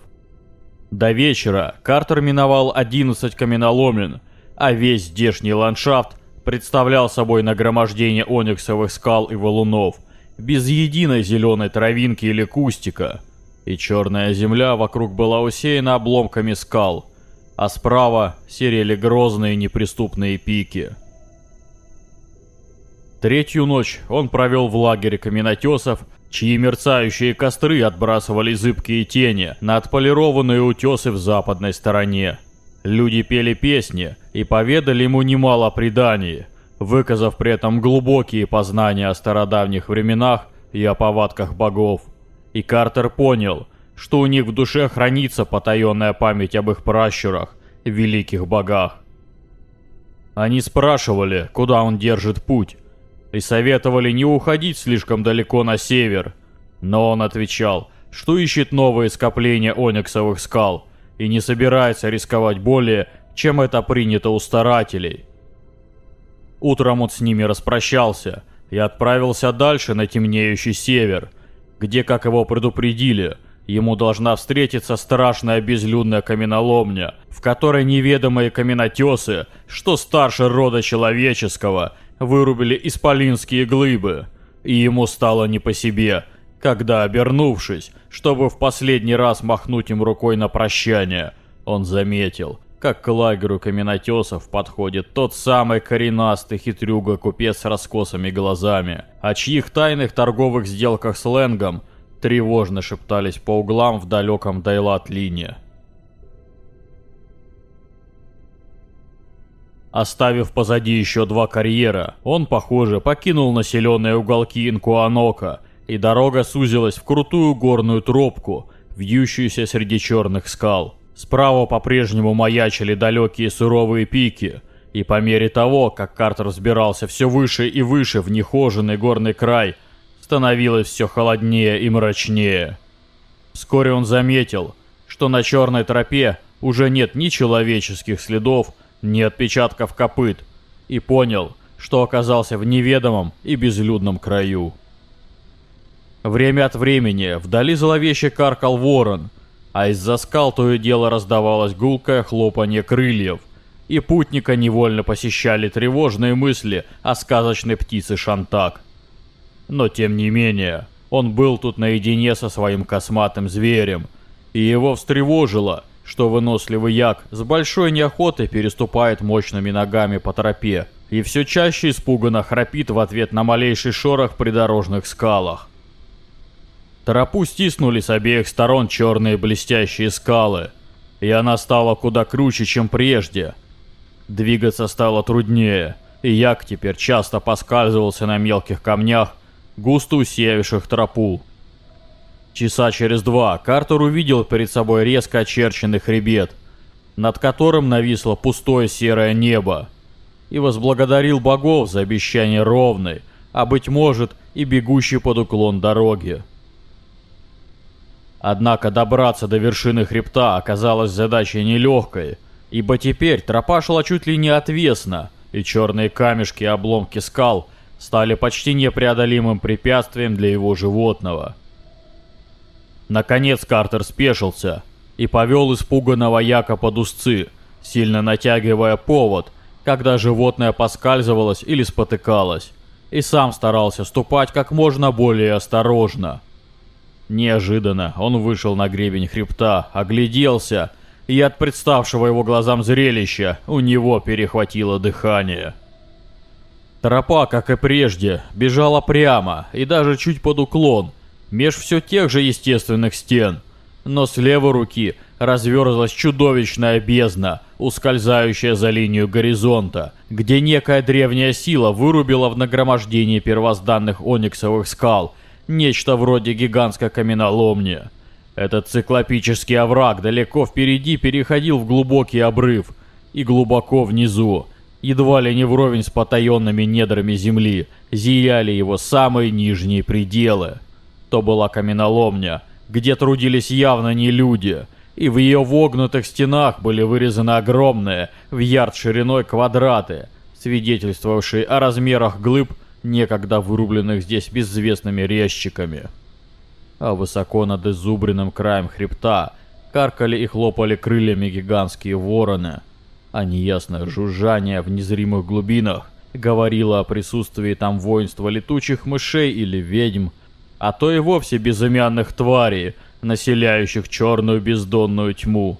До вечера Картер миновал 11 каменоломен, а весь здешний ландшафт представлял собой нагромождение ониксовых скал и валунов, без единой зеленой травинки или кустика. И черная земля вокруг была усеяна обломками скал, а справа серели грозные неприступные пики. Третью ночь он провел в лагере каменотесов, чьи мерцающие костры отбрасывали зыбкие тени на отполированные утесы в западной стороне. Люди пели песни и поведали ему немало преданий, выказав при этом глубокие познания о стародавних временах и о повадках богов. И Картер понял, что у них в душе хранится потаенная память об их пращурах, великих богах. Они спрашивали, куда он держит путь, и советовали не уходить слишком далеко на север. Но он отвечал, что ищет новые скопления ониксовых скал и не собирается рисковать более, чем это принято у старателей. Утром он с ними распрощался и отправился дальше на темнеющий север, где, как его предупредили, ему должна встретиться страшная безлюдная каменоломня, в которой неведомые каменотесы, что старше рода человеческого – вырубили исполинские глыбы, и ему стало не по себе, когда, обернувшись, чтобы в последний раз махнуть им рукой на прощание, он заметил, как к лагерю каменотесов подходит тот самый коренастый хитрюга-купец с раскосыми глазами, о чьих тайных торговых сделках с Ленгом тревожно шептались по углам в далеком Дайлат-лине. Оставив позади еще два карьера, он, похоже, покинул населенные уголки Инкуанока, и дорога сузилась в крутую горную тропку, вьющуюся среди черных скал. Справа по-прежнему маячили далекие суровые пики, и по мере того, как Картер взбирался все выше и выше в нехоженный горный край, становилось все холоднее и мрачнее. Вскоре он заметил, что на черной тропе уже нет ни человеческих следов, ни отпечатков копыт, и понял, что оказался в неведомом и безлюдном краю. Время от времени вдали зловеще каркал ворон, а из-за скал то и дело раздавалось гулкое хлопанье крыльев, и путника невольно посещали тревожные мысли о сказочной птице Шантак. Но тем не менее, он был тут наедине со своим косматым зверем, и его встревожило – что выносливый як с большой неохотой переступает мощными ногами по тропе и все чаще испуганно храпит в ответ на малейший шорох в придорожных скалах. Тропу стиснули с обеих сторон черные блестящие скалы, и она стала куда круче, чем прежде. Двигаться стало труднее, и як теперь часто поскальзывался на мелких камнях, густо усеявших тропу. Часа через два Картер увидел перед собой резко очерченный хребет, над которым нависло пустое серое небо, и возблагодарил богов за обещание ровной, а быть может и бегущей под уклон дороги. Однако добраться до вершины хребта оказалось задачей нелегкой, ибо теперь тропа шла чуть ли не отвесно, и черные камешки и обломки скал стали почти непреодолимым препятствием для его животного. Наконец Картер спешился и повел испуганного Яка под узцы, сильно натягивая повод, когда животное поскальзывалось или спотыкалось, и сам старался ступать как можно более осторожно. Неожиданно он вышел на гребень хребта, огляделся и от представшего его глазам зрелища у него перехватило дыхание. Тропа, как и прежде, бежала прямо и даже чуть под уклон, меж все тех же естественных стен. Но с левой руки разверзлась чудовищная бездна, ускользающая за линию горизонта, где некая древняя сила вырубила в нагромождении первозданных ониксовых скал нечто вроде гигантской каменоломни. Этот циклопический овраг далеко впереди переходил в глубокий обрыв, и глубоко внизу едва ли не вровень с потаенными недрами земли, зияли его самые нижние пределы. То была каменоломня, где трудились явно не люди, и в ее вогнутых стенах были вырезаны огромные, в ярд шириной квадраты, свидетельствовавшие о размерах глыб, некогда вырубленных здесь безвестными резчиками. А высоко над изубренным краем хребта каркали и хлопали крыльями гигантские вороны — а неясное жужжание в незримых глубинах говорило о присутствии там воинства летучих мышей или ведьм, а то и вовсе безымянных тварей, населяющих черную бездонную тьму.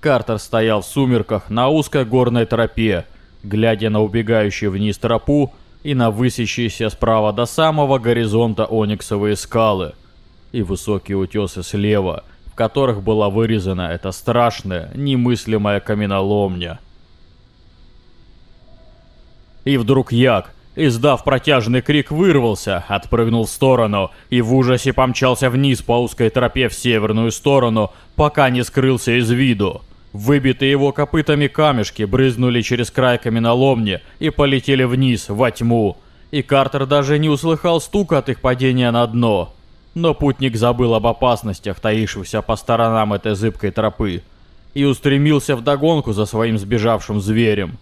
Картер стоял в сумерках на узкой горной тропе, глядя на убегающую вниз тропу и на высящиеся справа до самого горизонта ониксовые скалы и высокие утесы слева — в которых была вырезана эта страшная, немыслимая каменоломня. И вдруг Як, издав протяжный крик, вырвался, отпрыгнул в сторону и в ужасе помчался вниз по узкой тропе в северную сторону, пока не скрылся из виду. Выбитые его копытами камешки брызнули через край каменоломни и полетели вниз, во тьму. И Картер даже не услыхал стука от их падения на дно. Но путник забыл об опасностях, таившихся по сторонам этой зыбкой тропы, и устремился вдогонку за своим сбежавшим зверем.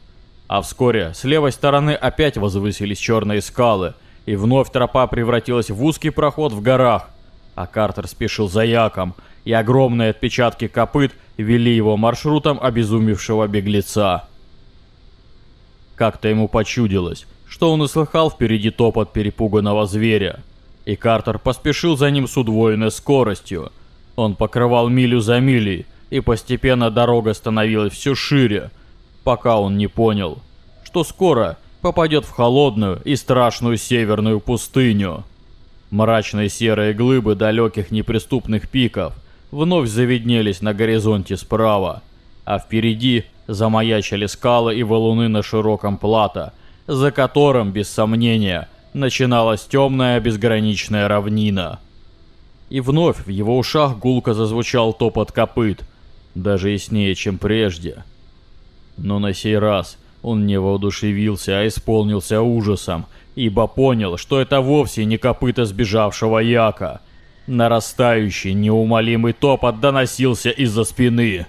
А вскоре с левой стороны опять возвысились черные скалы, и вновь тропа превратилась в узкий проход в горах, а Картер спешил за Яком, и огромные отпечатки копыт вели его маршрутом обезумевшего беглеца. Как-то ему почудилось, что он услыхал впереди топот перепуганного зверя, и Картер поспешил за ним с удвоенной скоростью. Он покрывал милю за милей, и постепенно дорога становилась все шире, пока он не понял, что скоро попадет в холодную и страшную северную пустыню. Мрачные серые глыбы далеких неприступных пиков вновь завиднелись на горизонте справа, а впереди замаячили скалы и валуны на широком плато, за которым, без сомнения, начиналась темная безграничная равнина. И вновь в его ушах гулко зазвучал топот копыт, даже яснее, чем прежде. Но на сей раз он не воодушевился, а исполнился ужасом, ибо понял, что это вовсе не копыта сбежавшего яка. Нарастающий, неумолимый топот доносился из-за спины.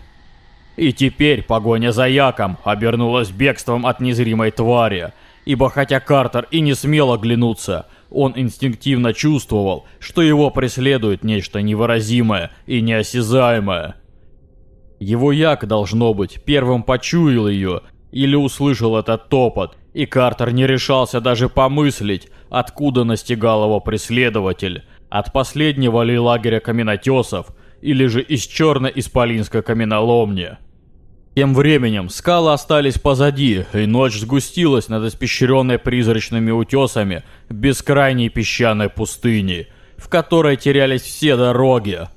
И теперь погоня за яком обернулась бегством от незримой твари, ибо хотя Картер и не смел оглянуться, он инстинктивно чувствовал, что его преследует нечто невыразимое и неосязаемое. Его як, должно быть, первым почуял ее или услышал этот топот, и Картер не решался даже помыслить, откуда настигал его преследователь, от последнего ли лагеря каменотесов, или же из черно-исполинской каменоломни. Тем временем скалы остались позади, и ночь сгустилась над испещренной призрачными утесами бескрайней песчаной пустыни, в которой терялись все дороги.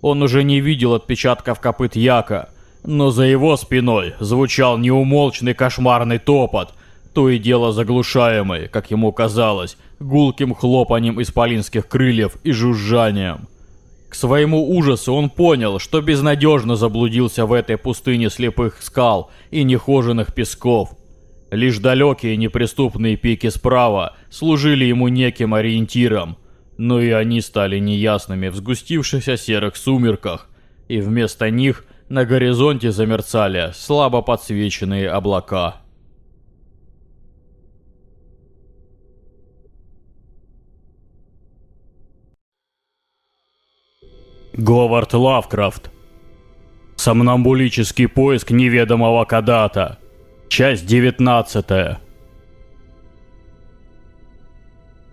Он уже не видел отпечатков копыт Яка, но за его спиной звучал неумолчный кошмарный топот, то и дело заглушаемый, как ему казалось, гулким хлопанием исполинских крыльев и жужжанием. К своему ужасу он понял, что безнадежно заблудился в этой пустыне слепых скал и нехоженных песков. Лишь далекие неприступные пики справа служили ему неким ориентиром, но и они стали неясными в сгустившихся серых сумерках, и вместо них на горизонте замерцали слабо подсвеченные облака. Говард Лавкрафт. Сомнамбулический поиск неведомого Кадата. Часть 19.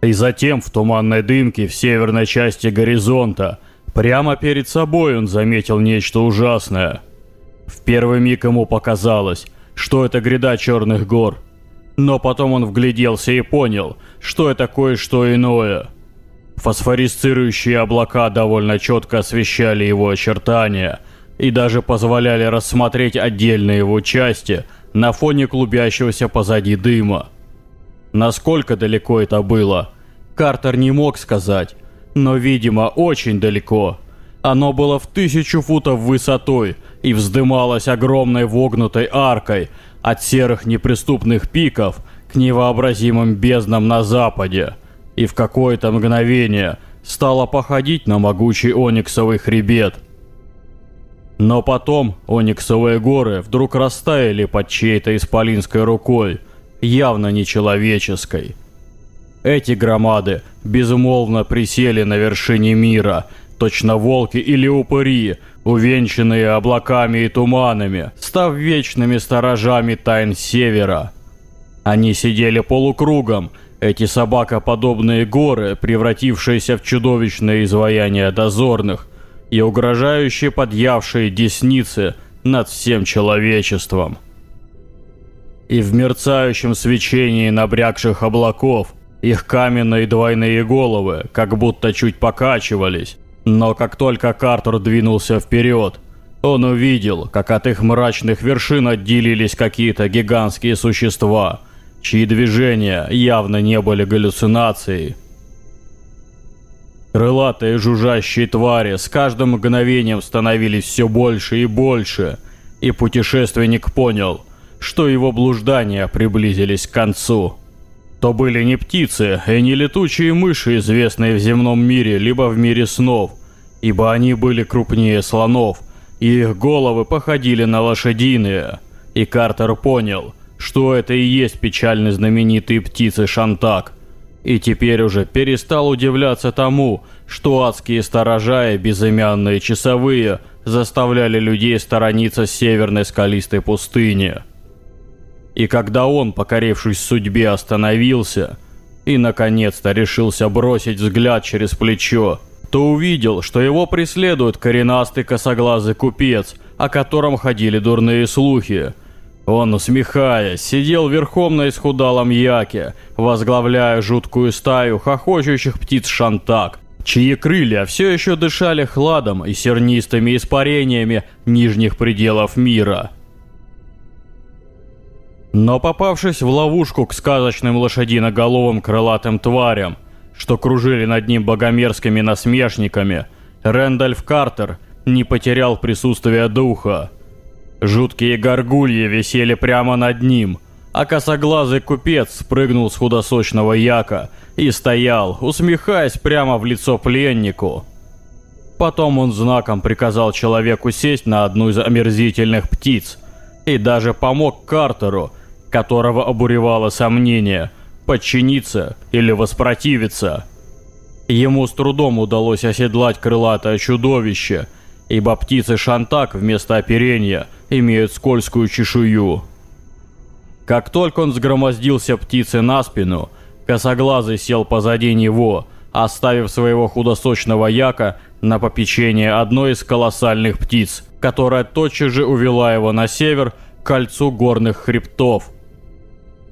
И затем в туманной дымке в северной части горизонта Прямо перед собой он заметил нечто ужасное. В первый миг ему показалось, что это гряда черных гор. Но потом он вгляделся и понял, что это кое-что иное. Фосфорисцирующие облака довольно четко освещали его очертания и даже позволяли рассмотреть отдельные его части на фоне клубящегося позади дыма. Насколько далеко это было, Картер не мог сказать, но, видимо, очень далеко. Оно было в тысячу футов высотой и вздымалось огромной вогнутой аркой от серых неприступных пиков к невообразимым безднам на западе, и в какое-то мгновение стало походить на могучий ониксовый хребет. Но потом ониксовые горы вдруг растаяли под чьей-то исполинской рукой, явно нечеловеческой. Эти громады безмолвно присели на вершине мира, точно волки или упыри, увенчанные облаками и туманами, став вечными сторожами тайн Севера. Они сидели полукругом, эти собакоподобные горы, превратившиеся в чудовищное изваяние дозорных, и угрожающие подъявшие десницы над всем человечеством. И в мерцающем свечении набрякших облаков их каменные двойные головы как будто чуть покачивались, но как только Картер двинулся вперед, он увидел, как от их мрачных вершин отделились какие-то гигантские существа, чьи движения явно не были галлюцинацией. Крылатые жужжащие твари с каждым мгновением становились все больше и больше, и путешественник понял, что его блуждания приблизились к концу то были не птицы и не летучие мыши, известные в земном мире, либо в мире снов, ибо они были крупнее слонов, и их головы походили на лошадиные. И Картер понял, что это и есть печально знаменитые птицы Шантак. И теперь уже перестал удивляться тому, что адские сторожа и безымянные часовые заставляли людей сторониться северной скалистой пустыни. И когда он, покорившись судьбе, остановился и наконец-то решился бросить взгляд через плечо, то увидел, что его преследует коренастый косоглазый купец, о котором ходили дурные слухи. Он, усмехаясь, сидел верхом на исхудалом яке, возглавляя жуткую стаю хохочущих птиц шантак, чьи крылья все еще дышали хладом и сернистыми испарениями нижних пределов мира. Но попавшись в ловушку к сказочным лошадиноголовым крылатым тварям, что кружили над ним богомерзкими насмешниками, Рэндальф Картер не потерял присутствие духа. Жуткие горгульи висели прямо над ним, а косоглазый купец спрыгнул с худосочного яка и стоял, усмехаясь прямо в лицо пленнику. Потом он знаком приказал человеку сесть на одну из омерзительных птиц и даже помог Картеру которого обуревало сомнение, подчиниться или воспротивиться. Ему с трудом удалось оседлать крылатое чудовище, ибо птицы шантак вместо оперения имеют скользкую чешую. Как только он сгромоздился птицы на спину, косоглазый сел позади него, оставив своего худосочного яка на попечение одной из колоссальных птиц, которая тотчас же увела его на север к кольцу горных хребтов –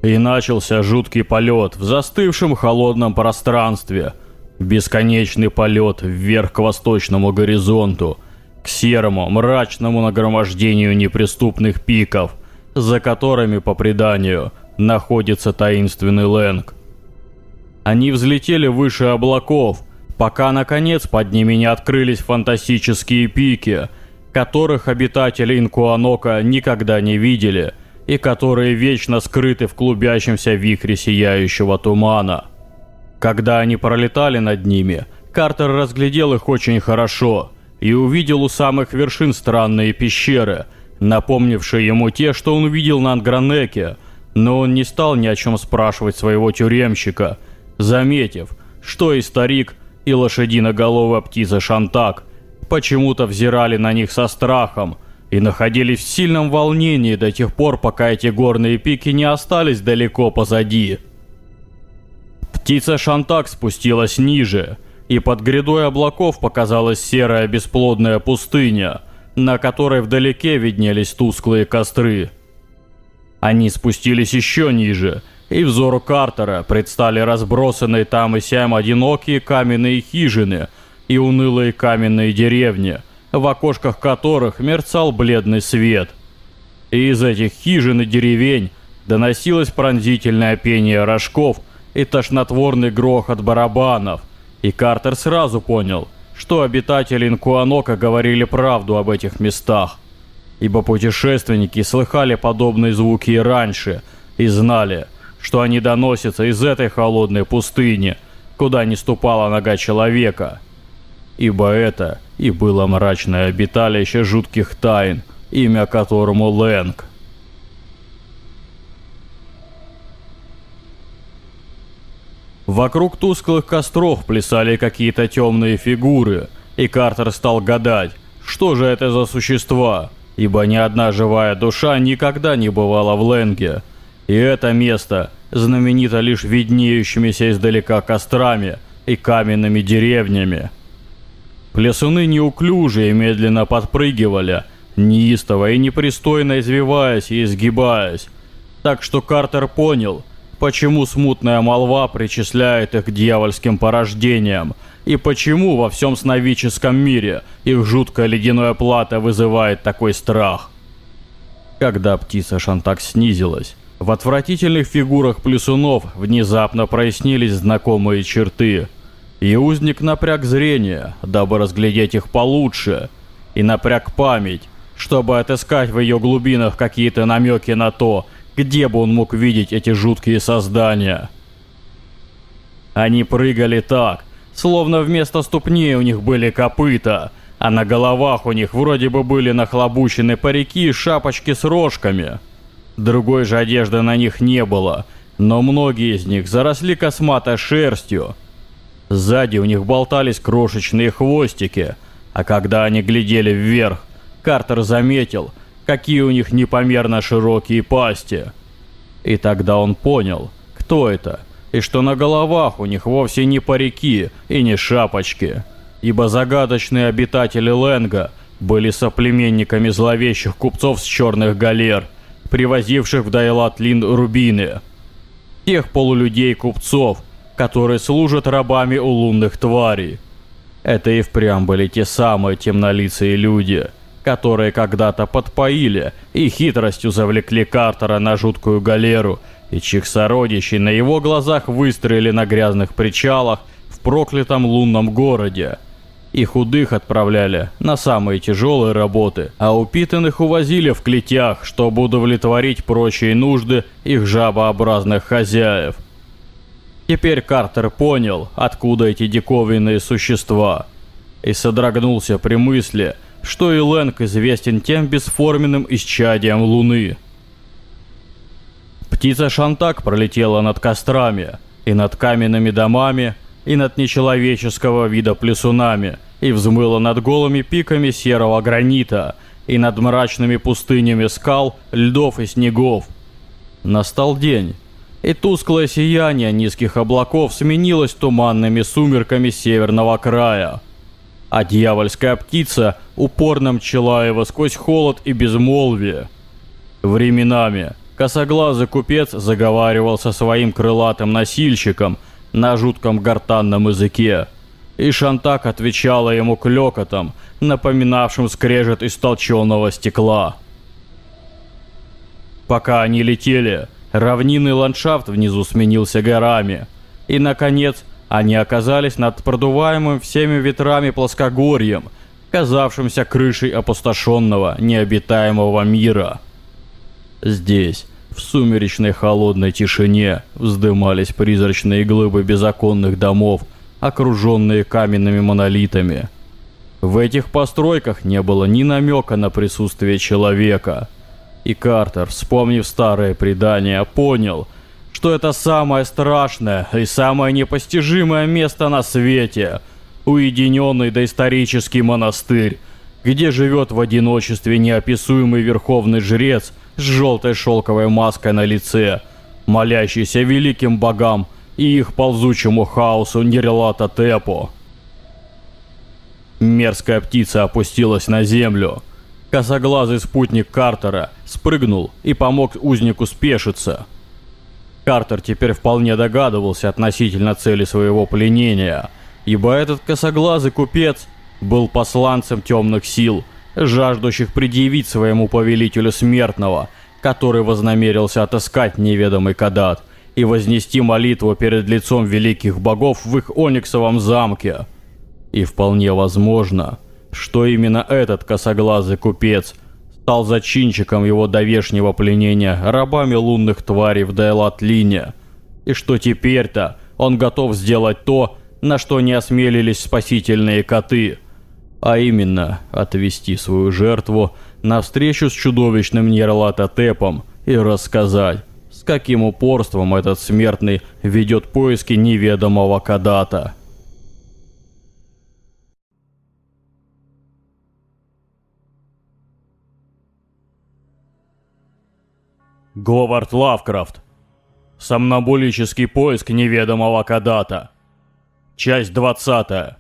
и начался жуткий полет в застывшем холодном пространстве. Бесконечный полет вверх к восточному горизонту, к серому, мрачному нагромождению неприступных пиков, за которыми, по преданию, находится таинственный Лэнг. Они взлетели выше облаков, пока, наконец, под ними не открылись фантастические пики, которых обитатели Инкуанока никогда не видели – и которые вечно скрыты в клубящемся вихре сияющего тумана. Когда они пролетали над ними, Картер разглядел их очень хорошо и увидел у самых вершин странные пещеры, напомнившие ему те, что он увидел на Ангранеке, но он не стал ни о чем спрашивать своего тюремщика, заметив, что и старик, и лошадиноголовая птица Шантак почему-то взирали на них со страхом – и находились в сильном волнении до тех пор, пока эти горные пики не остались далеко позади. Птица Шантак спустилась ниже, и под грядой облаков показалась серая бесплодная пустыня, на которой вдалеке виднелись тусклые костры. Они спустились еще ниже, и взору Картера предстали разбросанные там и сям одинокие каменные хижины и унылые каменные деревни, в окошках которых мерцал бледный свет. И из этих хижин и деревень доносилось пронзительное пение рожков и тошнотворный грохот барабанов, и Картер сразу понял, что обитатели Инкуанока говорили правду об этих местах, ибо путешественники слыхали подобные звуки и раньше, и знали, что они доносятся из этой холодной пустыни, куда не ступала нога человека. Ибо это и было мрачное обиталище жутких тайн, имя которому Лэнг. Вокруг тусклых костров плясали какие-то темные фигуры, и Картер стал гадать, что же это за существа, ибо ни одна живая душа никогда не бывала в Ленге. И это место знаменито лишь виднеющимися издалека кострами и каменными деревнями. Плясуны неуклюже и медленно подпрыгивали, неистово и непристойно извиваясь и изгибаясь, так что Картер понял – Почему смутная молва причисляет их к дьявольским порождениям? И почему во всем сновидческом мире их жуткая ледяная плата вызывает такой страх? Когда птица Шантак снизилась, в отвратительных фигурах плюсунов внезапно прояснились знакомые черты. И узник напряг зрение, дабы разглядеть их получше, и напряг память, чтобы отыскать в ее глубинах какие-то намеки на то, где бы он мог видеть эти жуткие создания? Они прыгали так, словно вместо ступней у них были копыта, а на головах у них вроде бы были нахлобучены парики и шапочки с рожками. Другой же одежды на них не было, но многие из них заросли косматой шерстью. Сзади у них болтались крошечные хвостики, а когда они глядели вверх, Картер заметил – какие у них непомерно широкие пасти. И тогда он понял, кто это, и что на головах у них вовсе не парики и не шапочки, ибо загадочные обитатели Ленга были соплеменниками зловещих купцов с черных галер, привозивших в Дайлат-Лин рубины. Тех полулюдей-купцов, которые служат рабами у лунных тварей. Это и впрямь были те самые темнолицые люди – которые когда-то подпоили и хитростью завлекли Картера на жуткую галеру, и чьих сородичей на его глазах выстроили на грязных причалах в проклятом лунном городе. И худых отправляли на самые тяжелые работы, а упитанных увозили в клетях, чтобы удовлетворить прочие нужды их жабообразных хозяев. Теперь Картер понял, откуда эти диковинные существа, и содрогнулся при мысли – что и Лэнг известен тем бесформенным исчадием Луны. Птица Шантак пролетела над кострами, и над каменными домами, и над нечеловеческого вида плесунами, и взмыла над голыми пиками серого гранита, и над мрачными пустынями скал, льдов и снегов. Настал день, и тусклое сияние низких облаков сменилось туманными сумерками северного края – а дьявольская птица упорно мчала его сквозь холод и безмолвие. Временами косоглазый купец заговаривал со своим крылатым носильщиком на жутком гортанном языке, и Шантак отвечала ему клёкотом, напоминавшим скрежет из толченого стекла. Пока они летели, равнинный ландшафт внизу сменился горами, и, наконец, они оказались над продуваемым всеми ветрами плоскогорьем, казавшимся крышей опустошенного, необитаемого мира. Здесь, в сумеречной холодной тишине, вздымались призрачные глыбы беззаконных домов, окруженные каменными монолитами. В этих постройках не было ни намека на присутствие человека. И Картер, вспомнив старое предание, понял – что это самое страшное и самое непостижимое место на свете. Уединенный доисторический монастырь, где живет в одиночестве неописуемый верховный жрец с желтой шелковой маской на лице, молящийся великим богам и их ползучему хаосу Нерлата Тепо. Мерзкая птица опустилась на землю. Косоглазый спутник Картера спрыгнул и помог узнику спешиться. Картер теперь вполне догадывался относительно цели своего пленения, ибо этот косоглазый купец был посланцем темных сил, жаждущих предъявить своему повелителю смертного, который вознамерился отыскать неведомый Кадат и вознести молитву перед лицом великих богов в их Ониксовом замке. И вполне возможно, что именно этот косоглазый купец стал зачинчиком его довешнего пленения рабами лунных тварей в Дайлат-Лине, и что теперь-то он готов сделать то, на что не осмелились спасительные коты, а именно отвести свою жертву на встречу с чудовищным Нерлатотепом и рассказать, с каким упорством этот смертный ведет поиски неведомого Кадата. Говард Лавкрафт. Сомнобулический поиск неведомого Кадата. Часть 20.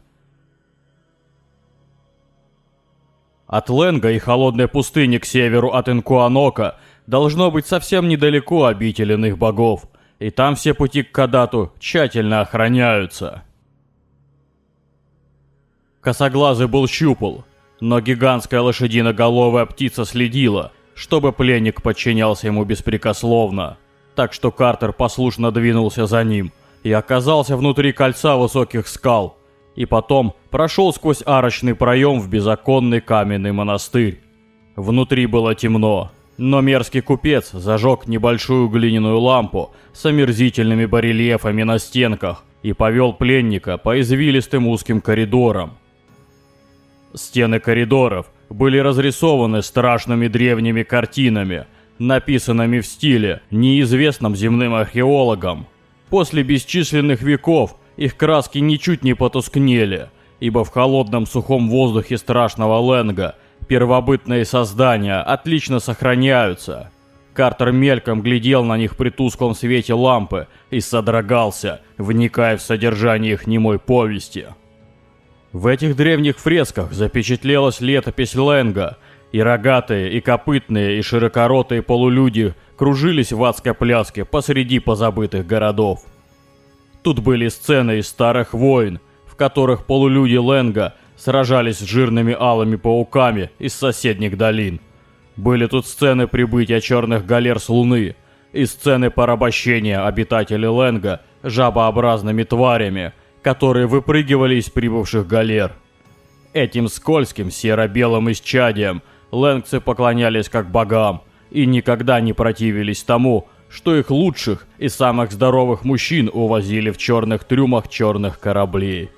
От Ленга и холодной пустыни к северу от Инкуанока должно быть совсем недалеко обитель иных богов, и там все пути к Кадату тщательно охраняются. Косоглазый был щупал, но гигантская лошадиноголовая птица следила, чтобы пленник подчинялся ему беспрекословно. Так что Картер послушно двинулся за ним и оказался внутри кольца высоких скал, и потом прошел сквозь арочный проем в беззаконный каменный монастырь. Внутри было темно, но мерзкий купец зажег небольшую глиняную лампу с омерзительными барельефами на стенках и повел пленника по извилистым узким коридорам. Стены коридоров были разрисованы страшными древними картинами, написанными в стиле, неизвестном земным археологам. После бесчисленных веков их краски ничуть не потускнели, ибо в холодном сухом воздухе страшного Ленга первобытные создания отлично сохраняются. Картер мельком глядел на них при тусклом свете лампы и содрогался, вникая в содержание их немой повести. В этих древних фресках запечатлелась летопись Ленга, и рогатые, и копытные, и широкоротые полулюди кружились в адской пляске посреди позабытых городов. Тут были сцены из старых войн, в которых полулюди Ленга сражались с жирными алыми пауками из соседних долин. Были тут сцены прибытия черных галер с Луны и сцены порабощения обитателей Ленга жабообразными тварями – которые выпрыгивали из прибывших галер. Этим скользким серо-белым исчадием лэнгцы поклонялись как богам и никогда не противились тому, что их лучших и самых здоровых мужчин увозили в черных трюмах черных кораблей.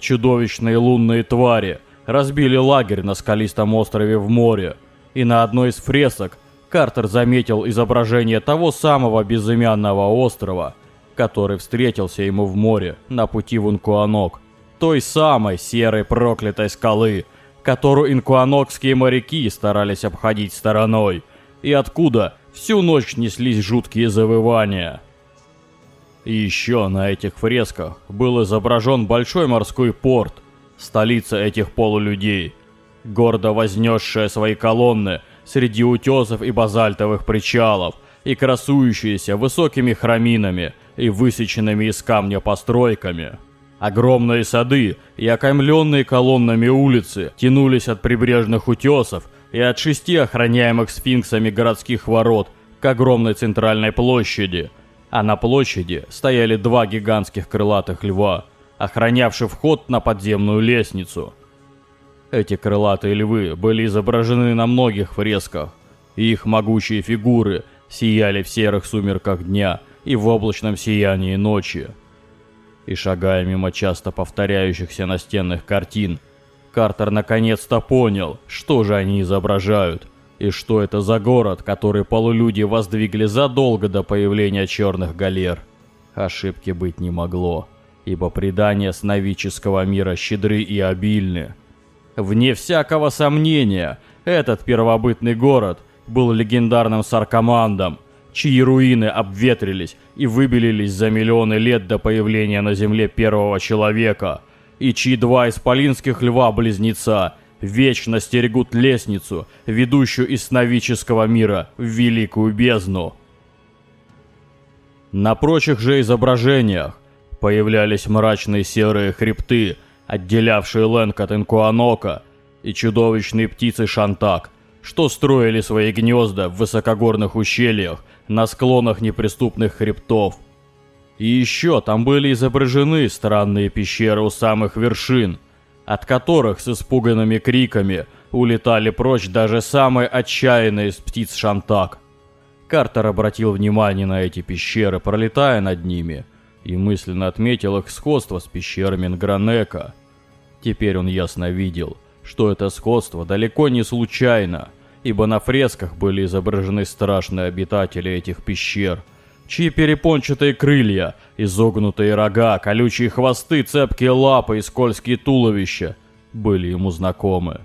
Чудовищные лунные твари разбили лагерь на скалистом острове в море, и на одной из фресок Картер заметил изображение того самого безымянного острова – который встретился ему в море на пути в Инкуанок, той самой серой проклятой скалы, которую инкуанокские моряки старались обходить стороной, и откуда всю ночь неслись жуткие завывания. И еще на этих фресках был изображен большой морской порт, столица этих полулюдей, гордо вознесшая свои колонны среди утесов и базальтовых причалов, и красующиеся высокими храминами и высеченными из камня постройками. Огромные сады и окаймленные колоннами улицы тянулись от прибрежных утесов и от шести охраняемых сфинксами городских ворот к огромной центральной площади, а на площади стояли два гигантских крылатых льва, охранявших вход на подземную лестницу. Эти крылатые львы были изображены на многих фресках, и их могучие фигуры сияли в серых сумерках дня и в облачном сиянии ночи. И шагая мимо часто повторяющихся настенных картин, Картер наконец-то понял, что же они изображают, и что это за город, который полулюди воздвигли задолго до появления черных галер. Ошибки быть не могло, ибо предания сновидческого мира щедры и обильны. Вне всякого сомнения, этот первобытный город – был легендарным саркомандом, чьи руины обветрились и выбелились за миллионы лет до появления на Земле первого человека, и чьи два исполинских льва-близнеца вечно стерегут лестницу, ведущую из сновидческого мира в великую бездну. На прочих же изображениях появлялись мрачные серые хребты, отделявшие Лэнг от Инкуанока, и чудовищные птицы Шантак, что строили свои гнезда в высокогорных ущельях на склонах неприступных хребтов. И еще там были изображены странные пещеры у самых вершин, от которых с испуганными криками улетали прочь даже самые отчаянные из птиц Шантак. Картер обратил внимание на эти пещеры, пролетая над ними, и мысленно отметил их сходство с пещерами Нгранека. Теперь он ясно видел, что это сходство далеко не случайно, ибо на фресках были изображены страшные обитатели этих пещер, чьи перепончатые крылья, изогнутые рога, колючие хвосты, цепкие лапы и скользкие туловища были ему знакомы.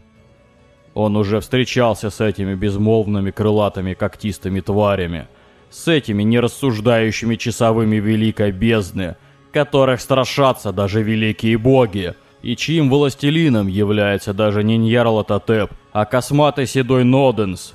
Он уже встречался с этими безмолвными крылатыми когтистыми тварями, с этими нерассуждающими часовыми великой бездны, которых страшатся даже великие боги, и чьим властелином является даже не Ньярлатотеп, а косматый седой Ноденс.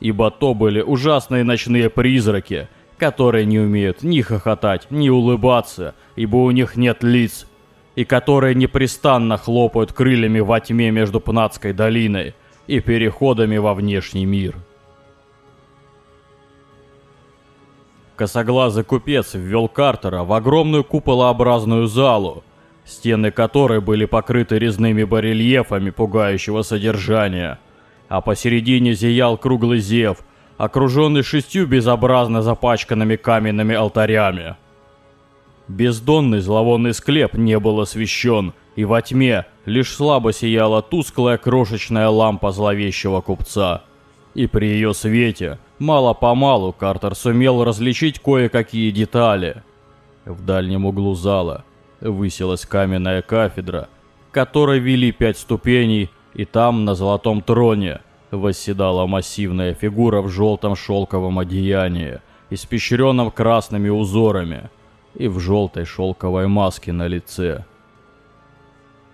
Ибо то были ужасные ночные призраки, которые не умеют ни хохотать, ни улыбаться, ибо у них нет лиц, и которые непрестанно хлопают крыльями во тьме между Пнатской долиной и переходами во внешний мир. Косоглазый купец ввел Картера в огромную куполообразную залу, стены которой были покрыты резными барельефами пугающего содержания, а посередине зиял круглый зев, окруженный шестью безобразно запачканными каменными алтарями. Бездонный зловонный склеп не был освещен, и во тьме лишь слабо сияла тусклая крошечная лампа зловещего купца. И при ее свете, мало-помалу, Картер сумел различить кое-какие детали. В дальнем углу зала высилась каменная кафедра, которой вели пять ступеней, и там, на золотом троне, восседала массивная фигура в желтом шелковом одеянии, испещренном красными узорами, и в желтой шелковой маске на лице.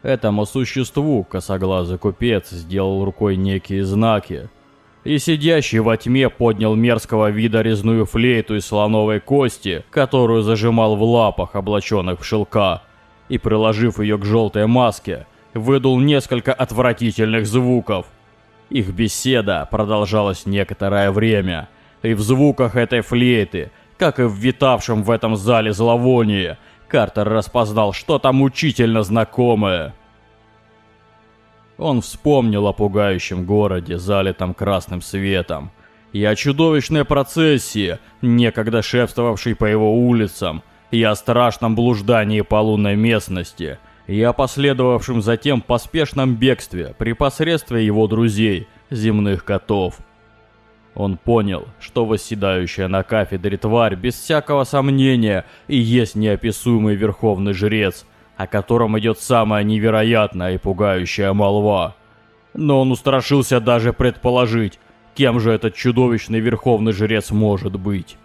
Этому существу косоглазый купец сделал рукой некие знаки, и сидящий во тьме поднял мерзкого вида резную флейту из слоновой кости, которую зажимал в лапах, облаченных в шелка, и, приложив ее к желтой маске, выдул несколько отвратительных звуков. Их беседа продолжалась некоторое время, и в звуках этой флейты, как и в витавшем в этом зале зловонии, Картер распознал что-то мучительно знакомое. Он вспомнил о пугающем городе, залитом красным светом, и о чудовищной процессии, некогда шествовавшей по его улицам, и о страшном блуждании по лунной местности, и о последовавшем затем поспешном бегстве при посредстве его друзей, земных котов. Он понял, что восседающая на кафедре тварь без всякого сомнения и есть неописуемый верховный жрец, о котором идет самая невероятная и пугающая молва. Но он устрашился даже предположить, кем же этот чудовищный верховный жрец может быть.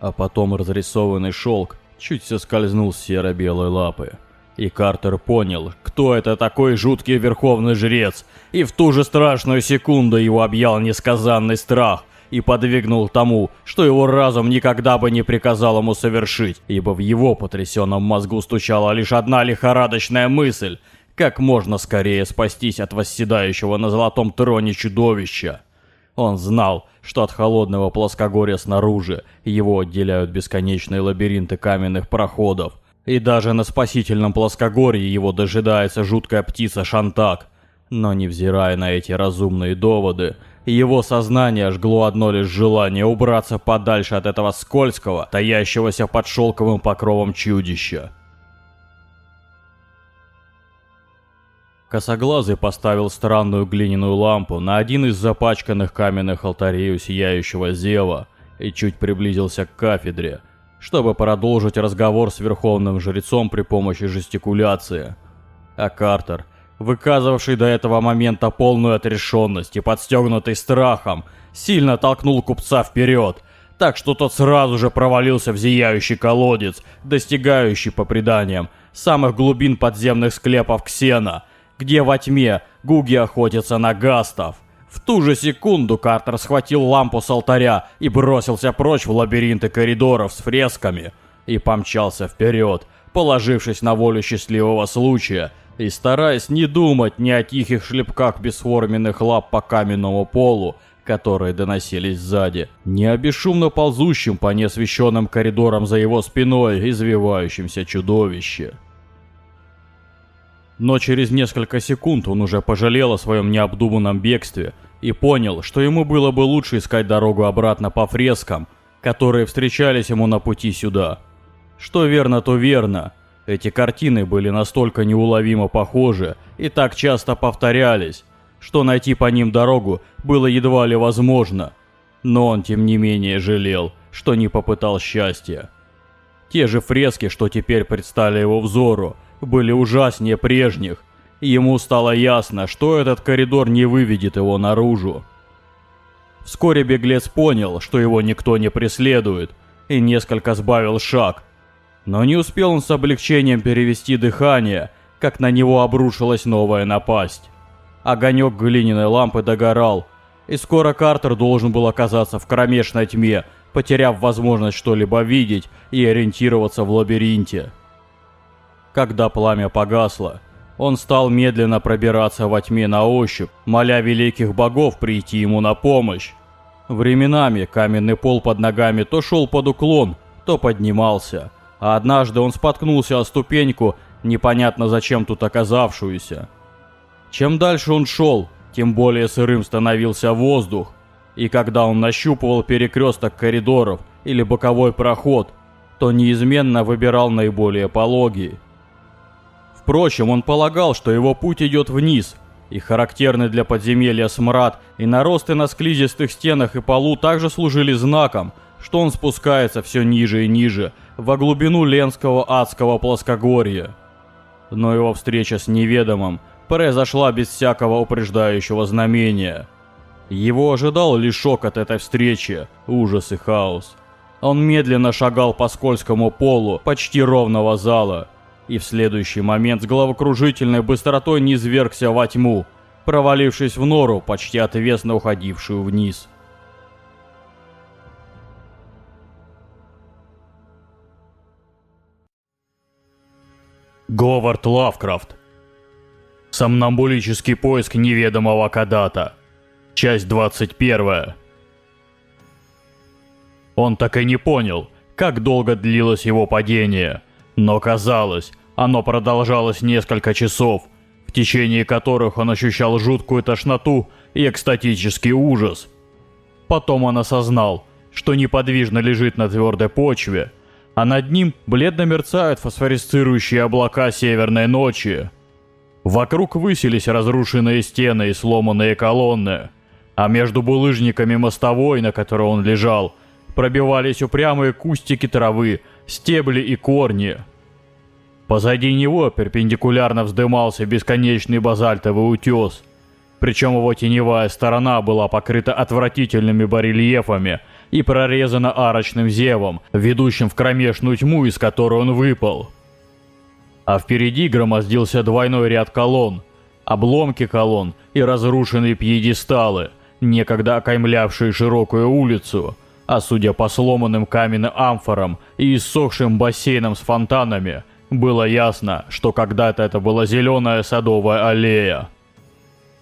А потом разрисованный шелк чуть соскользнул с серо-белой лапы. И Картер понял, кто это такой жуткий верховный жрец, и в ту же страшную секунду его объял несказанный страх, и подвигнул тому, что его разум никогда бы не приказал ему совершить, ибо в его потрясенном мозгу стучала лишь одна лихорадочная мысль – как можно скорее спастись от восседающего на золотом троне чудовища. Он знал, что от холодного плоскогорья снаружи его отделяют бесконечные лабиринты каменных проходов, и даже на спасительном плоскогорье его дожидается жуткая птица Шантак. Но невзирая на эти разумные доводы, его сознание жгло одно лишь желание убраться подальше от этого скользкого, таящегося под шелковым покровом чудища. Косоглазый поставил странную глиняную лампу на один из запачканных каменных алтарей у сияющего зева и чуть приблизился к кафедре, чтобы продолжить разговор с верховным жрецом при помощи жестикуляции. А Картер выказывавший до этого момента полную отрешенность и подстегнутый страхом, сильно толкнул купца вперед, так что тот сразу же провалился в зияющий колодец, достигающий, по преданиям, самых глубин подземных склепов Ксена, где во тьме Гуги охотятся на гастов. В ту же секунду Картер схватил лампу с алтаря и бросился прочь в лабиринты коридоров с фресками и помчался вперед, положившись на волю счастливого случая и стараясь не думать ни о тихих шлепках бесформенных лап по каменному полу, которые доносились сзади, ни о бесшумно ползущем по неосвещенным коридорам за его спиной извивающемся чудовище. Но через несколько секунд он уже пожалел о своем необдуманном бегстве и понял, что ему было бы лучше искать дорогу обратно по фрескам, которые встречались ему на пути сюда. Что верно, то верно. Эти картины были настолько неуловимо похожи и так часто повторялись, что найти по ним дорогу было едва ли возможно. Но он, тем не менее, жалел, что не попытал счастья. Те же фрески, что теперь предстали его взору, были ужаснее прежних, и ему стало ясно, что этот коридор не выведет его наружу. Вскоре беглец понял, что его никто не преследует, и несколько сбавил шаг. Но не успел он с облегчением перевести дыхание, как на него обрушилась новая напасть. Огонек глиняной лампы догорал, и скоро Картер должен был оказаться в кромешной тьме, потеряв возможность что-либо видеть и ориентироваться в лабиринте. Когда пламя погасло, он стал медленно пробираться во тьме на ощупь, моля великих богов прийти ему на помощь. Временами каменный пол под ногами то шел под уклон, то поднимался, а однажды он споткнулся о ступеньку, непонятно зачем тут оказавшуюся. Чем дальше он шел, тем более сырым становился воздух, и когда он нащупывал перекресток коридоров или боковой проход, то неизменно выбирал наиболее пологий. Впрочем, он полагал, что его путь идет вниз, и характерный для подземелья смрад и наросты на склизистых стенах и полу также служили знаком, что он спускается все ниже и ниже, во глубину Ленского адского плоскогорья. Но его встреча с неведомым – произошла без всякого упреждающего знамения. Его ожидал лишь шок от этой встречи, ужас и хаос. Он медленно шагал по скользкому полу почти ровного зала, и в следующий момент с головокружительной быстротой низвергся во тьму, провалившись в нору, почти отвесно уходившую вниз. Говард Лавкрафт Сомнамбулический поиск неведомого Кадата. Часть 21. Он так и не понял, как долго длилось его падение, но казалось, оно продолжалось несколько часов, в течение которых он ощущал жуткую тошноту и экстатический ужас. Потом он осознал, что неподвижно лежит на твердой почве, а над ним бледно мерцают фосфорисцирующие облака северной ночи. Вокруг высились разрушенные стены и сломанные колонны, а между булыжниками мостовой, на которой он лежал, пробивались упрямые кустики травы, стебли и корни. Позади него перпендикулярно вздымался бесконечный базальтовый утес, причем его теневая сторона была покрыта отвратительными барельефами и прорезана арочным зевом, ведущим в кромешную тьму, из которой он выпал а впереди громоздился двойной ряд колонн, обломки колонн и разрушенные пьедесталы, некогда окаймлявшие широкую улицу, а судя по сломанным каменным амфорам и иссохшим бассейнам с фонтанами, было ясно, что когда-то это была зеленая садовая аллея.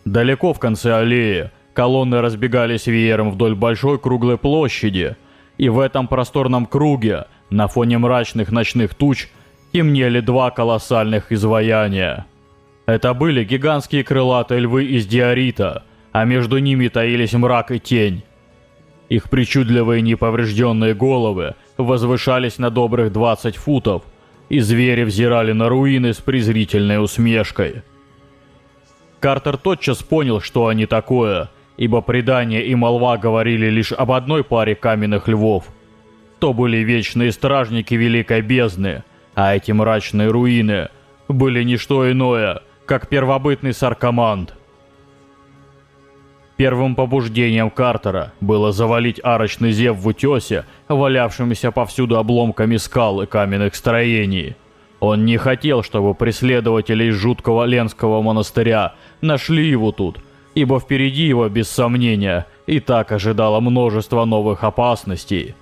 Далеко в конце аллеи колонны разбегались веером вдоль большой круглой площади, и в этом просторном круге, на фоне мрачных ночных туч, темнели два колоссальных изваяния. Это были гигантские крылатые львы из диорита, а между ними таились мрак и тень. Их причудливые неповрежденные головы возвышались на добрых 20 футов, и звери взирали на руины с презрительной усмешкой. Картер тотчас понял, что они такое, ибо предания и молва говорили лишь об одной паре каменных львов. То были вечные стражники Великой Бездны, а эти мрачные руины были не что иное, как первобытный саркоманд. Первым побуждением Картера было завалить арочный зев в утесе, валявшимися повсюду обломками скал и каменных строений. Он не хотел, чтобы преследователи из жуткого Ленского монастыря нашли его тут, ибо впереди его, без сомнения, и так ожидало множество новых опасностей.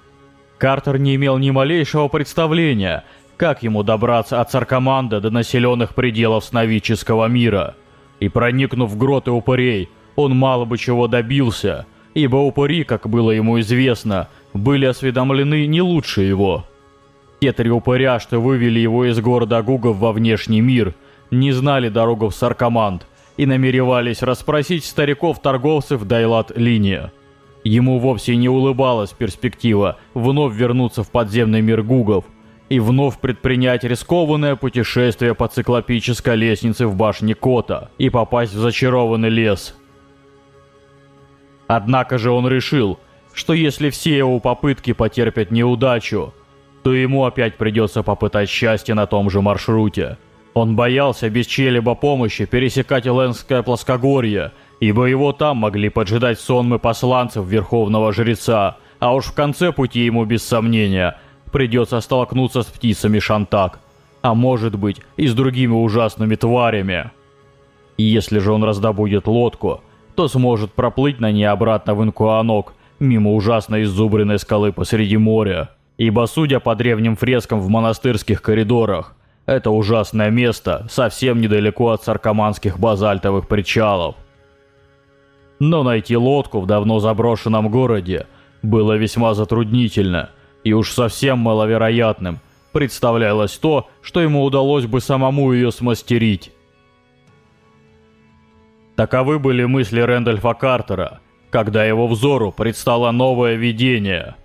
Картер не имел ни малейшего представления, как ему добраться от Саркоманда до населенных пределов сновидческого мира. И проникнув в гроты упырей, он мало бы чего добился, ибо упыри, как было ему известно, были осведомлены не лучше его. Те три упыря, что вывели его из города Гугов во внешний мир, не знали дорогу в Саркоманд и намеревались расспросить стариков-торговцев Дайлат-линия. Ему вовсе не улыбалась перспектива вновь вернуться в подземный мир Гугов и вновь предпринять рискованное путешествие по циклопической лестнице в башне Кота и попасть в зачарованный лес. Однако же он решил, что если все его попытки потерпят неудачу, то ему опять придется попытать счастье на том же маршруте. Он боялся без чьей-либо помощи пересекать Эленское плоскогорье – ибо его там могли поджидать сонмы посланцев Верховного Жреца, а уж в конце пути ему без сомнения придется столкнуться с птицами Шантак, а может быть и с другими ужасными тварями. И если же он раздобудет лодку, то сможет проплыть на ней обратно в Инкуанок, мимо ужасной иззубренной скалы посреди моря. Ибо, судя по древним фрескам в монастырских коридорах, это ужасное место совсем недалеко от саркоманских базальтовых причалов. Но найти лодку в давно заброшенном городе было весьма затруднительно, и уж совсем маловероятным представлялось то, что ему удалось бы самому ее смастерить. Таковы были мысли Рэндольфа Картера, когда его взору предстало новое видение.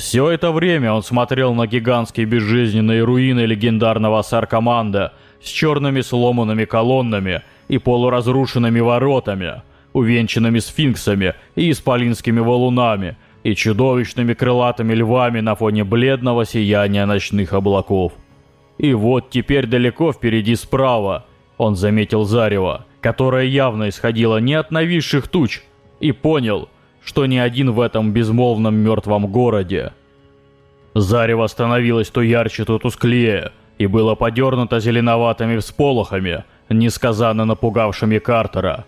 Все это время он смотрел на гигантские безжизненные руины легендарного Саркоманда с черными сломанными колоннами и полуразрушенными воротами – увенчанными сфинксами и исполинскими валунами, и чудовищными крылатыми львами на фоне бледного сияния ночных облаков. И вот теперь далеко впереди справа он заметил зарево, которое явно исходило не от нависших туч, и понял, что ни один в этом безмолвном мертвом городе. Зарево становилось то ярче, то тусклее, и было подернуто зеленоватыми всполохами, несказанно напугавшими Картера.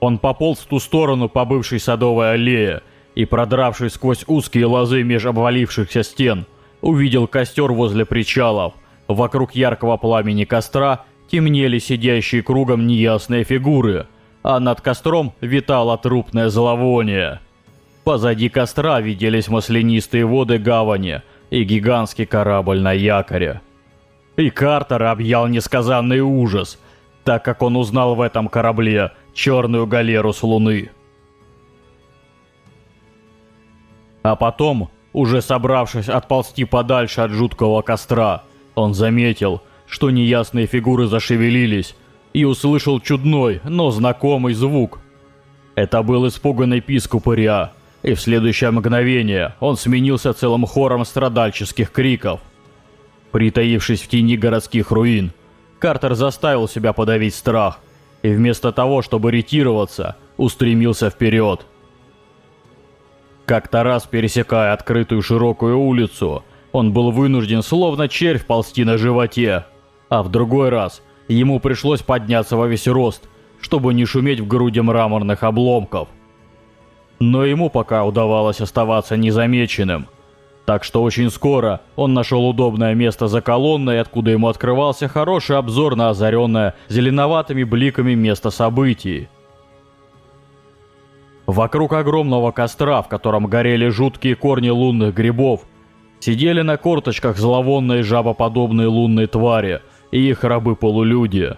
Он пополз в ту сторону по бывшей садовой аллее и, продравшись сквозь узкие лозы меж обвалившихся стен, увидел костер возле причалов. Вокруг яркого пламени костра темнели сидящие кругом неясные фигуры, а над костром витало трупное зловоние. Позади костра виделись маслянистые воды гавани и гигантский корабль на якоре. И Картер объял несказанный ужас, так как он узнал в этом корабле черную галеру с луны. А потом, уже собравшись отползти подальше от жуткого костра, он заметил, что неясные фигуры зашевелились, и услышал чудной, но знакомый звук. Это был испуганный писк упыря, и в следующее мгновение он сменился целым хором страдальческих криков. Притаившись в тени городских руин, Картер заставил себя подавить страх – и вместо того, чтобы ретироваться, устремился вперед. Как-то раз, пересекая открытую широкую улицу, он был вынужден словно червь ползти на животе, а в другой раз ему пришлось подняться во весь рост, чтобы не шуметь в груди мраморных обломков. Но ему пока удавалось оставаться незамеченным – так что очень скоро он нашел удобное место за колонной, откуда ему открывался хороший обзор на озаренное зеленоватыми бликами место событий. Вокруг огромного костра, в котором горели жуткие корни лунных грибов, сидели на корточках зловонные жабоподобные лунные твари и их рабы-полулюди.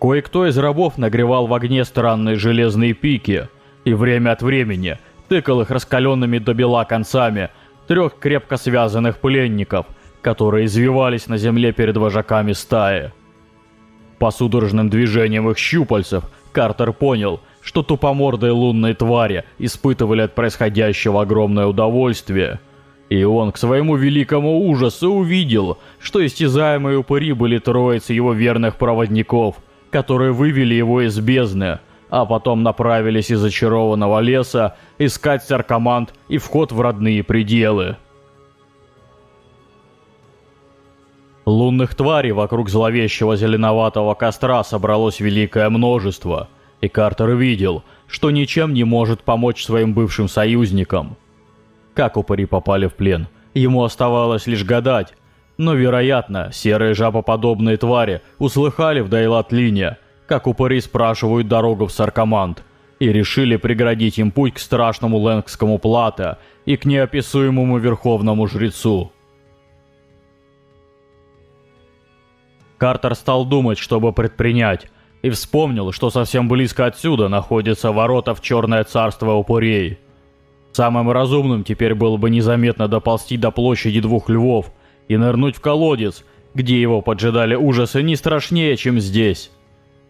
Кое-кто из рабов нагревал в огне странные железные пики и время от времени тыкал их раскаленными до бела концами – трех крепко связанных пленников, которые извивались на земле перед вожаками стаи. По судорожным движениям их щупальцев Картер понял, что тупомордые лунные твари испытывали от происходящего огромное удовольствие. И он к своему великому ужасу увидел, что истязаемые упыри были троицы его верных проводников, которые вывели его из бездны – а потом направились из очарованного леса искать саркоманд и вход в родные пределы. Лунных тварей вокруг зловещего зеленоватого костра собралось великое множество, и Картер видел, что ничем не может помочь своим бывшим союзникам. Как упыри попали в плен, ему оставалось лишь гадать, но, вероятно, серые жабоподобные твари услыхали в Дайлат-лине, как упыри спрашивают дорогу в Саркоманд, и решили преградить им путь к страшному Лэнгскому плато и к неописуемому верховному жрецу. Картер стал думать, чтобы предпринять, и вспомнил, что совсем близко отсюда находятся ворота в Черное Царство Упырей. Самым разумным теперь было бы незаметно доползти до площади двух львов и нырнуть в колодец, где его поджидали ужасы не страшнее, чем здесь.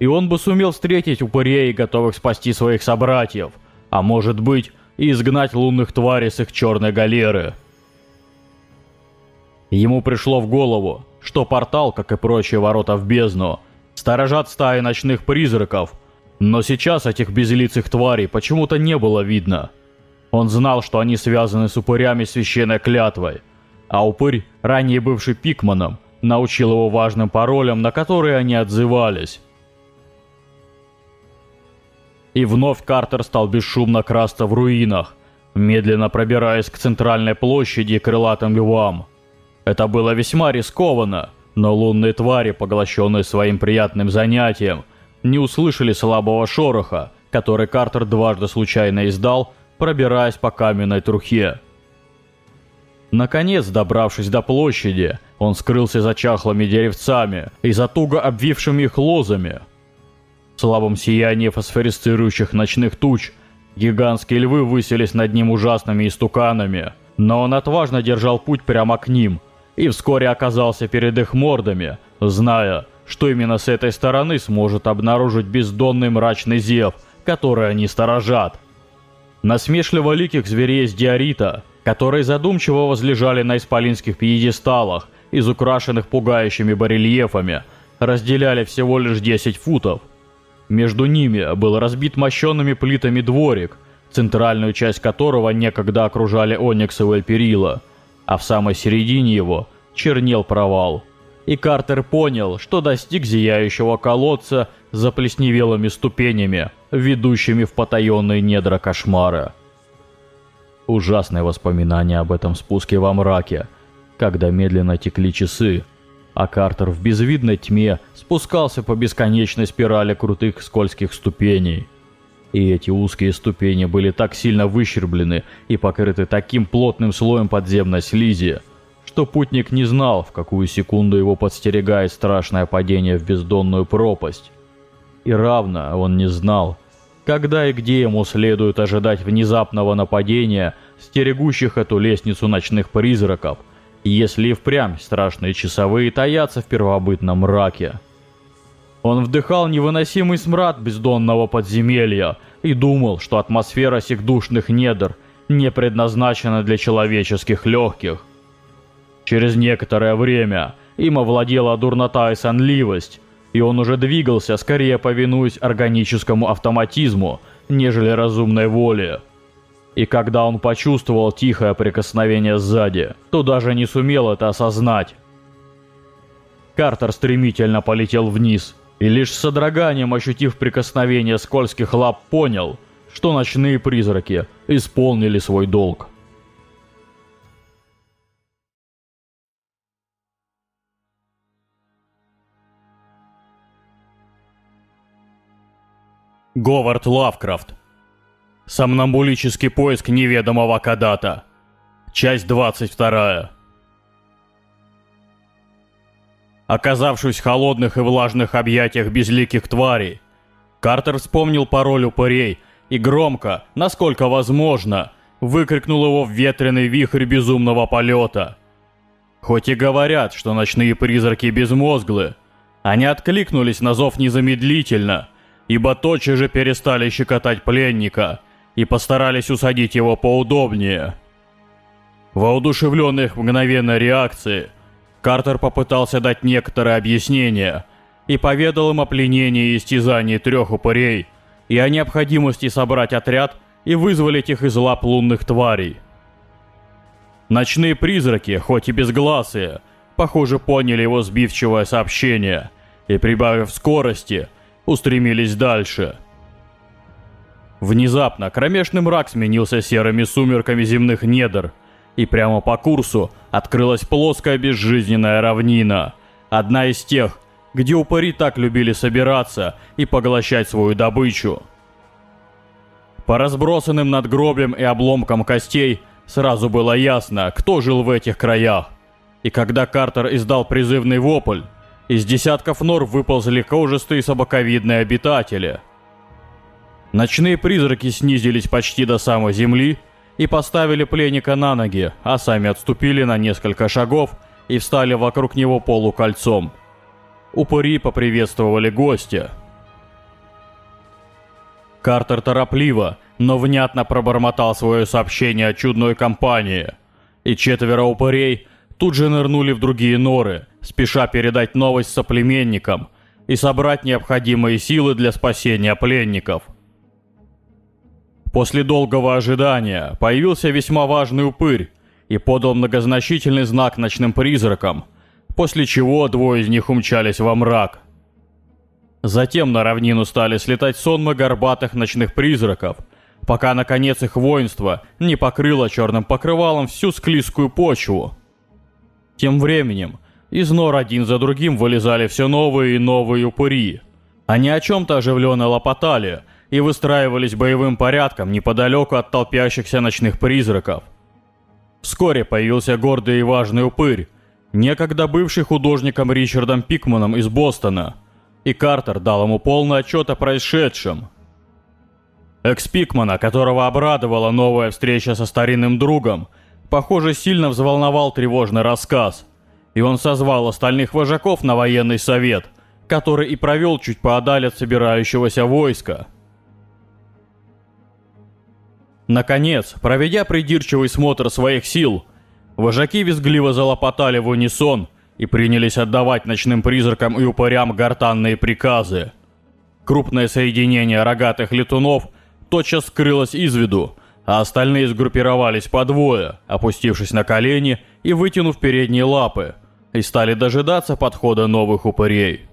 И он бы сумел встретить упырей, готовых спасти своих собратьев, а может быть, и изгнать лунных тварей с их черной галеры. Ему пришло в голову, что портал, как и прочие ворота в бездну, сторожат стаи ночных призраков, но сейчас этих безлицых тварей почему-то не было видно. Он знал, что они связаны с упырями священной клятвой, а упырь, ранее бывший Пикманом, научил его важным паролям, на которые они отзывались. И вновь Картер стал бесшумно красться в руинах, медленно пробираясь к центральной площади и крылатым львам. Это было весьма рискованно, но лунные твари, поглощенные своим приятным занятием, не услышали слабого шороха, который Картер дважды случайно издал, пробираясь по каменной трухе. Наконец, добравшись до площади, он скрылся за чахлыми деревцами и за туго обвившими их лозами. Слабом сиянии фосфорисцирующих ночных туч гигантские львы высились над ним ужасными истуканами, но он отважно держал путь прямо к ним и вскоре оказался перед их мордами, зная, что именно с этой стороны сможет обнаружить бездонный мрачный зев, который они сторожат. Насмешливо ликих зверей из диорита, которые задумчиво возлежали на исполинских пьедесталах, из украшенных пугающими барельефами, разделяли всего лишь 10 футов. Между ними был разбит мощенными плитами дворик, центральную часть которого некогда окружали ониксовые перила, а в самой середине его чернел провал. И Картер понял, что достиг зияющего колодца с заплесневелыми ступенями, ведущими в потаенные недра кошмара. Ужасные воспоминания об этом спуске во мраке, когда медленно текли часы, а Картер в безвидной тьме спускался по бесконечной спирали крутых скользких ступеней. И эти узкие ступени были так сильно выщерблены и покрыты таким плотным слоем подземной слизи, что путник не знал, в какую секунду его подстерегает страшное падение в бездонную пропасть. И равно он не знал, когда и где ему следует ожидать внезапного нападения стерегущих эту лестницу ночных призраков, если и впрямь страшные часовые таятся в первобытном мраке. Он вдыхал невыносимый смрад бездонного подземелья и думал, что атмосфера сих душных недр не предназначена для человеческих легких. Через некоторое время им овладела дурнота и сонливость, и он уже двигался, скорее повинуясь органическому автоматизму, нежели разумной воле. И когда он почувствовал тихое прикосновение сзади, то даже не сумел это осознать. Картер стремительно полетел вниз, и лишь с содроганием ощутив прикосновение скользких лап понял, что ночные призраки исполнили свой долг. Говард Лавкрафт. Сомнамбулический поиск неведомого Кадата. Часть 22. Оказавшись в холодных и влажных объятиях безликих тварей, Картер вспомнил пароль упырей и громко, насколько возможно, выкрикнул его в ветреный вихрь безумного полета. Хоть и говорят, что ночные призраки безмозглы, они откликнулись на зов незамедлительно – ибо тотчас же перестали щекотать пленника и постарались усадить его поудобнее. Воодушевленный их мгновенной реакцией, Картер попытался дать некоторое объяснение и поведал им о пленении и истязании трех упырей и о необходимости собрать отряд и вызволить их из лап лунных тварей. Ночные призраки, хоть и безгласые, похоже, поняли его сбивчивое сообщение и, прибавив скорости, устремились дальше. Внезапно кромешный мрак сменился серыми сумерками земных недр, и прямо по курсу открылась плоская безжизненная равнина, одна из тех, где упыри так любили собираться и поглощать свою добычу. По разбросанным надгробиям и обломкам костей сразу было ясно, кто жил в этих краях. И когда Картер издал призывный вопль, из десятков нор выползли кожистые собаковидные обитатели. Ночные призраки снизились почти до самой земли и поставили пленника на ноги, а сами отступили на несколько шагов и встали вокруг него полукольцом. Упыри поприветствовали гостя. Картер торопливо, но внятно пробормотал свое сообщение о чудной компании, и четверо упырей тут же нырнули в другие норы, спеша передать новость соплеменникам и собрать необходимые силы для спасения пленников. После долгого ожидания появился весьма важный упырь и подал многозначительный знак ночным призракам, после чего двое из них умчались во мрак. Затем на равнину стали слетать сонмы горбатых ночных призраков, пока наконец их воинство не покрыло черным покрывалом всю склизкую почву. Тем временем из нор один за другим вылезали все новые и новые упыри. Они о чем-то оживленно лопотали и выстраивались боевым порядком неподалеку от толпящихся ночных призраков. Вскоре появился гордый и важный упырь, некогда бывший художником Ричардом Пикманом из Бостона, и Картер дал ему полный отчет о происшедшем. Экс Пикмана, которого обрадовала новая встреча со старинным другом, похоже, сильно взволновал тревожный рассказ – и он созвал остальных вожаков на военный совет, который и провел чуть поодаль от собирающегося войска. Наконец, проведя придирчивый смотр своих сил, вожаки визгливо залопотали в унисон и принялись отдавать ночным призракам и упырям гортанные приказы. Крупное соединение рогатых летунов тотчас скрылось из виду, а остальные сгруппировались по двое, опустившись на колени и вытянув передние лапы, и стали дожидаться подхода новых упырей.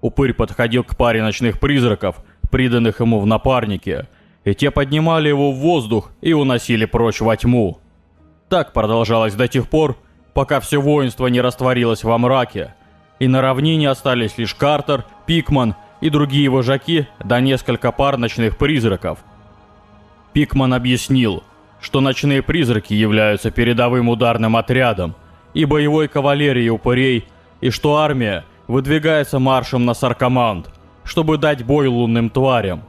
Упырь подходил к паре ночных призраков, приданных ему в напарнике, и те поднимали его в воздух и уносили прочь во тьму. Так продолжалось до тех пор, пока все воинство не растворилось во мраке, и на равнине остались лишь Картер, Пикман и другие вожаки, да несколько пар ночных призраков. Пикман объяснил, что ночные призраки являются передовым ударным отрядом, и боевой кавалерии упырей, и что армия выдвигается маршем на Саркоманд, чтобы дать бой лунным тварям.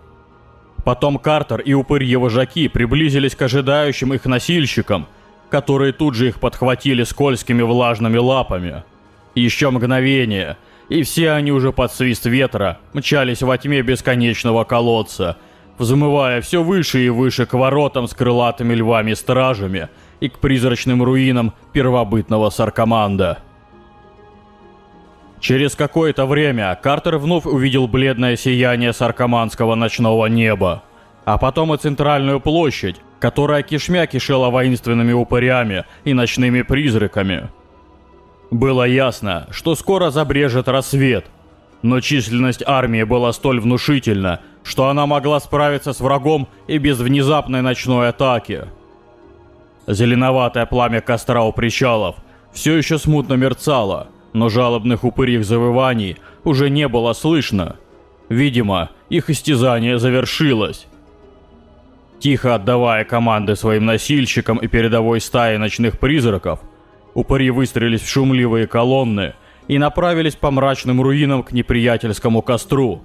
Потом Картер и упырьи вожаки приблизились к ожидающим их носильщикам, которые тут же их подхватили скользкими влажными лапами. Еще мгновение, и все они уже под свист ветра мчались во тьме бесконечного колодца, взмывая все выше и выше к воротам с крылатыми львами-стражами – и к призрачным руинам первобытного Саркоманда. Через какое-то время Картер вновь увидел бледное сияние саркоманского ночного неба, а потом и центральную площадь, которая кишмя кишела воинственными упырями и ночными призраками. Было ясно, что скоро забрежет рассвет, но численность армии была столь внушительна, что она могла справиться с врагом и без внезапной ночной атаки – Зеленоватое пламя костра у причалов все еще смутно мерцало, но жалобных упырьих завываний уже не было слышно. Видимо, их истязание завершилось. Тихо отдавая команды своим носильщикам и передовой стае ночных призраков, упыри выстрелились в шумливые колонны и направились по мрачным руинам к неприятельскому костру.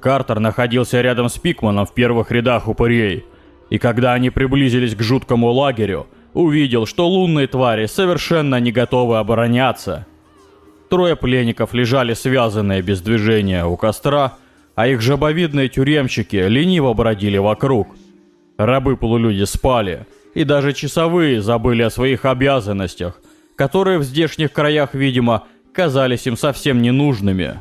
Картер находился рядом с Пикманом в первых рядах упырей – и когда они приблизились к жуткому лагерю, увидел, что лунные твари совершенно не готовы обороняться. Трое пленников лежали связанные без движения у костра, а их жабовидные тюремщики лениво бродили вокруг. Рабы-полулюди спали, и даже часовые забыли о своих обязанностях, которые в здешних краях, видимо, казались им совсем ненужными.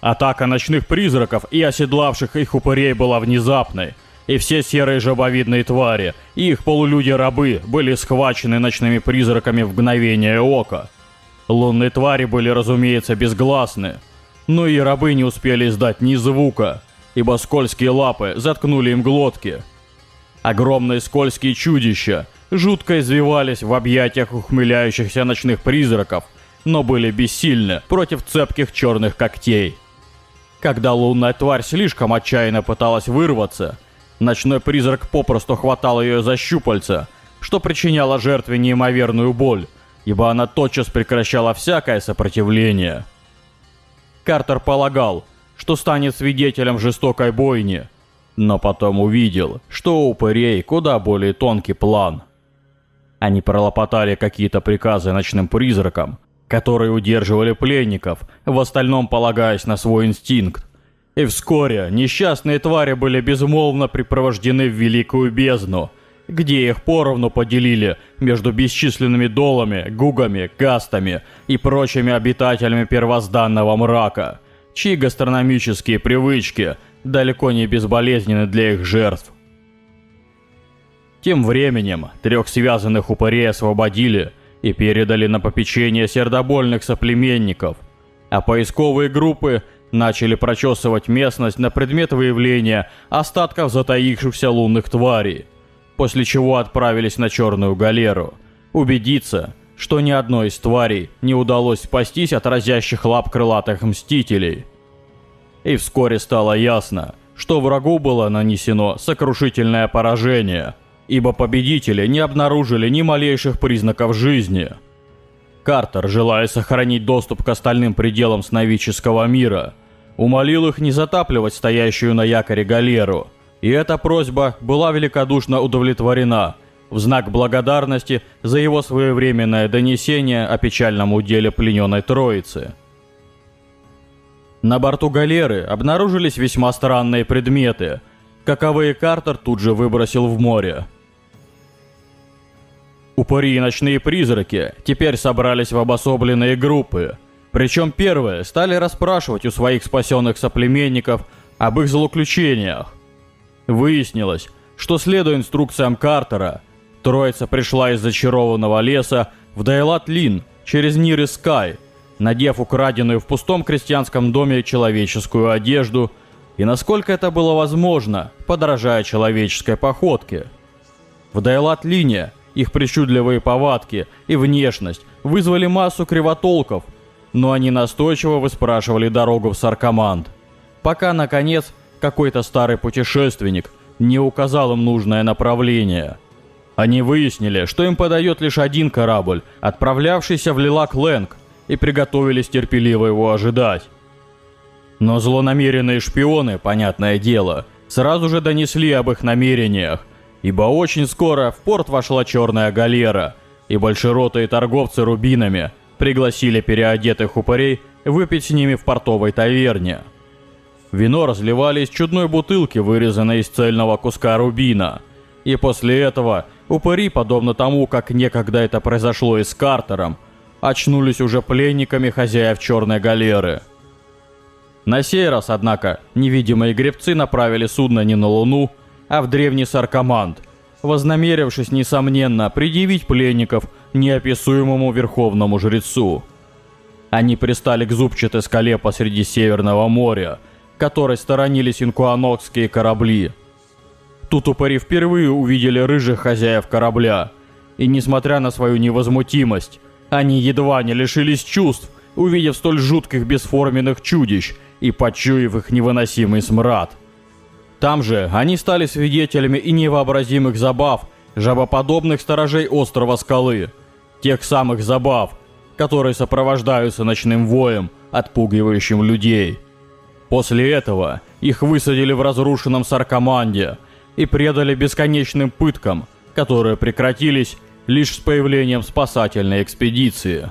Атака ночных призраков и оседлавших их упырей была внезапной, и все серые жабовидные твари, их полулюди-рабы были схвачены ночными призраками в мгновение ока. Лунные твари были, разумеется, безгласны, но и рабы не успели издать ни звука, ибо скользкие лапы заткнули им глотки. Огромные скользкие чудища жутко извивались в объятиях ухмыляющихся ночных призраков, но были бессильны против цепких черных когтей. Когда лунная тварь слишком отчаянно пыталась вырваться, ночной призрак попросту хватал ее за щупальца, что причиняло жертве неимоверную боль, ибо она тотчас прекращала всякое сопротивление. Картер полагал, что станет свидетелем жестокой бойни, но потом увидел, что у упырей куда более тонкий план. Они пролопотали какие-то приказы ночным призракам, которые удерживали пленников, в остальном полагаясь на свой инстинкт. И вскоре несчастные твари были безмолвно припровождены в Великую Бездну, где их поровну поделили между бесчисленными долами, гугами, кастами и прочими обитателями первозданного мрака, чьи гастрономические привычки далеко не безболезненны для их жертв. Тем временем трех связанных упырей освободили – и передали на попечение сердобольных соплеменников, а поисковые группы начали прочесывать местность на предмет выявления остатков затаившихся лунных тварей, после чего отправились на Черную галеру, убедиться, что ни одной из тварей не удалось спастись от разящих лап крылатых мстителей. И вскоре стало ясно, что врагу было нанесено сокрушительное поражение – ибо победители не обнаружили ни малейших признаков жизни. Картер, желая сохранить доступ к остальным пределам сновидческого мира, умолил их не затапливать стоящую на якоре галеру, и эта просьба была великодушно удовлетворена в знак благодарности за его своевременное донесение о печальном уделе плененной троицы. На борту галеры обнаружились весьма странные предметы, каковые Картер тут же выбросил в море. Упыри и ночные призраки теперь собрались в обособленные группы. Причем первые стали расспрашивать у своих спасенных соплеменников об их злоключениях. Выяснилось, что следуя инструкциям Картера, троица пришла из зачарованного леса в Дайлат-Лин через Нир Скай, надев украденную в пустом крестьянском доме человеческую одежду и, насколько это было возможно, подражая человеческой походке. В Дайлат-Лине – их причудливые повадки и внешность вызвали массу кривотолков, но они настойчиво выспрашивали дорогу в Саркоманд. Пока, наконец, какой-то старый путешественник не указал им нужное направление. Они выяснили, что им подает лишь один корабль, отправлявшийся в Лилак-Лэнг, и приготовились терпеливо его ожидать. Но злонамеренные шпионы, понятное дело, сразу же донесли об их намерениях, ибо очень скоро в порт вошла черная галера, и большеротые торговцы рубинами пригласили переодетых упырей выпить с ними в портовой таверне. Вино разливали из чудной бутылки, вырезанной из цельного куска рубина, и после этого упыри, подобно тому, как некогда это произошло и с Картером, очнулись уже пленниками хозяев черной галеры. На сей раз, однако, невидимые гребцы направили судно не на Луну, а в древний Саркоманд, вознамерившись, несомненно, предъявить пленников неописуемому верховному жрецу. Они пристали к зубчатой скале посреди Северного моря, которой сторонились инкуанокские корабли. Тут упыри впервые увидели рыжих хозяев корабля, и несмотря на свою невозмутимость, они едва не лишились чувств, увидев столь жутких бесформенных чудищ и почуяв их невыносимый смрад. Там же они стали свидетелями и невообразимых забав жабоподобных сторожей острова Скалы. Тех самых забав, которые сопровождаются ночным воем, отпугивающим людей. После этого их высадили в разрушенном Саркоманде и предали бесконечным пыткам, которые прекратились лишь с появлением спасательной экспедиции.